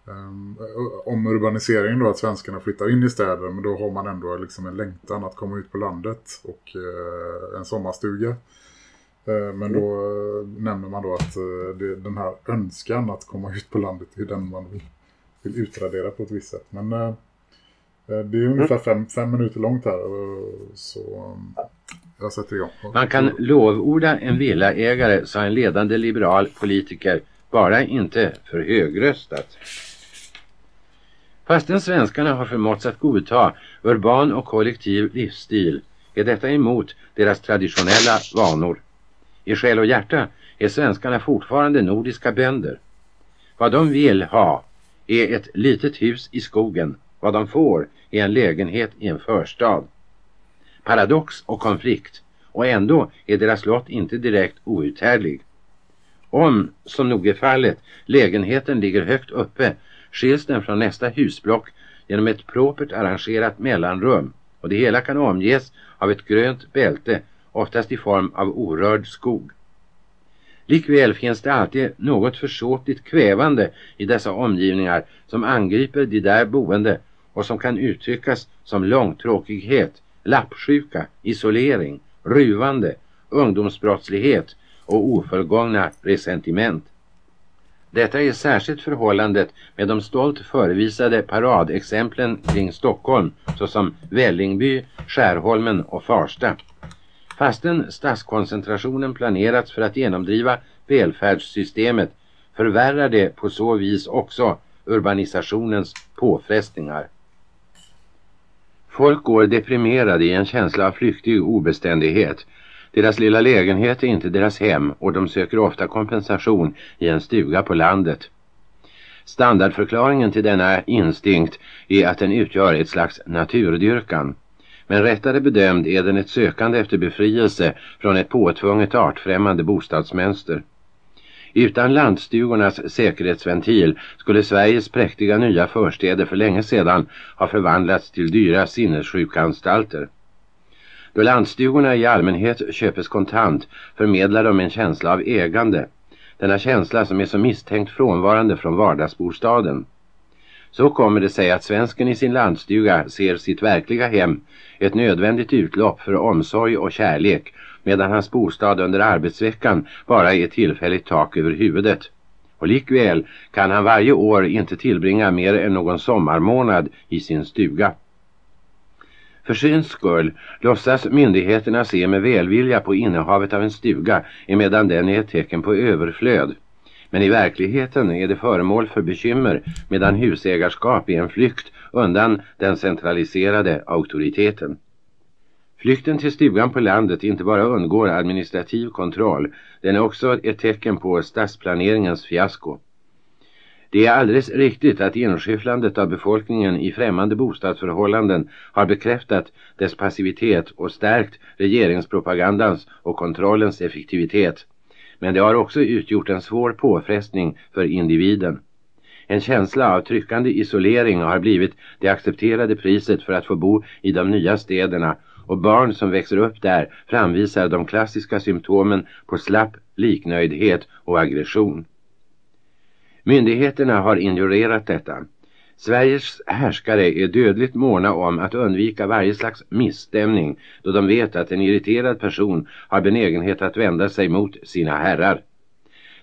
um, om urbaniseringen då, att svenskarna flyttar in i städer. Men då har man ändå liksom en längtan att komma ut på landet och uh, en sommarstuga. Uh, men då uh, nämner man då att det, den här önskan att komma ut på landet är den man vill, vill utradera på ett visst sätt. Men det är ungefär fem, fem minuter långt här. Så jag sätter igång. Man kan lovorda en villaägare, sa en ledande liberal politiker, bara inte för högröstat. Fastän svenskarna har förmåtts att godta urban och kollektiv livsstil är detta emot deras traditionella vanor. I själ och hjärta är svenskarna fortfarande nordiska bönder. Vad de vill ha är ett litet hus i skogen. Vad de får är en lägenhet i en förstad paradox och konflikt och ändå är deras lott inte direkt outhärdlig. Om, som nog är fallet, lägenheten ligger högt uppe skiljs den från nästa husblock genom ett propert arrangerat mellanrum och det hela kan omges av ett grönt bälte, oftast i form av orörd skog. Likväl finns det alltid något försåtligt kvävande i dessa omgivningar som angriper de där boende och som kan uttryckas som långtråkighet, lappsjuka, isolering, ruvande, ungdomsbrottslighet och ofullgångna resentiment. Detta är särskilt förhållandet med de stolt förevisade paradexemplen kring Stockholm såsom Vällingby, Skärholmen och Farsta. Fastän stadskoncentrationen planerats för att genomdriva välfärdssystemet förvärrar det på så vis också urbanisationens påfrestningar. Folk går deprimerade i en känsla av flyktig obeständighet. Deras lilla lägenhet är inte deras hem och de söker ofta kompensation i en stuga på landet. Standardförklaringen till denna instinkt är att den utgör ett slags naturdyrkan. Men rättare bedömd är den ett sökande efter befrielse från ett påtvunget artfrämmande bostadsmönster. Utan landstugornas säkerhetsventil skulle Sveriges präktiga nya förstäder för länge sedan ha förvandlats till dyra sinnessjukanstalter. Då landstugorna i allmänhet köpes kontant förmedlar de en känsla av ägande. Denna känsla som är så misstänkt frånvarande från vardagsbostaden. Så kommer det sig att svensken i sin landstuga ser sitt verkliga hem, ett nödvändigt utlopp för omsorg och kärlek medan hans bostad under arbetsveckan bara är tillfälligt tak över huvudet. Och likväl kan han varje år inte tillbringa mer än någon sommarmånad i sin stuga. För syns skull låtsas myndigheterna se med välvilja på innehavet av en stuga emedan den är ett tecken på överflöd. Men i verkligheten är det föremål för bekymmer medan husägarskap är en flykt undan den centraliserade auktoriteten. Flykten till stugan på landet inte bara undgår administrativ kontroll, den är också ett tecken på stadsplaneringens fiasko. Det är alldeles riktigt att inskyfflandet av befolkningen i främmande bostadsförhållanden har bekräftat dess passivitet och stärkt regeringspropagandans och kontrollens effektivitet. Men det har också utgjort en svår påfrestning för individen. En känsla av tryckande isolering har blivit det accepterade priset för att få bo i de nya städerna och barn som växer upp där framvisar de klassiska symptomen på slapp liknöjdhet och aggression. Myndigheterna har ignorerat detta. Sveriges härskare är dödligt måna om att undvika varje slags misstämning då de vet att en irriterad person har benägenhet att vända sig mot sina herrar.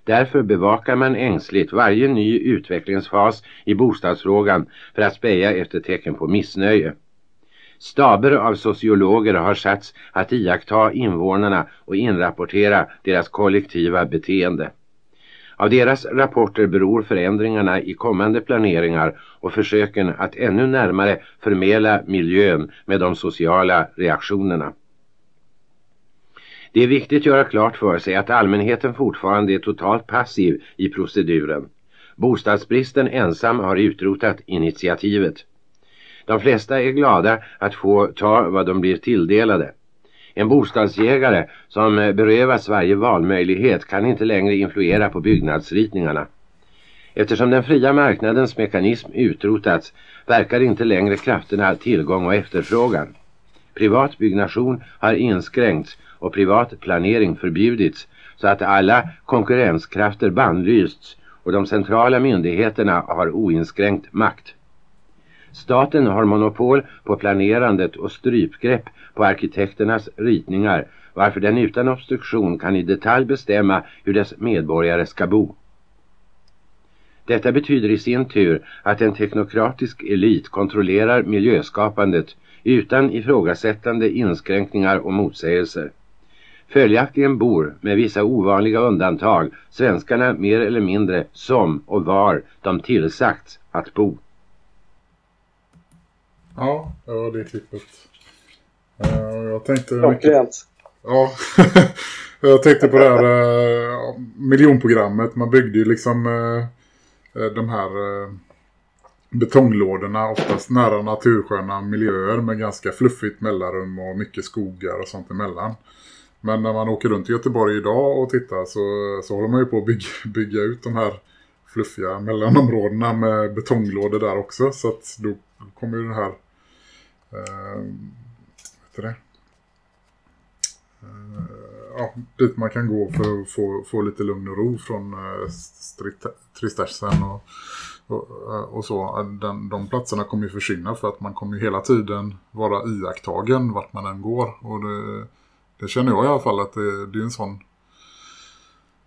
Därför bevakar man ängsligt varje ny utvecklingsfas i bostadsfrågan för att speja efter tecken på missnöje. Staber av sociologer har satts att iaktta invånarna och inrapportera deras kollektiva beteende. Av deras rapporter beror förändringarna i kommande planeringar och försöken att ännu närmare förmedla miljön med de sociala reaktionerna. Det är viktigt att göra klart för sig att allmänheten fortfarande är totalt passiv i proceduren. Bostadsbristen ensam har utrotat initiativet. De flesta är glada att få ta vad de blir tilldelade. En bostadsjägare som berövas varje valmöjlighet kan inte längre influera på byggnadsritningarna. Eftersom den fria marknadens mekanism utrotats verkar inte längre krafterna tillgång och efterfrågan. Privat byggnation har inskränkts och privat planering förbjudits så att alla konkurrenskrafter bannlysts och de centrala myndigheterna har oinskränkt makt. Staten har monopol på planerandet och strypgrepp på arkitekternas ritningar varför den utan obstruktion kan i detalj bestämma hur dess medborgare ska bo. Detta betyder i sin tur att en teknokratisk elit kontrollerar miljöskapandet utan ifrågasättande inskränkningar och motsägelser. Följaktligen bor, med vissa ovanliga undantag, svenskarna mer eller mindre som och var de tillsagts att bo. Ja, det var det klippet. Uh, jag tänkte... Klockrent. Ja, jag tänkte på det här uh, miljonprogrammet. Man byggde ju liksom uh, de här betonglådorna oftast nära natursköna miljöer med ganska fluffigt mellanrum och mycket skogar och sånt emellan. Men när man åker runt i Göteborg idag och tittar så, så håller man ju på att bygga, bygga ut de här fluffiga mellanområdena med betonglådor där också. Så att då kommer ju det här eh, vet det? Eh, ja, dit man kan gå för att få, få lite lugn och ro från eh, tristessen och, och, eh, och, så. Den, de platserna kommer ju försvinna för att man kommer ju hela tiden vara iakttagen vart man än går. Och det, det känner jag i alla fall att det, det är en sån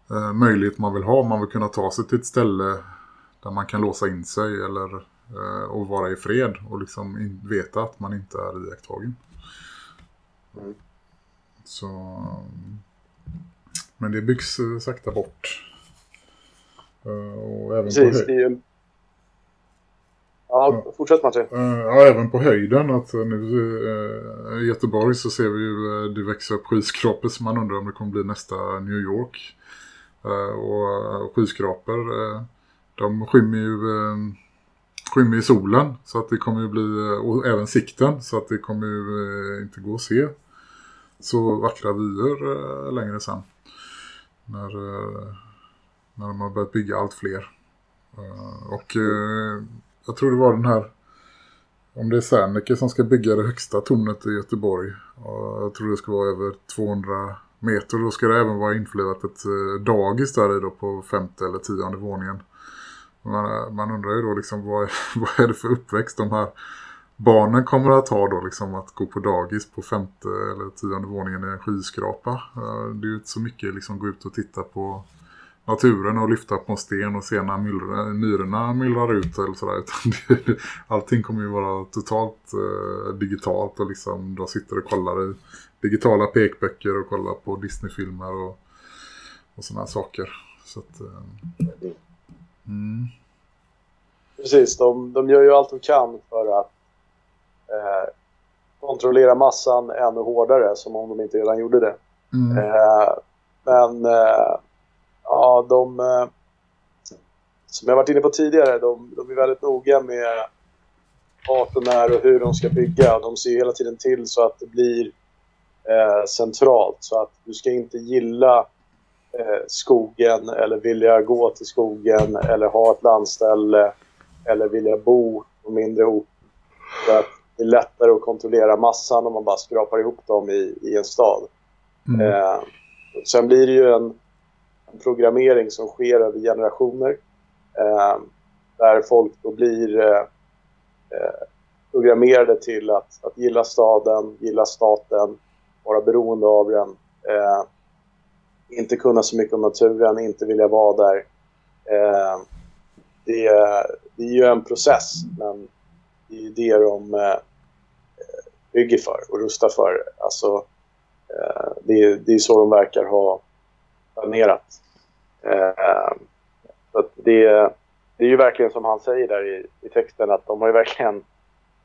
eh, möjlighet man vill ha. Man vill kunna ta sig till ett ställe där man kan låsa in sig eller och vara i fred och liksom in, veta att man inte är iakttagen. Mm. Så men det byggs eh, sakta bort. Uh, och även Precis, på det Ja, fortsätt Martin. Ja, även på höjden. Att nu i Göteborg så ser vi ju det växer upp skyskrapor som man undrar om det kommer bli nästa New York. och skyskrapor, de skymmer ju skymmer i solen så att det kommer ju bli, och även sikten så att det kommer ju eh, inte gå att se så vackra vyer eh, längre sen när, eh, när de har börjat bygga allt fler. Och jag tror det var den här om det är Serneke som ska bygga det högsta tornet i Göteborg. Och jag tror det ska vara över 200 meter. Då ska det även vara inflivat ett dagis där i då på femte eller tionde våningen. Man, man undrar ju då liksom vad, vad är det för uppväxt de här barnen kommer att ha då liksom att gå på dagis på femte eller tionde våningen i en skyskrapa. Det är ju inte så mycket liksom gå ut och titta på naturen och lyfta på en sten och se när myrorna myllrar ut eller sådär. Utan allting kommer ju vara totalt eh, digitalt och liksom de sitter och kollar i digitala pekböcker och kollar på Disneyfilmer och, och sådana saker. Så att, eh, mm. Precis, de, de gör ju allt de kan för att eh, kontrollera massan ännu hårdare som om de inte redan gjorde det. Mm. Eh, men eh, ja, de, eh, som jag varit inne på tidigare, de, de är väldigt noga med vart de är och hur de ska bygga. De ser hela tiden till så att det blir eh, centralt. Så att du ska inte gilla eh, skogen eller vilja gå till skogen eller ha ett landställe eller vilja bo på mindre ort. Att det är lättare att kontrollera massan om man bara skrapar ihop dem i, i en stad. Mm. Eh, sen blir det ju en programmering som sker över generationer. Eh, där folk då blir eh, eh, programmerade till att, att gilla staden, gilla staten, vara beroende av den. Eh, inte kunna så mycket om naturen, inte vilja vara där. Eh, det, det, är ju en process, men det är det de eh, bygger för och rustar för. Alltså, eh, det, det är så de verkar ha planerat. Eh, så det, det är ju verkligen som han säger där i, i texten att de har ju verkligen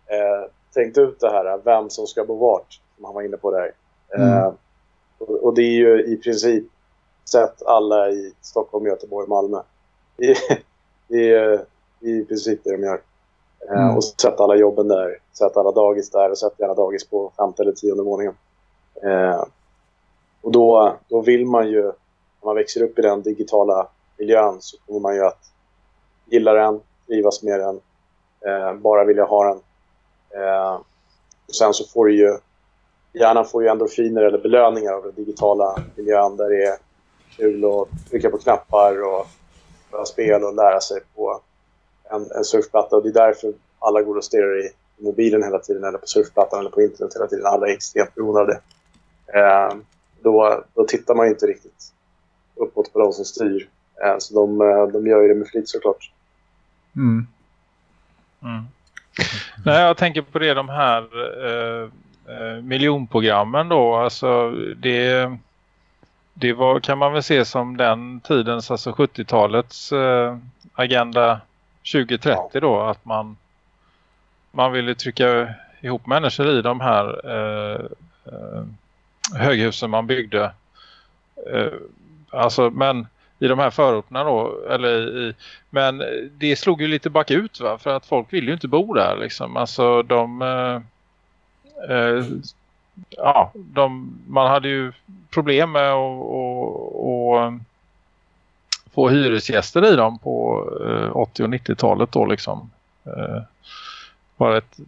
eh, tänkt ut det här, vem som ska bo vart, som han var inne på där. Mm. Eh, och, och, det är ju i princip sett alla i Stockholm, Göteborg, Malmö. Det är i princip det de gör. Eh, mm. Och sett alla jobben där, sett alla dagis där och sett gärna dagis på femte eller tionde våningen. Eh, och då, då vill man ju, när man växer upp i den digitala miljön så kommer man ju att gilla den, trivas med den, eh, bara vilja ha den. Eh, och sen så får du ju, hjärnan får ju endorfiner eller belöningar av den digitala miljön där det är kul att trycka på knappar och spela spel och lära sig på en, en surfplatta. Och det är därför alla går och stirrar i mobilen hela tiden eller på surfplattan eller på internet hela tiden. Alla är extremt beroende av det. Eh, då, då tittar man inte riktigt uppåt på de som styr. Eh, så de, eh, de gör ju det med flit såklart. Mm. Mm. Nej, jag tänker på det, de här eh, eh miljonprogrammen då. Alltså det, det var, kan man väl se som den tidens, alltså 70-talets eh, agenda 2030 då. Att man, man ville trycka ihop människor i de här eh, eh, höghusen man byggde. Eh, alltså, men i de här förorterna då. Eller i, men det slog ju lite bakut va? För att folk vill ju inte bo där liksom. Alltså de... Eh, eh, Ja, de, man hade ju problem med att få hyresgäster i dem på eh, 80- och 90-talet då liksom. Eh, ett,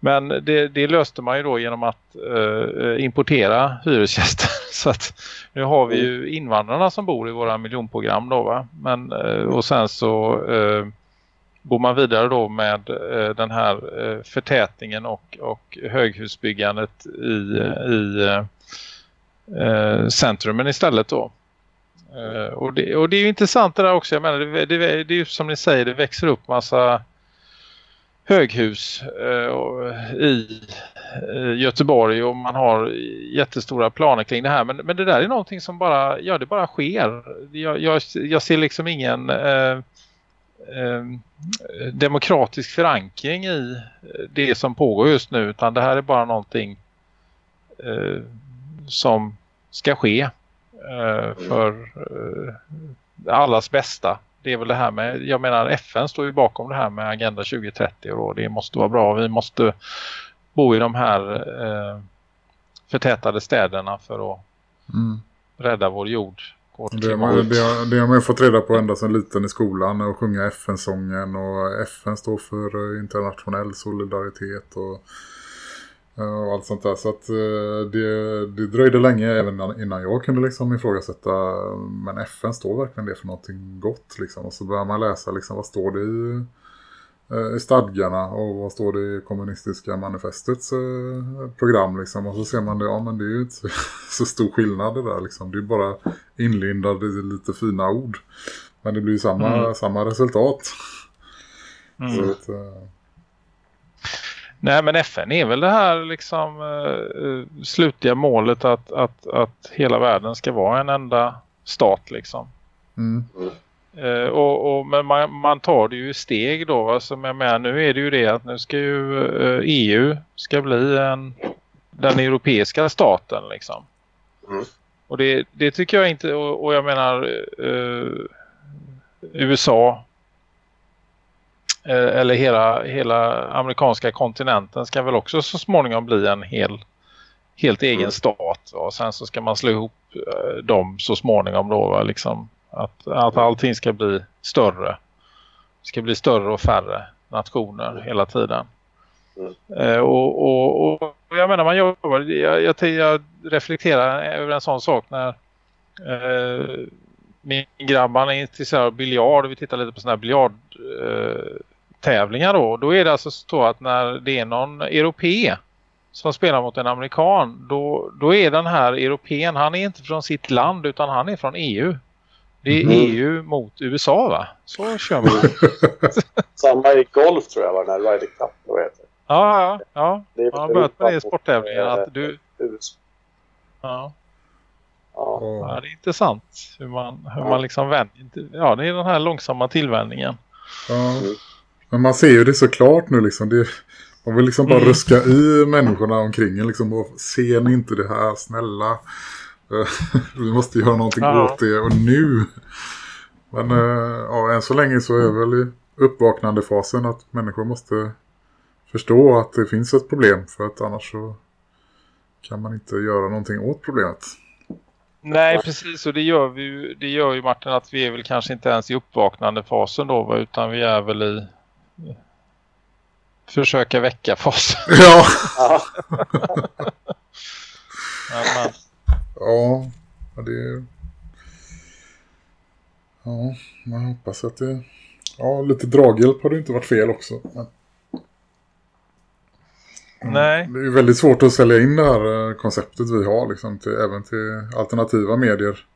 men det, det, löste man ju då genom att eh, importera hyresgäster. Så att nu har vi ju invandrarna som bor i våra miljonprogram då va. Men, eh, och sen så eh, går man vidare då med eh, den här eh, förtätningen och, och höghusbyggandet i, i eh, eh centrumen istället då. Eh, och, det, och det är ju intressant det där också. Jag menar, det, det, det är ju som ni säger, det växer upp massa höghus eh, i eh, Göteborg och man har jättestora planer kring det här. Men, men det där är någonting som bara, ja det bara sker. Jag, jag, jag ser liksom ingen eh, demokratisk förankring i det som pågår just nu utan det här är bara någonting eh, som ska ske eh, för allas bästa det är väl det här med, jag menar FN står ju bakom det här med Agenda 2030 och det måste vara bra. Vi måste bo i de här eh, förtätade städerna för att mm. rädda vår jord. Det har, man, det, har, det har man fått reda på ända sedan liten i skolan och sjunga FN-sången och FN står för internationell solidaritet och och allt sånt där. Så att eh, det, det dröjde länge även innan jag kunde liksom ifrågasätta men FN står verkligen det för någonting gott liksom. Och så börjar man läsa liksom vad står det i, eh, i stadgarna och vad står det i kommunistiska manifestets eh, program liksom. Och så ser man det, ja men det är ju inte så stor skillnad det där liksom. Det är bara inlindad i lite fina ord. Men det blir ju samma, mm. samma resultat. Mm. Så att, Nej men FN är väl det här liksom uh, slutliga målet att, att, att hela världen ska vara en enda stat liksom. Mm. Uh, och, och, men man, man, tar det ju i steg då. Alltså, men, men nu är det ju det att nu ska ju uh, EU ska bli en, den europeiska staten liksom. Mm. Och det, det tycker jag inte, och, och jag menar USA Eh, eller hela, hela amerikanska kontinenten ska väl också så småningom bli en hel, helt egen mm. stat. Och sen så ska man slå ihop eh, dem så småningom då. Liksom, att, att allting ska bli större. Det ska bli större och färre nationer hela tiden. Mm. Eh, och, och, och, jag menar man jobbar, jag, jag, jag reflekterar över en sån sak när eh, min grabbarna är intresserad av biljard och vi tittar lite på sådana här biljardtävlingar eh, då. Då är det alltså så att när det är någon europé som spelar mot en amerikan då, då är den här europeen, han är inte från sitt land utan han är från EU. Det är mm. EU mot USA va? Så kör man. Samma i golf tror jag var den här Ryder Cup. Vad heter. Ja, ja, ja. Det man har börjat med det i sporttävlingar. Att du... Ja. Ja. ja. det är intressant hur man, hur ja. man liksom vänder. Ja, det är den här långsamma tillvänningen. Ja. Men man ser ju det så klart nu liksom. Det, man vill liksom bara mm. ruska i människorna omkring liksom. Och ser ni inte det här, snälla. Vi måste göra någonting ja. åt det och nu. Men eh, ja, än så länge så är väl i uppvaknandefasen att människor måste förstå att det finns ett problem. För att annars så kan man inte göra någonting åt problemet. Nej, precis. Och det gör, vi, det gör ju Martin att vi är väl kanske inte ens i uppvaknandefasen då. Utan vi är väl i försöka väcka fasen. Ja. ja, ja, det Ja, man hoppas att det... Ja, lite draghjälp har det inte varit fel också. Men... Nej. Det är väldigt svårt att sälja in det här eh, konceptet vi har liksom, till, även till alternativa medier.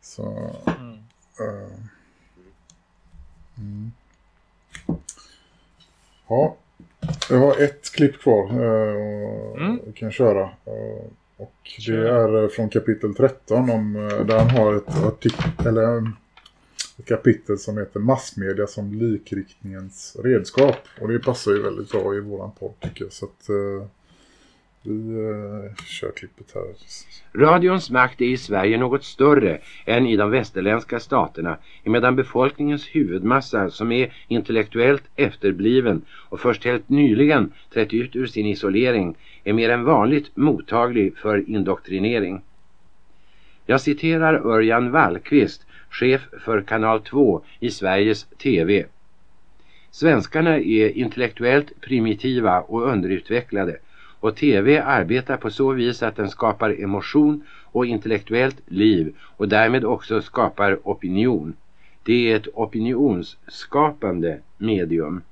Så... Mm. Uh, mm. Ja, jag har ett klipp kvar uh, mm. jag kan köra. Uh, och det är från kapitel 13 om, där han har ett artikel, eller ett kapitel som heter Massmedia som likriktningens redskap. Och det passar ju väldigt bra i våran podd tycker jag. Så att vi uh, kör klippet här. Radions makt är i Sverige något större än i de västerländska staterna emedan befolkningens huvudmassa som är intellektuellt efterbliven och först helt nyligen trätt ut ur sin isolering är mer än vanligt mottaglig för indoktrinering. Jag citerar Örjan Wallqvist chef för kanal 2 i Sveriges TV. Svenskarna är intellektuellt primitiva och underutvecklade och TV arbetar på så vis att den skapar emotion och intellektuellt liv och därmed också skapar opinion. Det är ett opinionsskapande medium.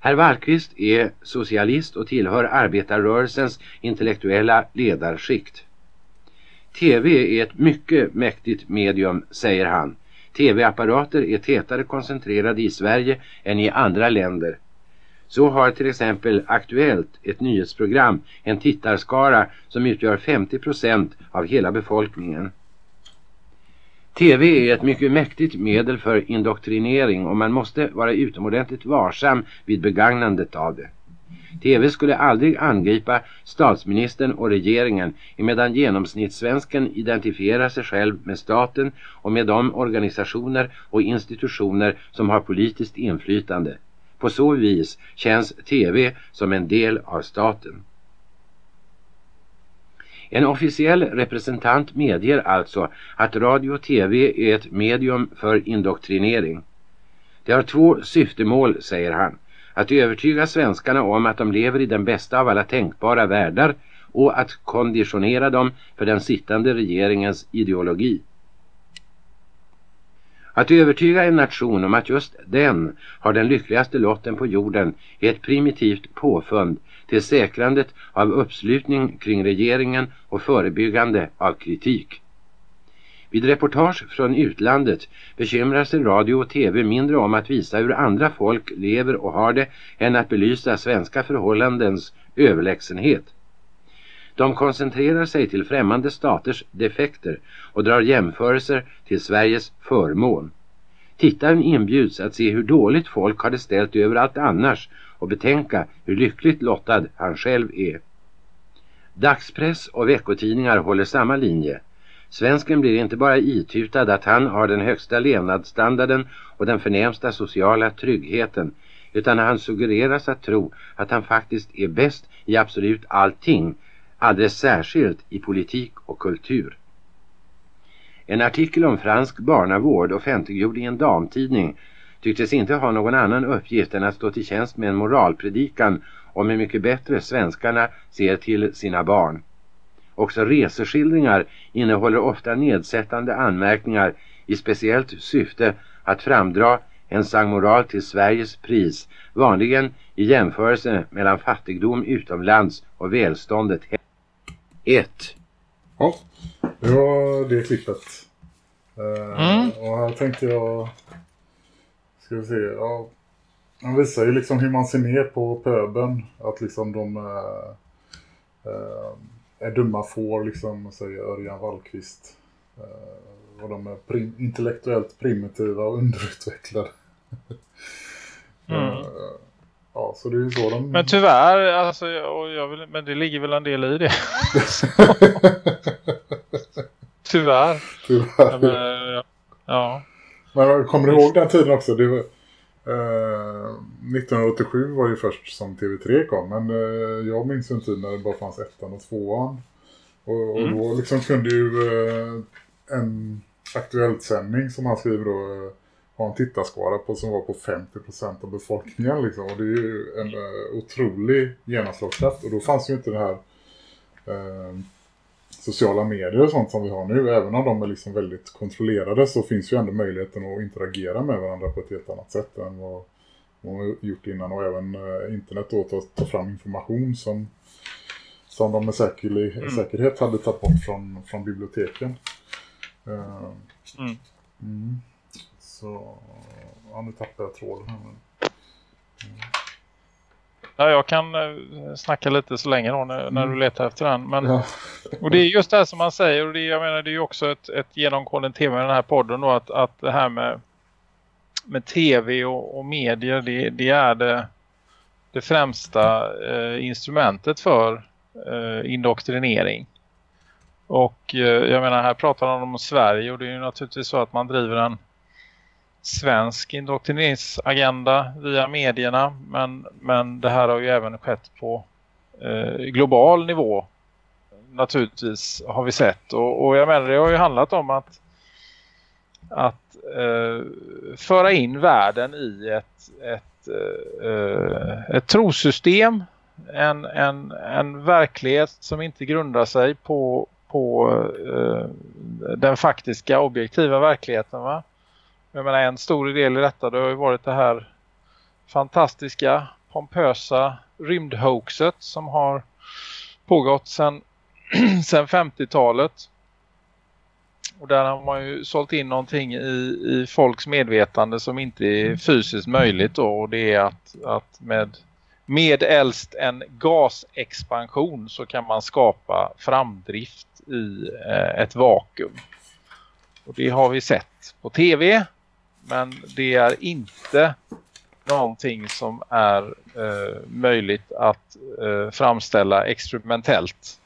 Herr Wallqvist är socialist och tillhör arbetarrörelsens intellektuella ledarskikt. TV är ett mycket mäktigt medium, säger han. TV-apparater är tätare koncentrerade i Sverige än i andra länder. Så har till exempel Aktuellt ett nyhetsprogram en tittarskara som utgör 50% av hela befolkningen. TV är ett mycket mäktigt medel för indoktrinering och man måste vara utomordentligt varsam vid begagnandet av det. TV skulle aldrig angripa statsministern och regeringen emedan genomsnittssvensken identifierar sig själv med staten och med de organisationer och institutioner som har politiskt inflytande. På så vis känns TV som en del av staten. En officiell representant medger alltså att radio och tv är ett medium för indoktrinering. Det har två syftemål, säger han att övertyga svenskarna om att de lever i den bästa av alla tänkbara världar och att konditionera dem för den sittande regeringens ideologi. Att övertyga en nation om att just den har den lyckligaste lotten på jorden är ett primitivt påfund till säkrandet av uppslutning kring regeringen och förebyggande av kritik. Vid reportage från utlandet bekymrar sig radio och tv mindre om att visa hur andra folk lever och har det än att belysa svenska förhållandens överlägsenhet. De koncentrerar sig till främmande staters defekter och drar jämförelser till Sveriges förmån. Tittaren inbjuds att se hur dåligt folk har det ställt överallt annars och betänka hur lyckligt lottad han själv är. Dagspress och veckotidningar håller samma linje. Svensken blir inte bara itutad att han har den högsta levnadsstandarden och den förnämsta sociala tryggheten utan han suggereras att tro att han faktiskt är bäst i absolut allting, alldeles särskilt i politik och kultur. En artikel om fransk barnavård offentliggjord i en damtidning tycktes inte ha någon annan uppgift än att stå till tjänst med en moralpredikan om hur mycket bättre svenskarna ser till sina barn. Också reseskildringar innehåller ofta nedsättande anmärkningar i speciellt syfte att framdra en sangmoral till Sveriges pris, vanligen i jämförelse mellan fattigdom utomlands och välståndet. 1. Ja, det var det klippet. Uh, Mm. Och här tänkte jag... Ska vi se, ja... Han visar ju liksom hur man ser ner på pöben. Att liksom de uh, uh, är dumma får, liksom, säger Örjan Wallqvist. Uh, och de är prim intellektuellt primitiva och underutvecklade. Mm. Ja, så det är så de... Men tyvärr, alltså, vill, men det ligger väl en del i det. Tyvärr. Tyvärr. Men, eh, ja. Men kommer du ihåg den tiden också? Det var, eh, 1987 var ju först som TV3 kom. Men eh, jag minns en tid när det bara fanns ettan och tvåan. Och, och Mm. då liksom kunde ju eh, en aktuellt sändning som han skriver då eh, ha en tittarskara på som var på 50% av befolkningen liksom. Och det är ju en eh, otrolig genomslagskraft. Och då fanns ju inte det här eh, sociala medier och sånt som vi har nu. Även om de är liksom väldigt kontrollerade så finns ju ändå möjligheten att interagera med varandra på ett helt annat sätt än vad man har gjort innan. Och även eh, internet då ta, ta fram information som, som de med säker, Mm. säkerhet hade tagit bort från, från biblioteken. Eh, Mm. mm. Så, ja nu tappar jag tråden här. Men... ja, jag kan eh, snacka lite så länge då när, när du letar efter den. Men, Ja. Och det är just det här som man säger och det, jag menar det är ju också ett, ett genomgående tema i den här podden då att, att det här med, med tv och, och medier det, det är det, det främsta eh, instrumentet för eh, indoktrinering. Och eh, jag menar här pratar han om Sverige och det är ju naturligtvis så att man driver en svensk indoktrineringsagenda via medierna men, men det här har ju även skett på eh, global nivå naturligtvis har vi sett och, och jag menar det har ju handlat om att att eh, föra in världen i ett ett, eh, ett trosystem en, en, en verklighet som inte grundar sig på, på eh, den faktiska objektiva verkligheten va? Jag menar en stor del i detta det har ju varit det här fantastiska, pompösa rymdhoaxet som har pågått sedan sen 50-talet. Och där har man ju sålt in någonting i, i folks medvetande som inte är fysiskt möjligt då. Och det är att, att med, med äldst en gasexpansion så kan man skapa framdrift i eh, ett vakuum. Och det har vi sett på tv. Men det är inte någonting som är eh, möjligt att eh, framställa experimentellt.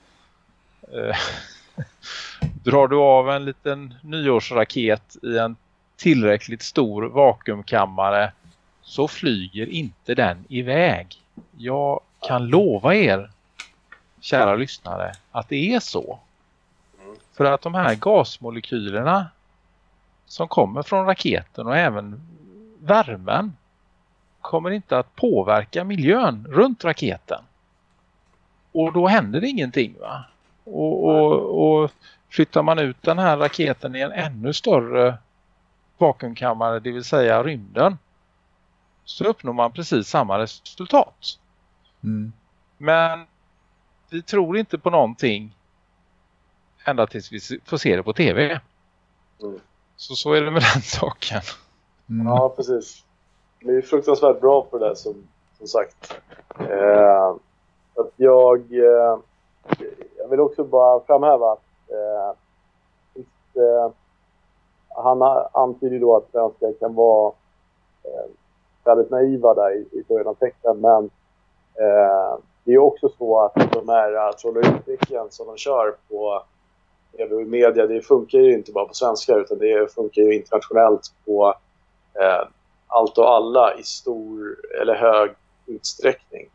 Eh, drar du av en liten nyårsraket i en tillräckligt stor vakuumkammare så flyger inte den iväg. Jag kan lova er, kära lyssnare, att det är så. För att de här gasmolekylerna som kommer från raketen och även värmen kommer inte att påverka miljön runt raketen. Och då händer det ingenting va? Och, och, och flyttar man ut den här raketen i en ännu större vakuumkammare, det vill säga rymden, så uppnår man precis samma resultat. Mm. Men vi tror inte på någonting ända tills vi får se det på tv. Mm. Så så är det med den saken. Mm. Ja, precis. Det är fruktansvärt bra på det där som, som sagt. Eh, att jag, eh, jag vill också bara framhäva att eh, just, eh, han antyder då att svenskar kan vara eh, väldigt naiva där i, i början av texten. Men eh, det är också så att de här troll och uttrycken som de kör på tv och media, det funkar ju inte bara på svenska utan det funkar ju internationellt på eh, allt och alla i stor eller hög utsträckning.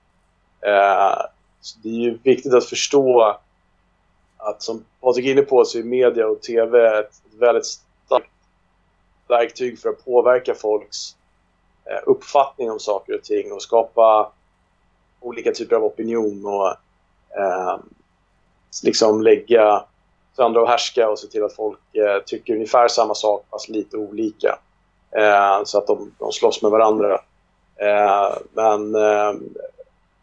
Eh, så det är ju viktigt att förstå att som Patrik är inne på så är media och tv ett väldigt starkt verktyg för att påverka folks eh, uppfattning om saker och ting och skapa olika typer av opinion och eh, liksom lägga söndra och härska och se till att folk eh, tycker ungefär samma sak fast lite olika. Eh, så att de, de slåss med varandra. Eh, men eh,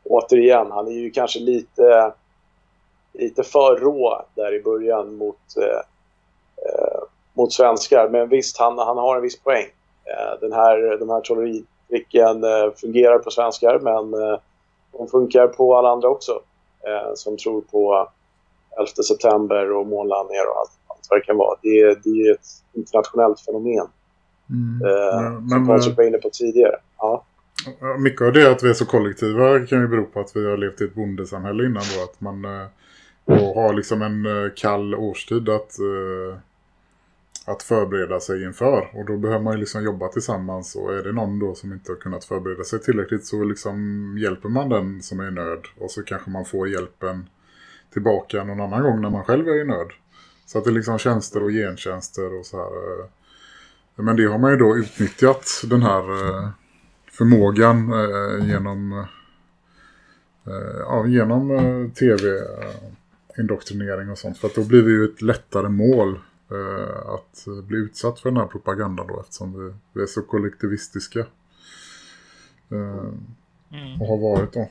återigen, han är ju kanske lite, lite för rå där i början mot, eh, eh mot svenskar. Men visst, han, han har en viss poäng. Eh, den här, de här trolleritricken eh, fungerar på svenskar men de funkar på alla andra också som tror på 11 september och månlandningar och allt, allt vad det kan vara. Det, det är ett internationellt fenomen. Mm. Eh, men, som Patrik var inne på tidigare. Ja. Mycket av det att vi är så kollektiva kan ju bero på att vi har levt i ett bondesamhälle innan då. Att man eh, och har liksom en eh, kall årstid att, eh, att förbereda sig inför. Och då behöver man ju liksom jobba tillsammans. Och är det någon då som inte har kunnat förbereda sig tillräckligt så liksom hjälper man den som är i nöd. Och så kanske man får hjälpen tillbaka någon annan gång när man själv är i nöd. Så att det är liksom tjänster och gentjänster och så här. Eh, men det har man ju då utnyttjat den här eh, förmågan eh, genom ja, genom tv-indoktrinering och sånt. För att då blir det ju ett lättare mål att bli utsatt för den här propagandan då eftersom vi, vi är så kollektivistiska. Mm. Och har varit då.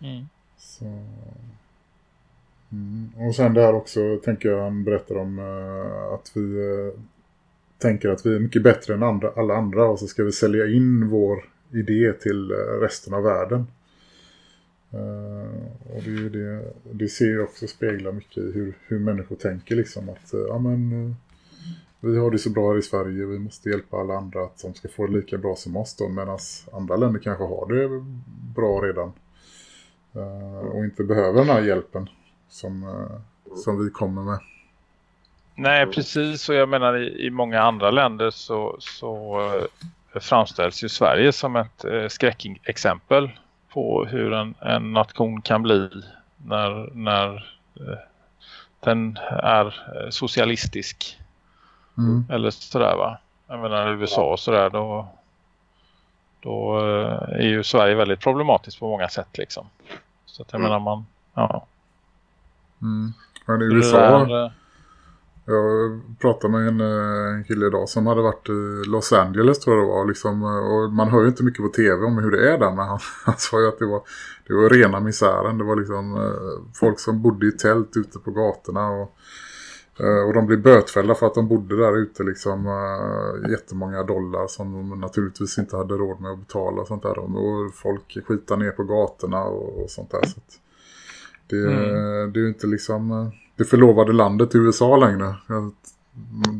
Mm. Så... Mm. Och sen där också tänker jag han berättar om uh, att vi uh, tänker att vi är mycket bättre än andra, alla andra och så ska vi sälja in vår idé till uh, resten av världen. och det, det, det ser ju också spegla mycket i hur, hur människor tänker liksom att ja men vi har det så bra här i Sverige, vi måste hjälpa alla andra att de ska få det lika bra som oss då medan andra länder kanske har det bra redan. Eh, och inte behöver den här hjälpen som, eh, som vi kommer med. Nej, precis. Och jag menar i, i många andra länder så, så eh, framställs ju Sverige som ett eh, skräckexempel på hur en, en nation kan bli när, när eh, den är socialistisk. Mm. Eller sådär va. Jag menar USA och sådär då, då är ju Sverige väldigt problematiskt på många sätt liksom. Så att jag mm. menar man, ja. Mm. Men i USA, där, jag pratade med en, eh, en kille idag som hade varit i Los Angeles tror jag det var. Liksom, och man hör ju inte mycket på tv om hur det är där. Men han, han sa ju att det var, det var rena misären. Det var liksom eh, folk som bodde i tält ute på gatorna. Och, eh, och de blev bötfällda för att de bodde där ute liksom uh, jättemånga dollar som de naturligtvis inte hade råd med att betala och sånt där. Och folk skitar ner på gatorna och, och sånt där. Så det, mm. det är ju inte liksom det förlovade landet i USA längre.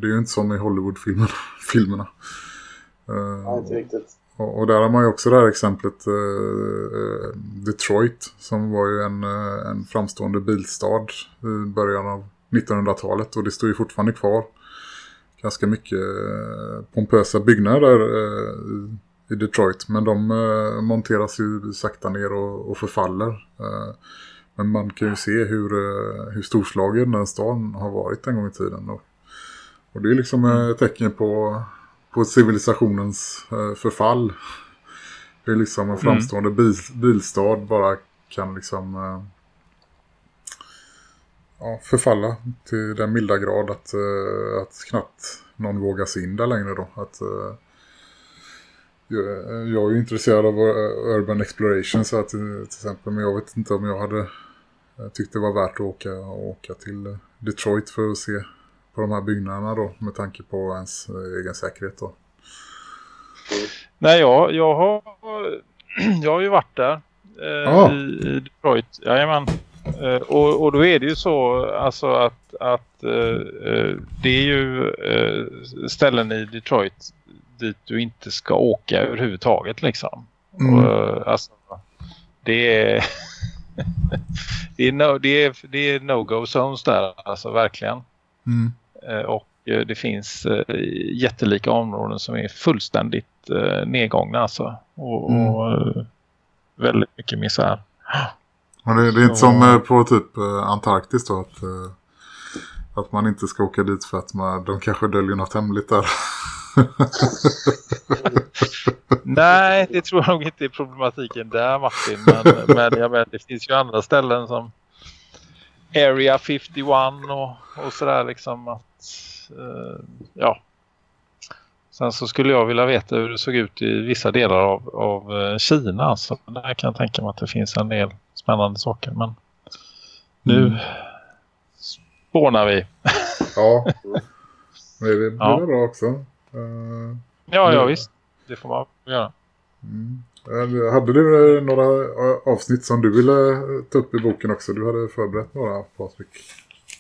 Det är ju inte som i Hollywood-filmerna. Ja, inte riktigt. Och, och, där har man ju också det här exemplet uh, Detroit som var ju en, en framstående bilstad i början av 1900-talet och det står ju fortfarande kvar ganska mycket uh, pompösa byggnader i Detroit men de monteras ju sakta ner och, förfaller. Men man kan ju se hur, eh, hur storslagen den stan har varit en gång i tiden. Och, och det är liksom ett tecken på, på civilisationens eh, förfall. Det är liksom en framstående bil, bilstad bara kan liksom eh, ja, förfalla till den milda grad att, att knappt någon vågar sig in där längre då. Att, jag är ju intresserad av urban exploration så att till exempel men jag vet inte om jag hade jag tyckte det var värt att åka, åka till eh, Detroit för att se på de här byggnaderna då med tanke på ens eh, egen säkerhet då. Nej, jag, jag, har, jag har ju varit där eh, ah. i, i Detroit. Jajamän. Eh, och, och då är det ju så alltså att, att eh, eh det är ju ställen i Detroit dit du inte ska åka överhuvudtaget liksom. Mm. Och, alltså, det är det är no, det är, det är no-go zones där, alltså verkligen. Mm. Eh, och eh, det finns eh, jättelika områden som är fullständigt nedgångna alltså. Och, mm. och väldigt mycket misär. Men det, det är inte som på typ Antarktis då att, att man inte ska åka dit för att man, de kanske döljer något hemligt där. Nej, det tror jag nog inte är problematiken där Martin. Men, men jag vet, det finns ju andra ställen som, Area 51 och, och sådär liksom att uh, ja Sen så skulle jag vilja veta hur det såg ut i vissa delar av, av Kina. Så där kan jag tänka mig att det finns en del spännande saker. Men nu mm. spånar vi. Ja, det blir ja. bra också. Uh, ja, ja, visst. Det får man göra. Mm. Hade du några avsnitt som du ville ta upp i boken också? Du hade förberett några, Patrik.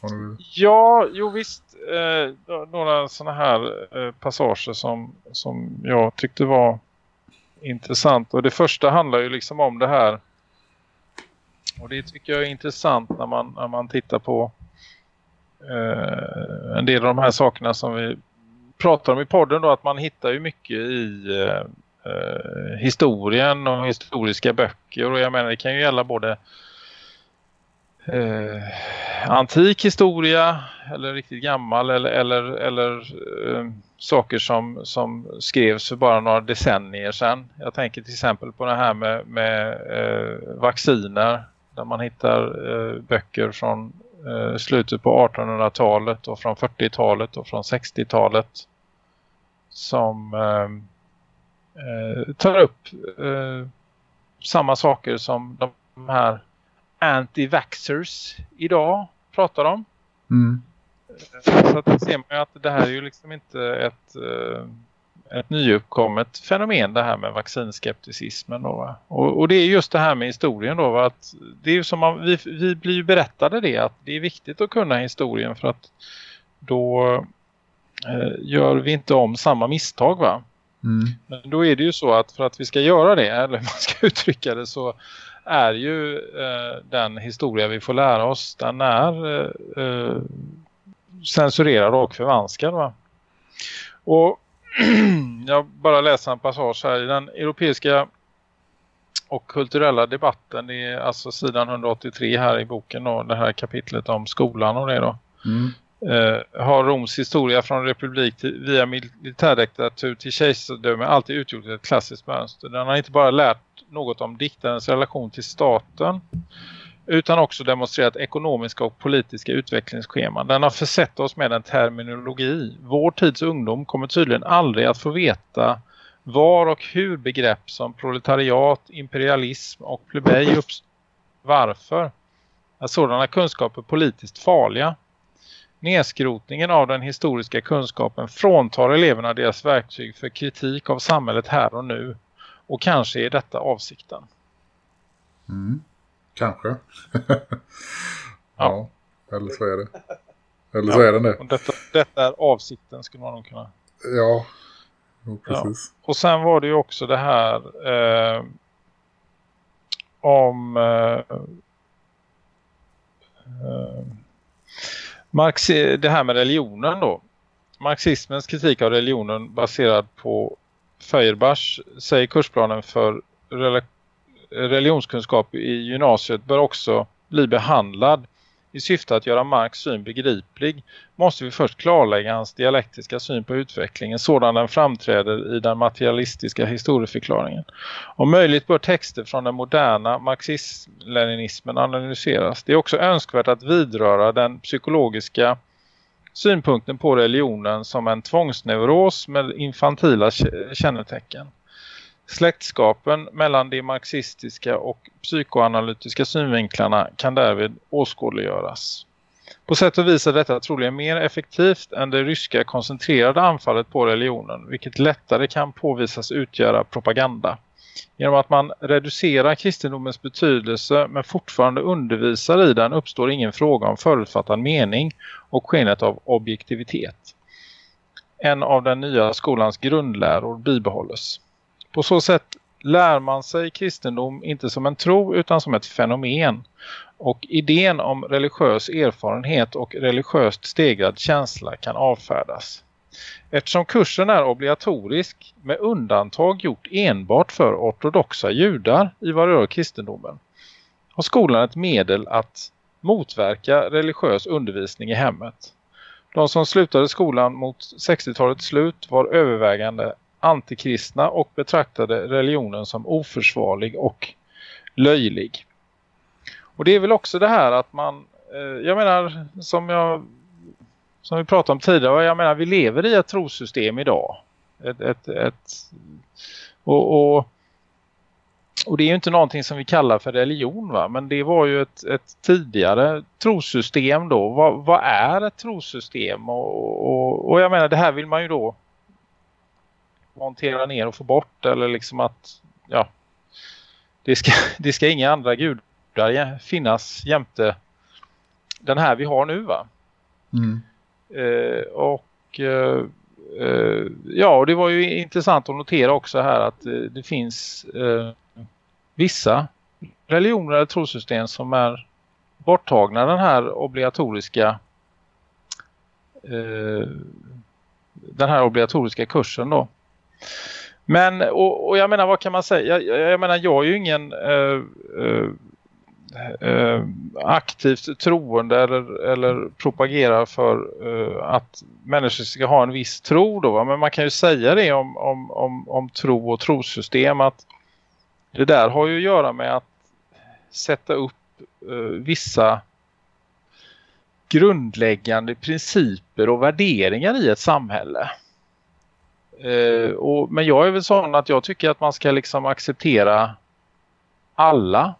Du... Ja, jo visst. Eh, några sådana här eh, passager som, som jag tyckte var intressant. Och det första handlar ju liksom om det här. Och det tycker jag är intressant när man, när man tittar på eh, en del av de här sakerna som vi pratar om i podden då. Att man hittar ju mycket i eh, eh, historien och historiska böcker. Och jag menar det kan ju gälla både eh, antik historia eller riktigt gammal eller, eller, eller eh, saker som, som skrevs för bara några decennier sedan. Jag tänker till exempel på det här med, med eh, vacciner där man hittar eh, böcker från eh, slutet på 1800-talet och från 40-talet och från 60-talet som eh, eh, tar upp samma saker som de här anti-vaxxers idag pratar om. Mm. Så att ser man ju att det här är ju liksom inte ett, eh, ett nyuppkommet fenomen det här med vaccinskepticismen då. Och, och, det är just det här med historien då att det är som man, vi, vi blir ju berättade det att det är viktigt att kunna historien för att då eh, gör vi inte om samma misstag va. Mm. Men då är det ju så att för att vi ska göra det eller man ska uttrycka det så är ju eh, den historia vi får lära oss den är eh, eh censurerad och förvanskad va? Och jag bara läser en passage här i den europeiska och kulturella debatten det är alltså sidan 183 här i boken då, det här kapitlet om skolan och det då. Mm. Eh, har Roms historia från republik till, via militärdiktatur till kejsardöme alltid utgjort ett klassiskt mönster. Den har inte bara lärt något om diktarens relation till staten utan också demonstrerat ekonomiska och politiska utvecklingsscheman. Den har försett oss med en terminologi. Vår tids ungdom kommer tydligen aldrig att få veta var och hur begrepp som proletariat, imperialism och plebej uppstår. Varför är sådana kunskaper politiskt farliga? Nedskrotningen av den historiska kunskapen fråntar eleverna deras verktyg för kritik av samhället här och nu. Och kanske är detta avsikten. Mm. Kanske. ja. ja. Eller så är det. Eller så är det det. Detta, detta, är avsikten skulle man nog kunna. Ja, jo, precis. Ja. Och sen var det ju också det här eh, om eh, eh, Marx, det här med religionen då. Marxismens kritik av religionen baserad på Feuerbach säger kursplanen för religionskunskap i gymnasiet bör också bli behandlad i syfte att göra Marx syn begriplig måste vi först klarlägga hans dialektiska syn på utvecklingen sådan den framträder i den materialistiska historieförklaringen. Om möjligt bör texter från den moderna marxism-leninismen analyseras. Det är också önskvärt att vidröra den psykologiska synpunkten på religionen som en tvångsneuros med infantila kännetecken. Släktskapen mellan de marxistiska och psykoanalytiska synvinklarna kan därvid åskådliggöras. På sätt och vis är detta troligen mer effektivt än det ryska koncentrerade anfallet på religionen, vilket lättare kan påvisas utgöra propaganda. Genom att man reducerar kristendomens betydelse men fortfarande undervisar i den uppstår ingen fråga om förutfattad mening och skenet av objektivitet. En av den nya skolans grundläror bibehålles. På så sätt lär man sig kristendom inte som en tro utan som ett fenomen. Och idén om religiös erfarenhet och religiöst stegrad känsla kan avfärdas. Eftersom kursen är obligatorisk med undantag gjort enbart för ortodoxa judar i vad rör kristendomen har skolan ett medel att motverka religiös undervisning i hemmet. De som slutade skolan mot 60-talets slut var övervägande antikristna och betraktade religionen som oförsvarlig och löjlig. Och det är väl också det här att man eh, jag menar som jag som vi pratade om tidigare, jag menar vi lever i ett trosystem idag. Ett, ett, ett, och, och, och det är ju inte någonting som vi kallar för religion va? Men det var ju ett, ett tidigare trosystem då. Vad, vad är ett trosystem? Och, och, och jag menar det här vill man ju då montera ner och få bort. Eller liksom att ja, det ska, det ska inga andra gudar finnas jämte den här vi har nu va? Mm. Eh, och eh, eh, ja, det var ju intressant att notera också här att eh, det finns eh, vissa religioner eller trosystem som är borttagna den här obligatoriska eh, den här obligatoriska kursen då. Men, och, och, jag menar, vad kan man säga? Jag, jag menar, jag är ju ingen uh, uh, aktivt troende eller, eller propagerar för att människor ska ha en viss tro då. Va? Men man kan ju säga det om, om, om, om tro och trosystem att det där har ju att göra med att sätta upp vissa grundläggande principer och värderingar i ett samhälle. Eh, och, men jag är väl sån att jag tycker att man ska liksom acceptera alla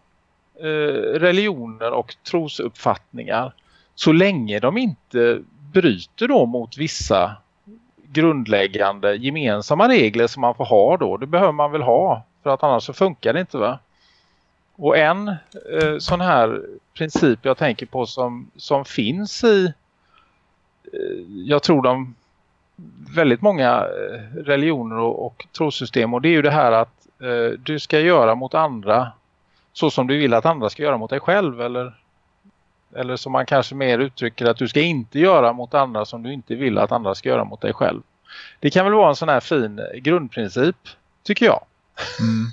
eh, religioner och trosuppfattningar så länge de inte bryter då mot vissa grundläggande gemensamma regler som man får ha då. Det behöver man väl ha för att annars så funkar det inte va? Och en eh, sån här princip jag tänker på som, som finns i eh, jag tror de väldigt många eh, religioner och, och trosystem och det är ju det här att eh, du ska göra mot andra så som du vill att andra ska göra mot dig själv eller, eller som man kanske mer uttrycker att du ska inte göra mot andra som du inte vill att andra ska göra mot dig själv. Det kan väl vara en sån här fin grundprincip tycker jag. Mm.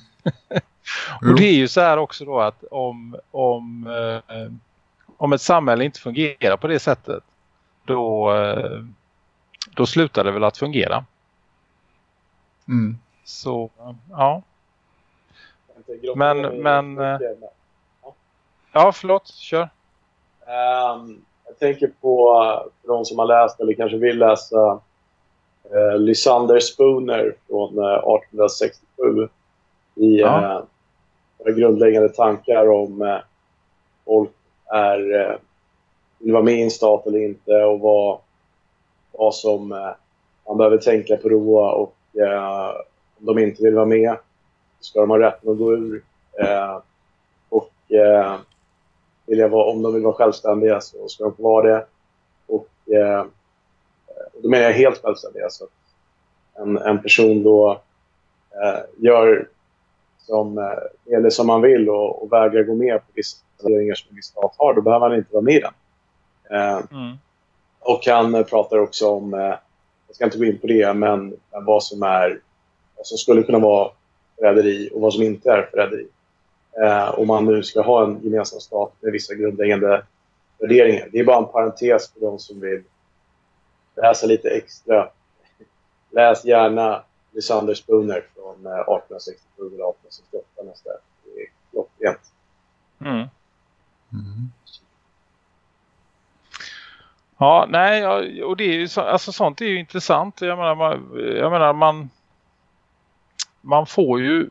och det är ju så här också då att om, om, eh, om ett samhälle inte fungerar på det sättet då eh, då slutar det väl att fungera. Mm. Så, ja. Men, men... Eh, ja, förlåt. Kör. Um, jag tänker på för de som har läst eller kanske vill läsa uh, Lysander Spooner från uh, 1867 i ja. uh, grundläggande tankar om folk är, vill vara med i en stat eller inte och vad vad som eh, man behöver tänka på då och eh, om de inte vill vara med ska de ha rätten att gå ur. Eh, och eh, vill jag vara, om de vill vara självständiga så ska de få vara det. Och eh, då menar jag helt självständiga. Så en, en person då eh, gör som, eh, eller som man vill och, och vägrar gå med på vissa värderingar som en viss stat har, då behöver man inte vara med i den. Eh, mm. Och han pratar också om, eh, jag ska inte gå in på det, men vad som är vad som skulle kunna vara förräderi och vad som inte är förräderi. Eh, om man nu ska ha en gemensam stat med vissa grundläggande värderingar. Det är bara en parentes för de som vill läsa lite extra. Läs gärna Lysander Spooner från 1867 eh, eller 1868 nästa. Det är klockrent. Mm. Mm. Ja, nej, och det är ju så, alltså sånt är ju intressant. Jag menar, man, jag menar man, man får ju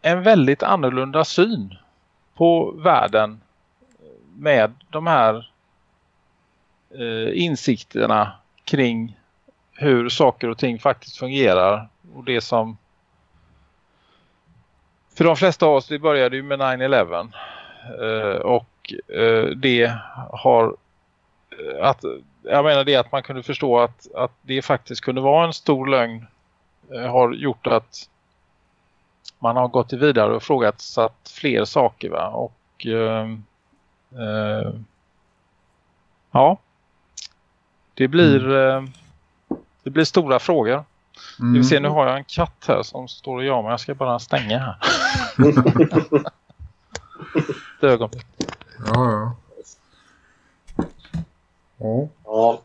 en väldigt annorlunda syn på världen med de här eh, insikterna kring hur saker och ting faktiskt fungerar och det som för de flesta av oss, det började ju med 9-11 eh, och eh, det har att, jag menar det att man kunde förstå att, att det faktiskt kunde vara en stor lögn eh, har gjort att man har gått vidare och frågat satt fler saker va? och eh, eh, ja det blir mm. eh, det blir stora frågor mm. vi ser nu har jag en katt här som står och jamar jag ska bara stänga här ett ögonblick ja ja Ja. Ja.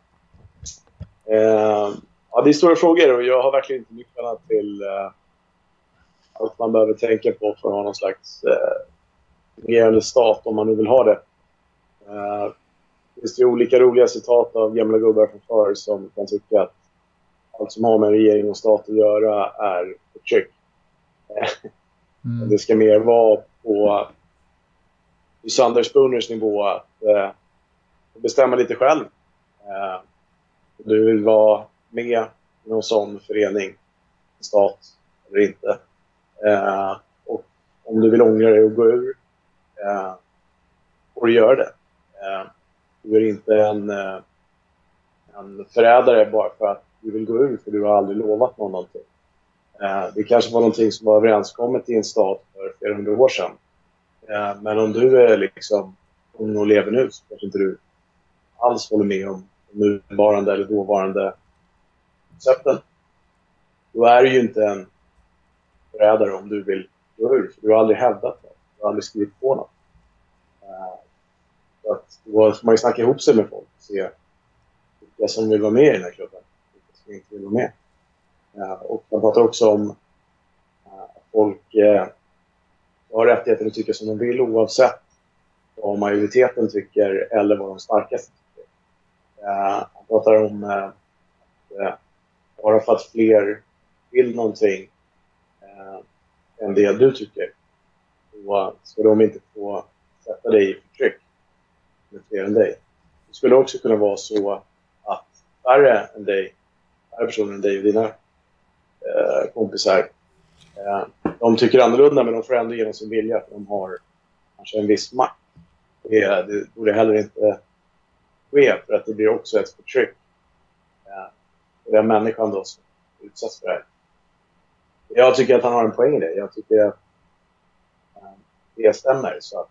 Eh, ja, det är stora frågor och jag har verkligen inte nycklarna till eh, allt man behöver tänka på för att ha någon slags eh, fungerande stat om man nu vill ha det. Det finns ju olika roliga citat av gamla gubbar från förr som kan tycka att allt som har med regering och stat att göra är förtryck. Mm. Det ska mer vara på Sander Spooners nivå att eh, bestämma lite själv. Eh, du vill vara med i någon sån förening, stat eller inte. Eh, och om du vill ångra dig och gå ur, eh, får du göra det. Eh, du är inte en, eh, en förrädare bara för att du vill gå ur, för du har aldrig lovat någon någonting. Eh, det kanske var någonting som var överenskommet i en stat för flera hundra år sedan. Eh, men om du är liksom ung och lever nu så kanske inte du alls håller med om nuvarande eller dåvarande koncepten. Då är du ju inte en förrädare om du vill gå ur. För du har aldrig hävdat det. Du har aldrig skrivit på något. Eh, så att då får man ju snacka ihop sig med folk och se vilka som vill vara med i den här klubben. Vilka som inte vill vara med. Eh, och man pratar också om att folk har rättigheten att tycka som de vill oavsett vad majoriteten tycker eller vad de starkaste tycker. Eh, han pratar om eh, att eh, bara för att fler vill någonting än det du tycker så ska de inte få sätta dig i förtryck med fler än dig. Det skulle också kunna vara så att färre än dig, färre personer än dig och dina kompisar de tycker annorlunda men de får ändå genom sin vilja för de har kanske en viss makt. Det, det borde heller inte ske för att det blir också ett förtryck. Eh, ja, det är människan då som utsätts för det här. Jag tycker att han har en poäng i det. Jag tycker att eh, det stämmer. Så att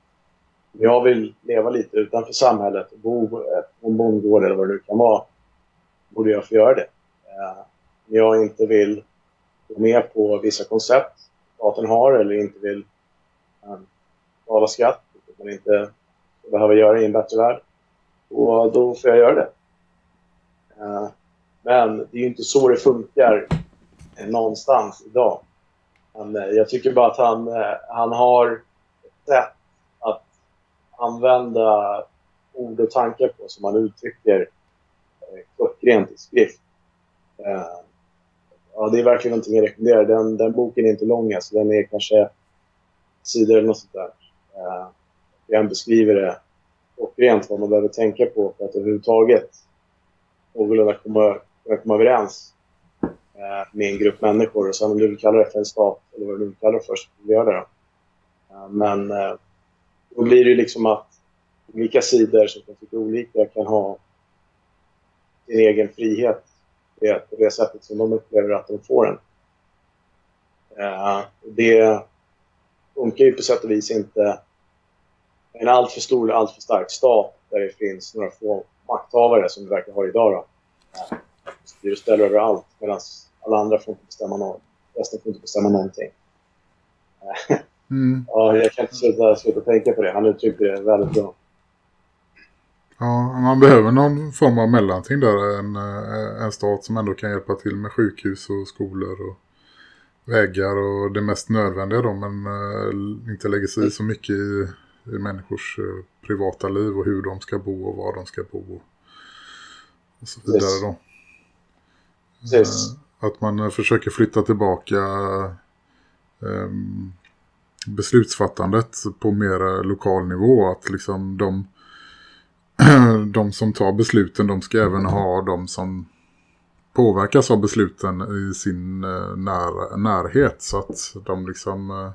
jag vill leva lite utanför samhället och bo på en bondgård eller vad det nu kan vara, borde jag få göra det. Om jag inte vill gå med på vissa koncept staten har eller inte vill betala skatt, vilket man inte behöver göra i en bättre värld. Och då får jag göra det. Eh, men det är ju inte så det funkar någonstans idag. Men, eh, jag tycker bara att han, eh, han har ett sätt att använda ord och tankar på som han uttrycker klockrent i skrift. Ja, det är verkligen någonting jag rekommenderar. Den, den boken är inte lång, alltså. den är kanske sidor eller något sånt där. Uh, jag beskriver det och rent vad man behöver tänka på för att överhuvudtaget någorlunda komma, kunna komma överens eh, med en grupp människor. Och sen om du vill kalla det för en stat eller vad du vill kalla det för så får vi göra det. Eh, men eh, då blir det liksom att olika sidor som kan tycka olika kan ha sin egen frihet på det sättet som de upplever att de får den. Det funkar ju på sätt och vis inte en alltför stor, alltför stark stat där det finns några få makthavare som vi verkar ha idag. Då. Styr och ställer över allt medan alla andra får inte bestämma något. Resten får inte bestämma någonting. Mm. ja, jag kan inte sluta, sluta tänka på det. Han uttryckte det väldigt bra. Ja, man behöver någon form av mellanting där. En, eh, en stat som ändå kan hjälpa till med sjukhus och skolor och vägar och det mest nödvändiga då. Men äh, inte lägger sig så mycket i, i människors äh, privata liv och hur de ska bo och var de ska bo. Och, så vidare yes. då. Yes. Äh, att man försöker flytta tillbaka ehm, beslutsfattandet på mer lokal nivå. Att liksom de de som tar besluten de ska även ha de som påverkas av besluten i sin eh, när, närhet så att de liksom eh,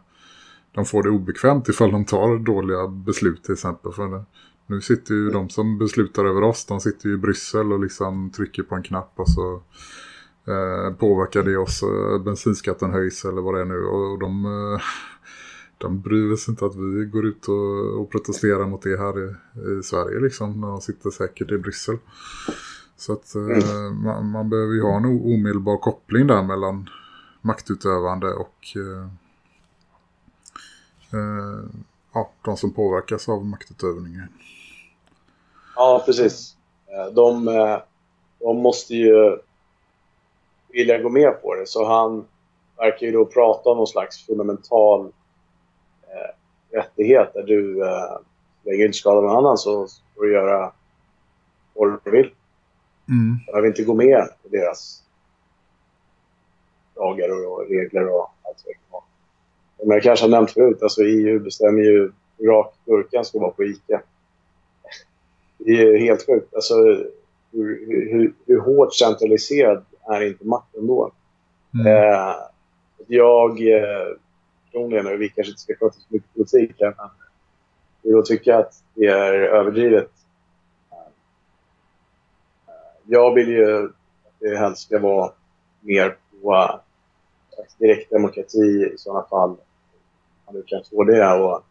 de får det obekvämt ifall de tar dåliga beslut till exempel för. Nu sitter ju de som beslutar över oss, de sitter ju i Bryssel och liksom trycker på en knapp och så eh, påverkar det oss, eh, bensinskatten höjs eller vad det är nu och, och de eh, de bryr sig inte att vi går ut och, och protesterar mot det här i, i, Sverige liksom, när de sitter säkert i Bryssel. Så att eh, mm. man, man, behöver ju ha en omedelbar koppling där mellan maktutövande och eh, eh, ja, de som påverkas av maktutövningen. Ja, precis. Eh, de, eh, de måste ju vilja gå med på det. Så han verkar ju då prata om någon slags fundamental rättighet där du eh, länge du inte skadar någon annan så får du göra vad du vill. Mm. Jag behöver inte gå med på deras lagar och regler och allt vara. Men jag kanske har nämnt förut, alltså EU bestämmer ju hur rak gurkan ska vara på ICA. Det är helt sjukt. Alltså, hur, hur, hur hårt centraliserad är inte makten då? Mm. Eh, jag eh, personligen, och vi kanske inte ska prata så mycket politik här, men jag tycker att det är överdrivet. Eh, Jag vill ju att det helst ska vara mer på eh, direktdemokrati i sådana fall. Om du kan få det och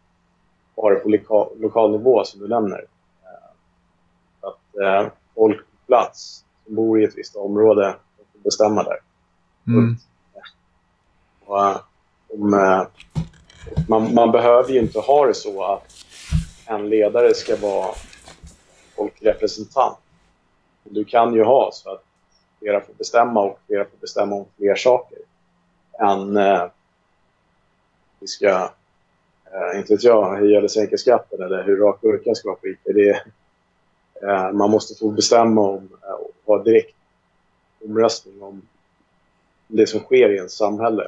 ha det på loka, lokal nivå som du nämner. Eh, Att eh, folk på plats som bor i ett visst område får bestämma där. Mm. Och, eh, om, man, man behöver ju inte ha det så att en ledare ska vara folkrepresentant. Du kan ju ha så att flera får bestämma och flera får bestämma om fler saker. Än vi ska, eh, inte vet jag, höja eller sänka skatten eller hur rak gurkan ska vara på ICA. Det, eh, man måste få bestämma om eh, och ha direkt omröstning om det som sker i ens samhälle.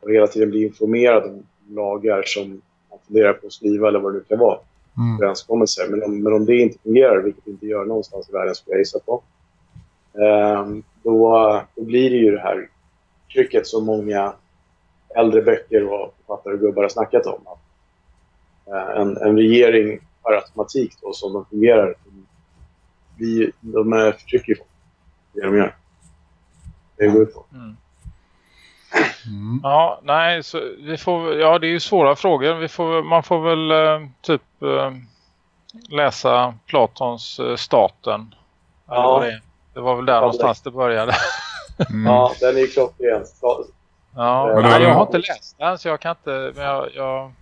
Och hela tiden bli informerad om lagar som man funderar på att skriva eller vad det nu kan vara. Mm. Överenskommelser. Men om, men om det inte fungerar, vilket det inte gör någonstans i världen skulle jag gissa på. ehm, då, då blir det ju det här trycket som många äldre böcker och författare och gubbar har snackat om. Att, eh, en, en regering per automatik då, som de fungerar, vi, de är förtrycker ju folk. Det de gör. Det går ut på. Mm. Mm. Ja, nej, så vi får, ja det är ju svåra frågor. Vi får, man får väl eh, typ eh, läsa Platons eh, Staten. Ja. det, är. det var väl där Ja, någonstans det började. Mm. Ja, den är ju klockren. Ja, Men nej, jag har inte läst den så jag kan inte, men jag, jag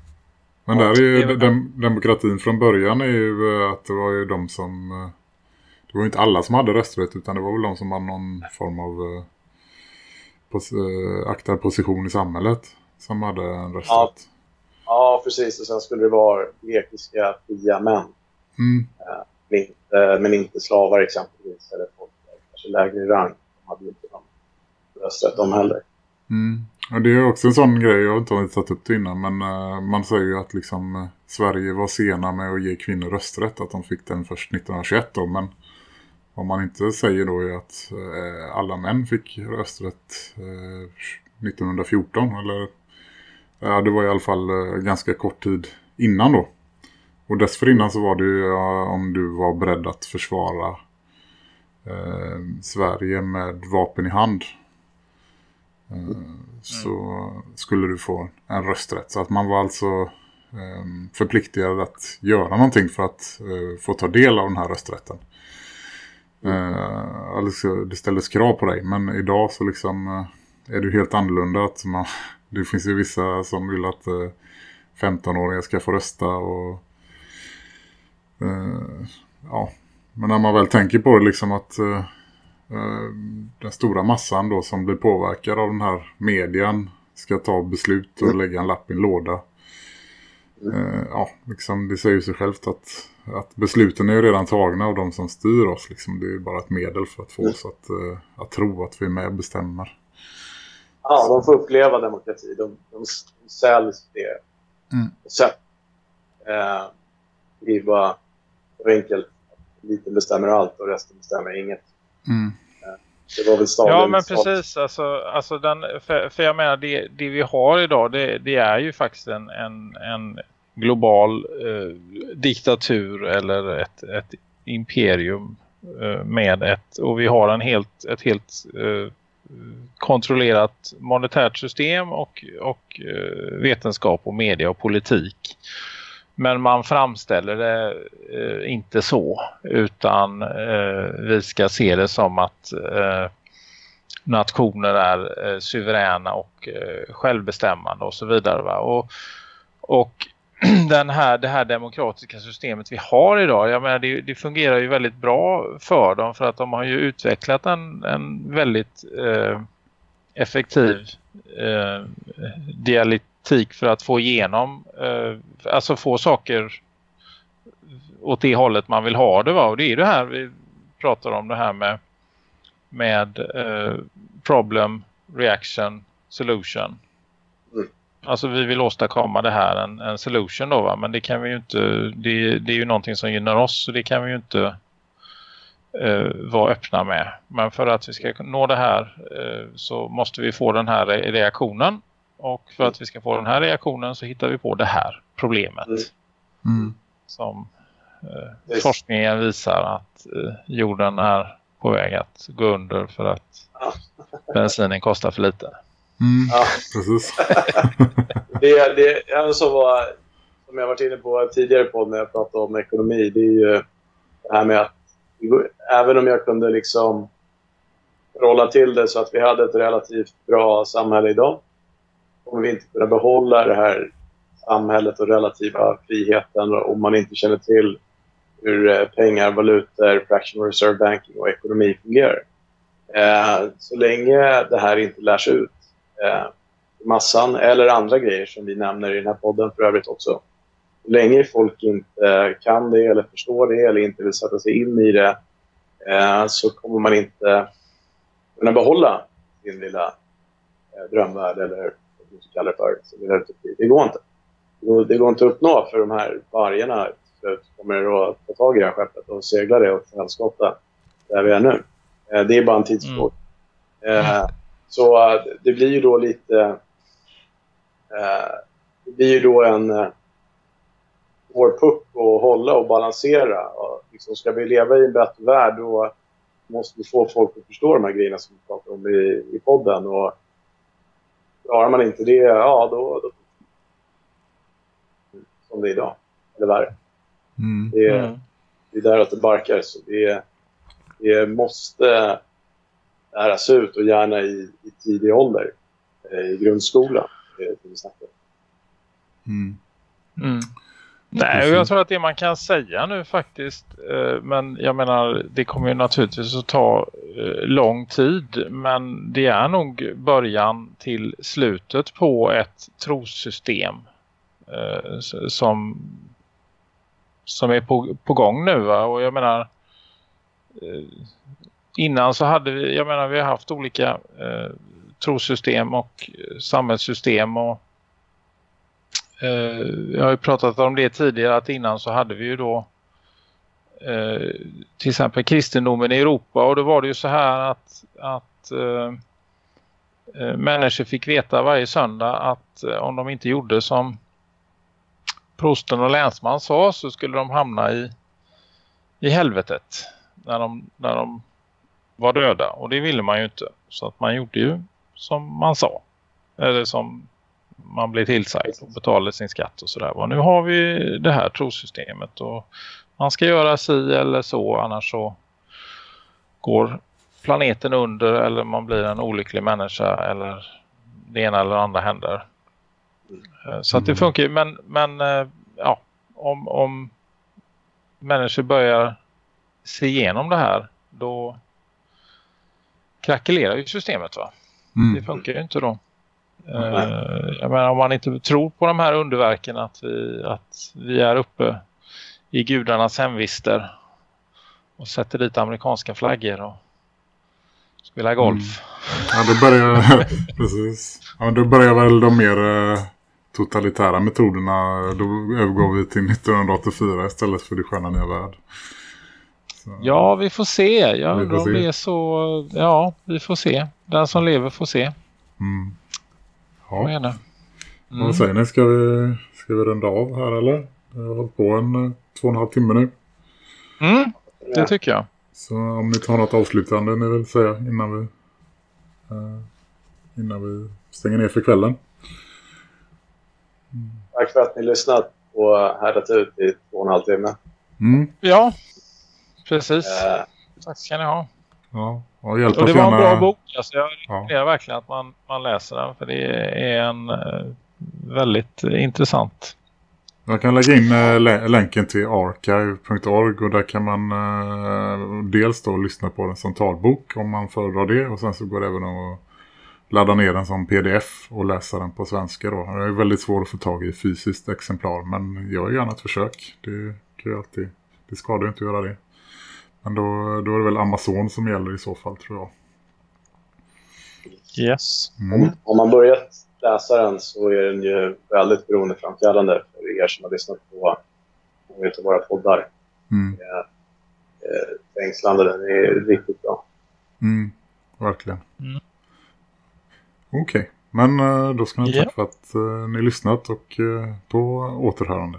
Men där är ju dem, demokratin från början är ju eh, att det var ju de som... eh, Det var ju inte alla som hade rösträtt utan det var väl de som hade någon form av eh, pos, aktad position i samhället som hade en rösträtt. Ja, precis. Och sen skulle det vara grekiska fria män. Mm. Men inte, men inte slavar exempelvis. Eller folk kanske lägre rang. De hade ju inte någon rösträtt de heller. Mm. Och det är också en sån grej, jag har inte tagit upp det innan, men uh, man säger ju att liksom uh, Sverige var sena med att ge kvinnor rösträtt, att de fick den först 1921 då, men vad man inte säger då är att uh, alla män fick rösträtt 1914, eller ja, det var i alla fall ganska kort tid innan då. Och dessförinnan så var det ju om du var beredd att försvara Sverige med vapen i hand eh, så skulle du få en rösträtt. Så att man var alltså eh, förpliktigad att göra någonting för att eh, få ta del av den här rösträtten. Eh, alltså, det ställdes krav på dig. Men idag så liksom är ju helt annorlunda. Att man, det finns ju vissa som vill att eh, 15-åringar ska få rösta och ja. Men när man väl tänker på det liksom att den stora massan då som blir påverkad av den här medien ska ta beslut och lägga en lapp i en låda. Eh, ja, liksom det säger ju sig självt att, att besluten är ju redan tagna av de som styr oss. Liksom. Det är ju bara ett medel för att få oss att, eh, att tro att vi är med och bestämmer. Ja, de får uppleva demokrati. De, de, de säljs det Mm. sätt. Eh, det är bara så enkelt. Lite bestämmer allt och resten bestämmer inget. Mm. Det var väl staden. Ja men precis, alltså, alltså den, för, för jag menar det, det vi har idag det, det är ju faktiskt en, en, en global eh, diktatur eller ett, ett imperium eh, med ett, och vi har en helt, ett helt eh, kontrollerat monetärt system och, och eh, vetenskap och media och politik. Men man framställer det eh, inte så utan eh, vi ska se det som att eh, nationer är eh, suveräna och eh, självbestämmande och så vidare. Va? Och, och den här, det här demokratiska systemet vi har idag, jag menar det, det fungerar ju väldigt bra för dem för att de har ju utvecklat en, en väldigt eh, effektiv eh, dialektik för att få igenom, eh, alltså få saker åt det hållet man vill ha det va? Och det är det här vi pratar om det här med med eh, problem, reaction, solution. Mm. Alltså vi vill åstadkomma det här, en, en solution då va? Men det kan vi ju inte, det, det är ju någonting som gynnar oss så det kan vi ju inte eh, vara öppna med. Men för att vi ska nå det här eh, så måste vi få den här reaktionen. Och för att vi ska få den här reaktionen så hittar vi på det här problemet. Mm. mm. Som eh, forskningen visar att eh, jorden är på väg att gå under för att ja. bensinen kostar för lite. Mm, ja. precis. det, det är så vad, som jag varit inne på tidigare på när jag pratade om ekonomi. Det är ju det här med att även om jag kunde liksom rolla till det så att vi hade ett relativt bra samhälle idag kommer vi inte kunna behålla det här samhället och relativa friheten om man inte känner till hur eh, pengar, valutor, fractional reserve banking och ekonomi fungerar. Eh, så länge det här inte lärs ut eh, massan eller andra grejer som vi nämner i den här podden för övrigt också. Så länge folk inte kan det eller förstår det eller inte vill sätta sig in i det eh, så kommer man inte kunna behålla sin lilla eh, drömvärld eller vad man ska kalla det för. Det går inte. Det går inte att uppnå för de här vargarna slut kommer att ta tag i det här skeppet och segla det och helskotta där vi är nu. Eh, det är bara en tidsfråga. Mm. Eh, så eh, det blir ju då lite... Det blir ju då en svår puck att hålla och balansera. Och liksom ska vi leva i en bättre värld då måste vi få folk att förstå de här grejerna som vi pratar om i, i podden. Och klarar man inte det, ja då, då som det är idag. Eller värre. Mm. Det, är, mm. det är däråt det barkar. Så det, det måste läras ut och gärna i, i tidig ålder. Eh, I grundskolan. Det vi snackar mm. mm. Nej, jag tror att det man kan säga nu faktiskt, eh, men jag menar det kommer ju naturligtvis att ta eh, lång tid, men det är nog början till slutet på ett trossystem som som är på, på gång nu va? och jag menar eh, innan så hade vi, jag menar vi har haft olika eh, trosystem och eh, samhällssystem och eh, Eh, jag har ju pratat om det tidigare att innan så hade vi ju då eh, till exempel kristendomen i Europa och då var det ju så här att, att eh, eh människor fick veta varje söndag att eh, om de inte gjorde som prosten och länsman sa så skulle de hamna i, i helvetet när de, när de var döda. Och det ville man ju inte. Så att man gjorde ju som man sa. Eller som man blev tillsagd och betalade sin skatt och sådär. Och nu har vi det här trosystemet och man ska göra si eller så annars så går planeten under eller man blir en olycklig människa eller det ena eller andra händer. Eh, så att det mm. funkar ju. Men, men eh, ja, om, om människor börjar se igenom det här då krackelerar ju systemet va? Mm. Det funkar ju inte då. Mm. Uh, jag menar, om man inte tror på de här underverken att vi, att vi är uppe i gudarnas hemvister och sätter dit amerikanska flaggor och spelar golf. Mm. Ja, då börjar, precis. Ja, då börjar väl de mer totalitära metoderna då övergår vi till 1984 istället för det sköna nya värld. Så. Ja, vi får se. Jag undrar om det är så... Ja, vi får se. Den som lever får se. Mm. Ja. Vad, mm. Vad säger ni? Ska vi, ska vi runda av här eller? Vi har hållit på en eh, två och en halv timme nu. Mm, det tycker jag. Så om ni tar något avslutande ni vill säga innan vi, uh, innan vi stänger ner för kvällen. Tack för att ni lyssnat och härdat ut i två och en halv timme. Mm. Ja, precis. Äh. Tack ska ni ha. Ja, och, hjälpa och det var en bra bok. Alltså jag rekommenderar ja. verkligen att man, man läser den. För det är en eh, väldigt intressant. Jag kan lägga in eh, länken till archive.org och där kan man eh, dels då lyssna på den som talbok om man föredrar det. Och sen så går det även att ladda ner den som pdf och läsa den på svenska då. Det är väldigt svårt att få tag i fysiskt exemplar men gör gärna ett försök. Det, det, alltid, det ska du inte göra det. Men då, då är det väl Amazon som gäller i så fall tror jag. Yes. Mm. Om man börjat läsa den så är den ju väldigt beroendeframkallande för er som har lyssnat på många av våra poddar. Mm. Eh, den är riktigt bra. Mm, verkligen. Mm. Okej, okay. men eh, då ska ni yeah. tacka för att eh, ni lyssnat och eh, på återhörande.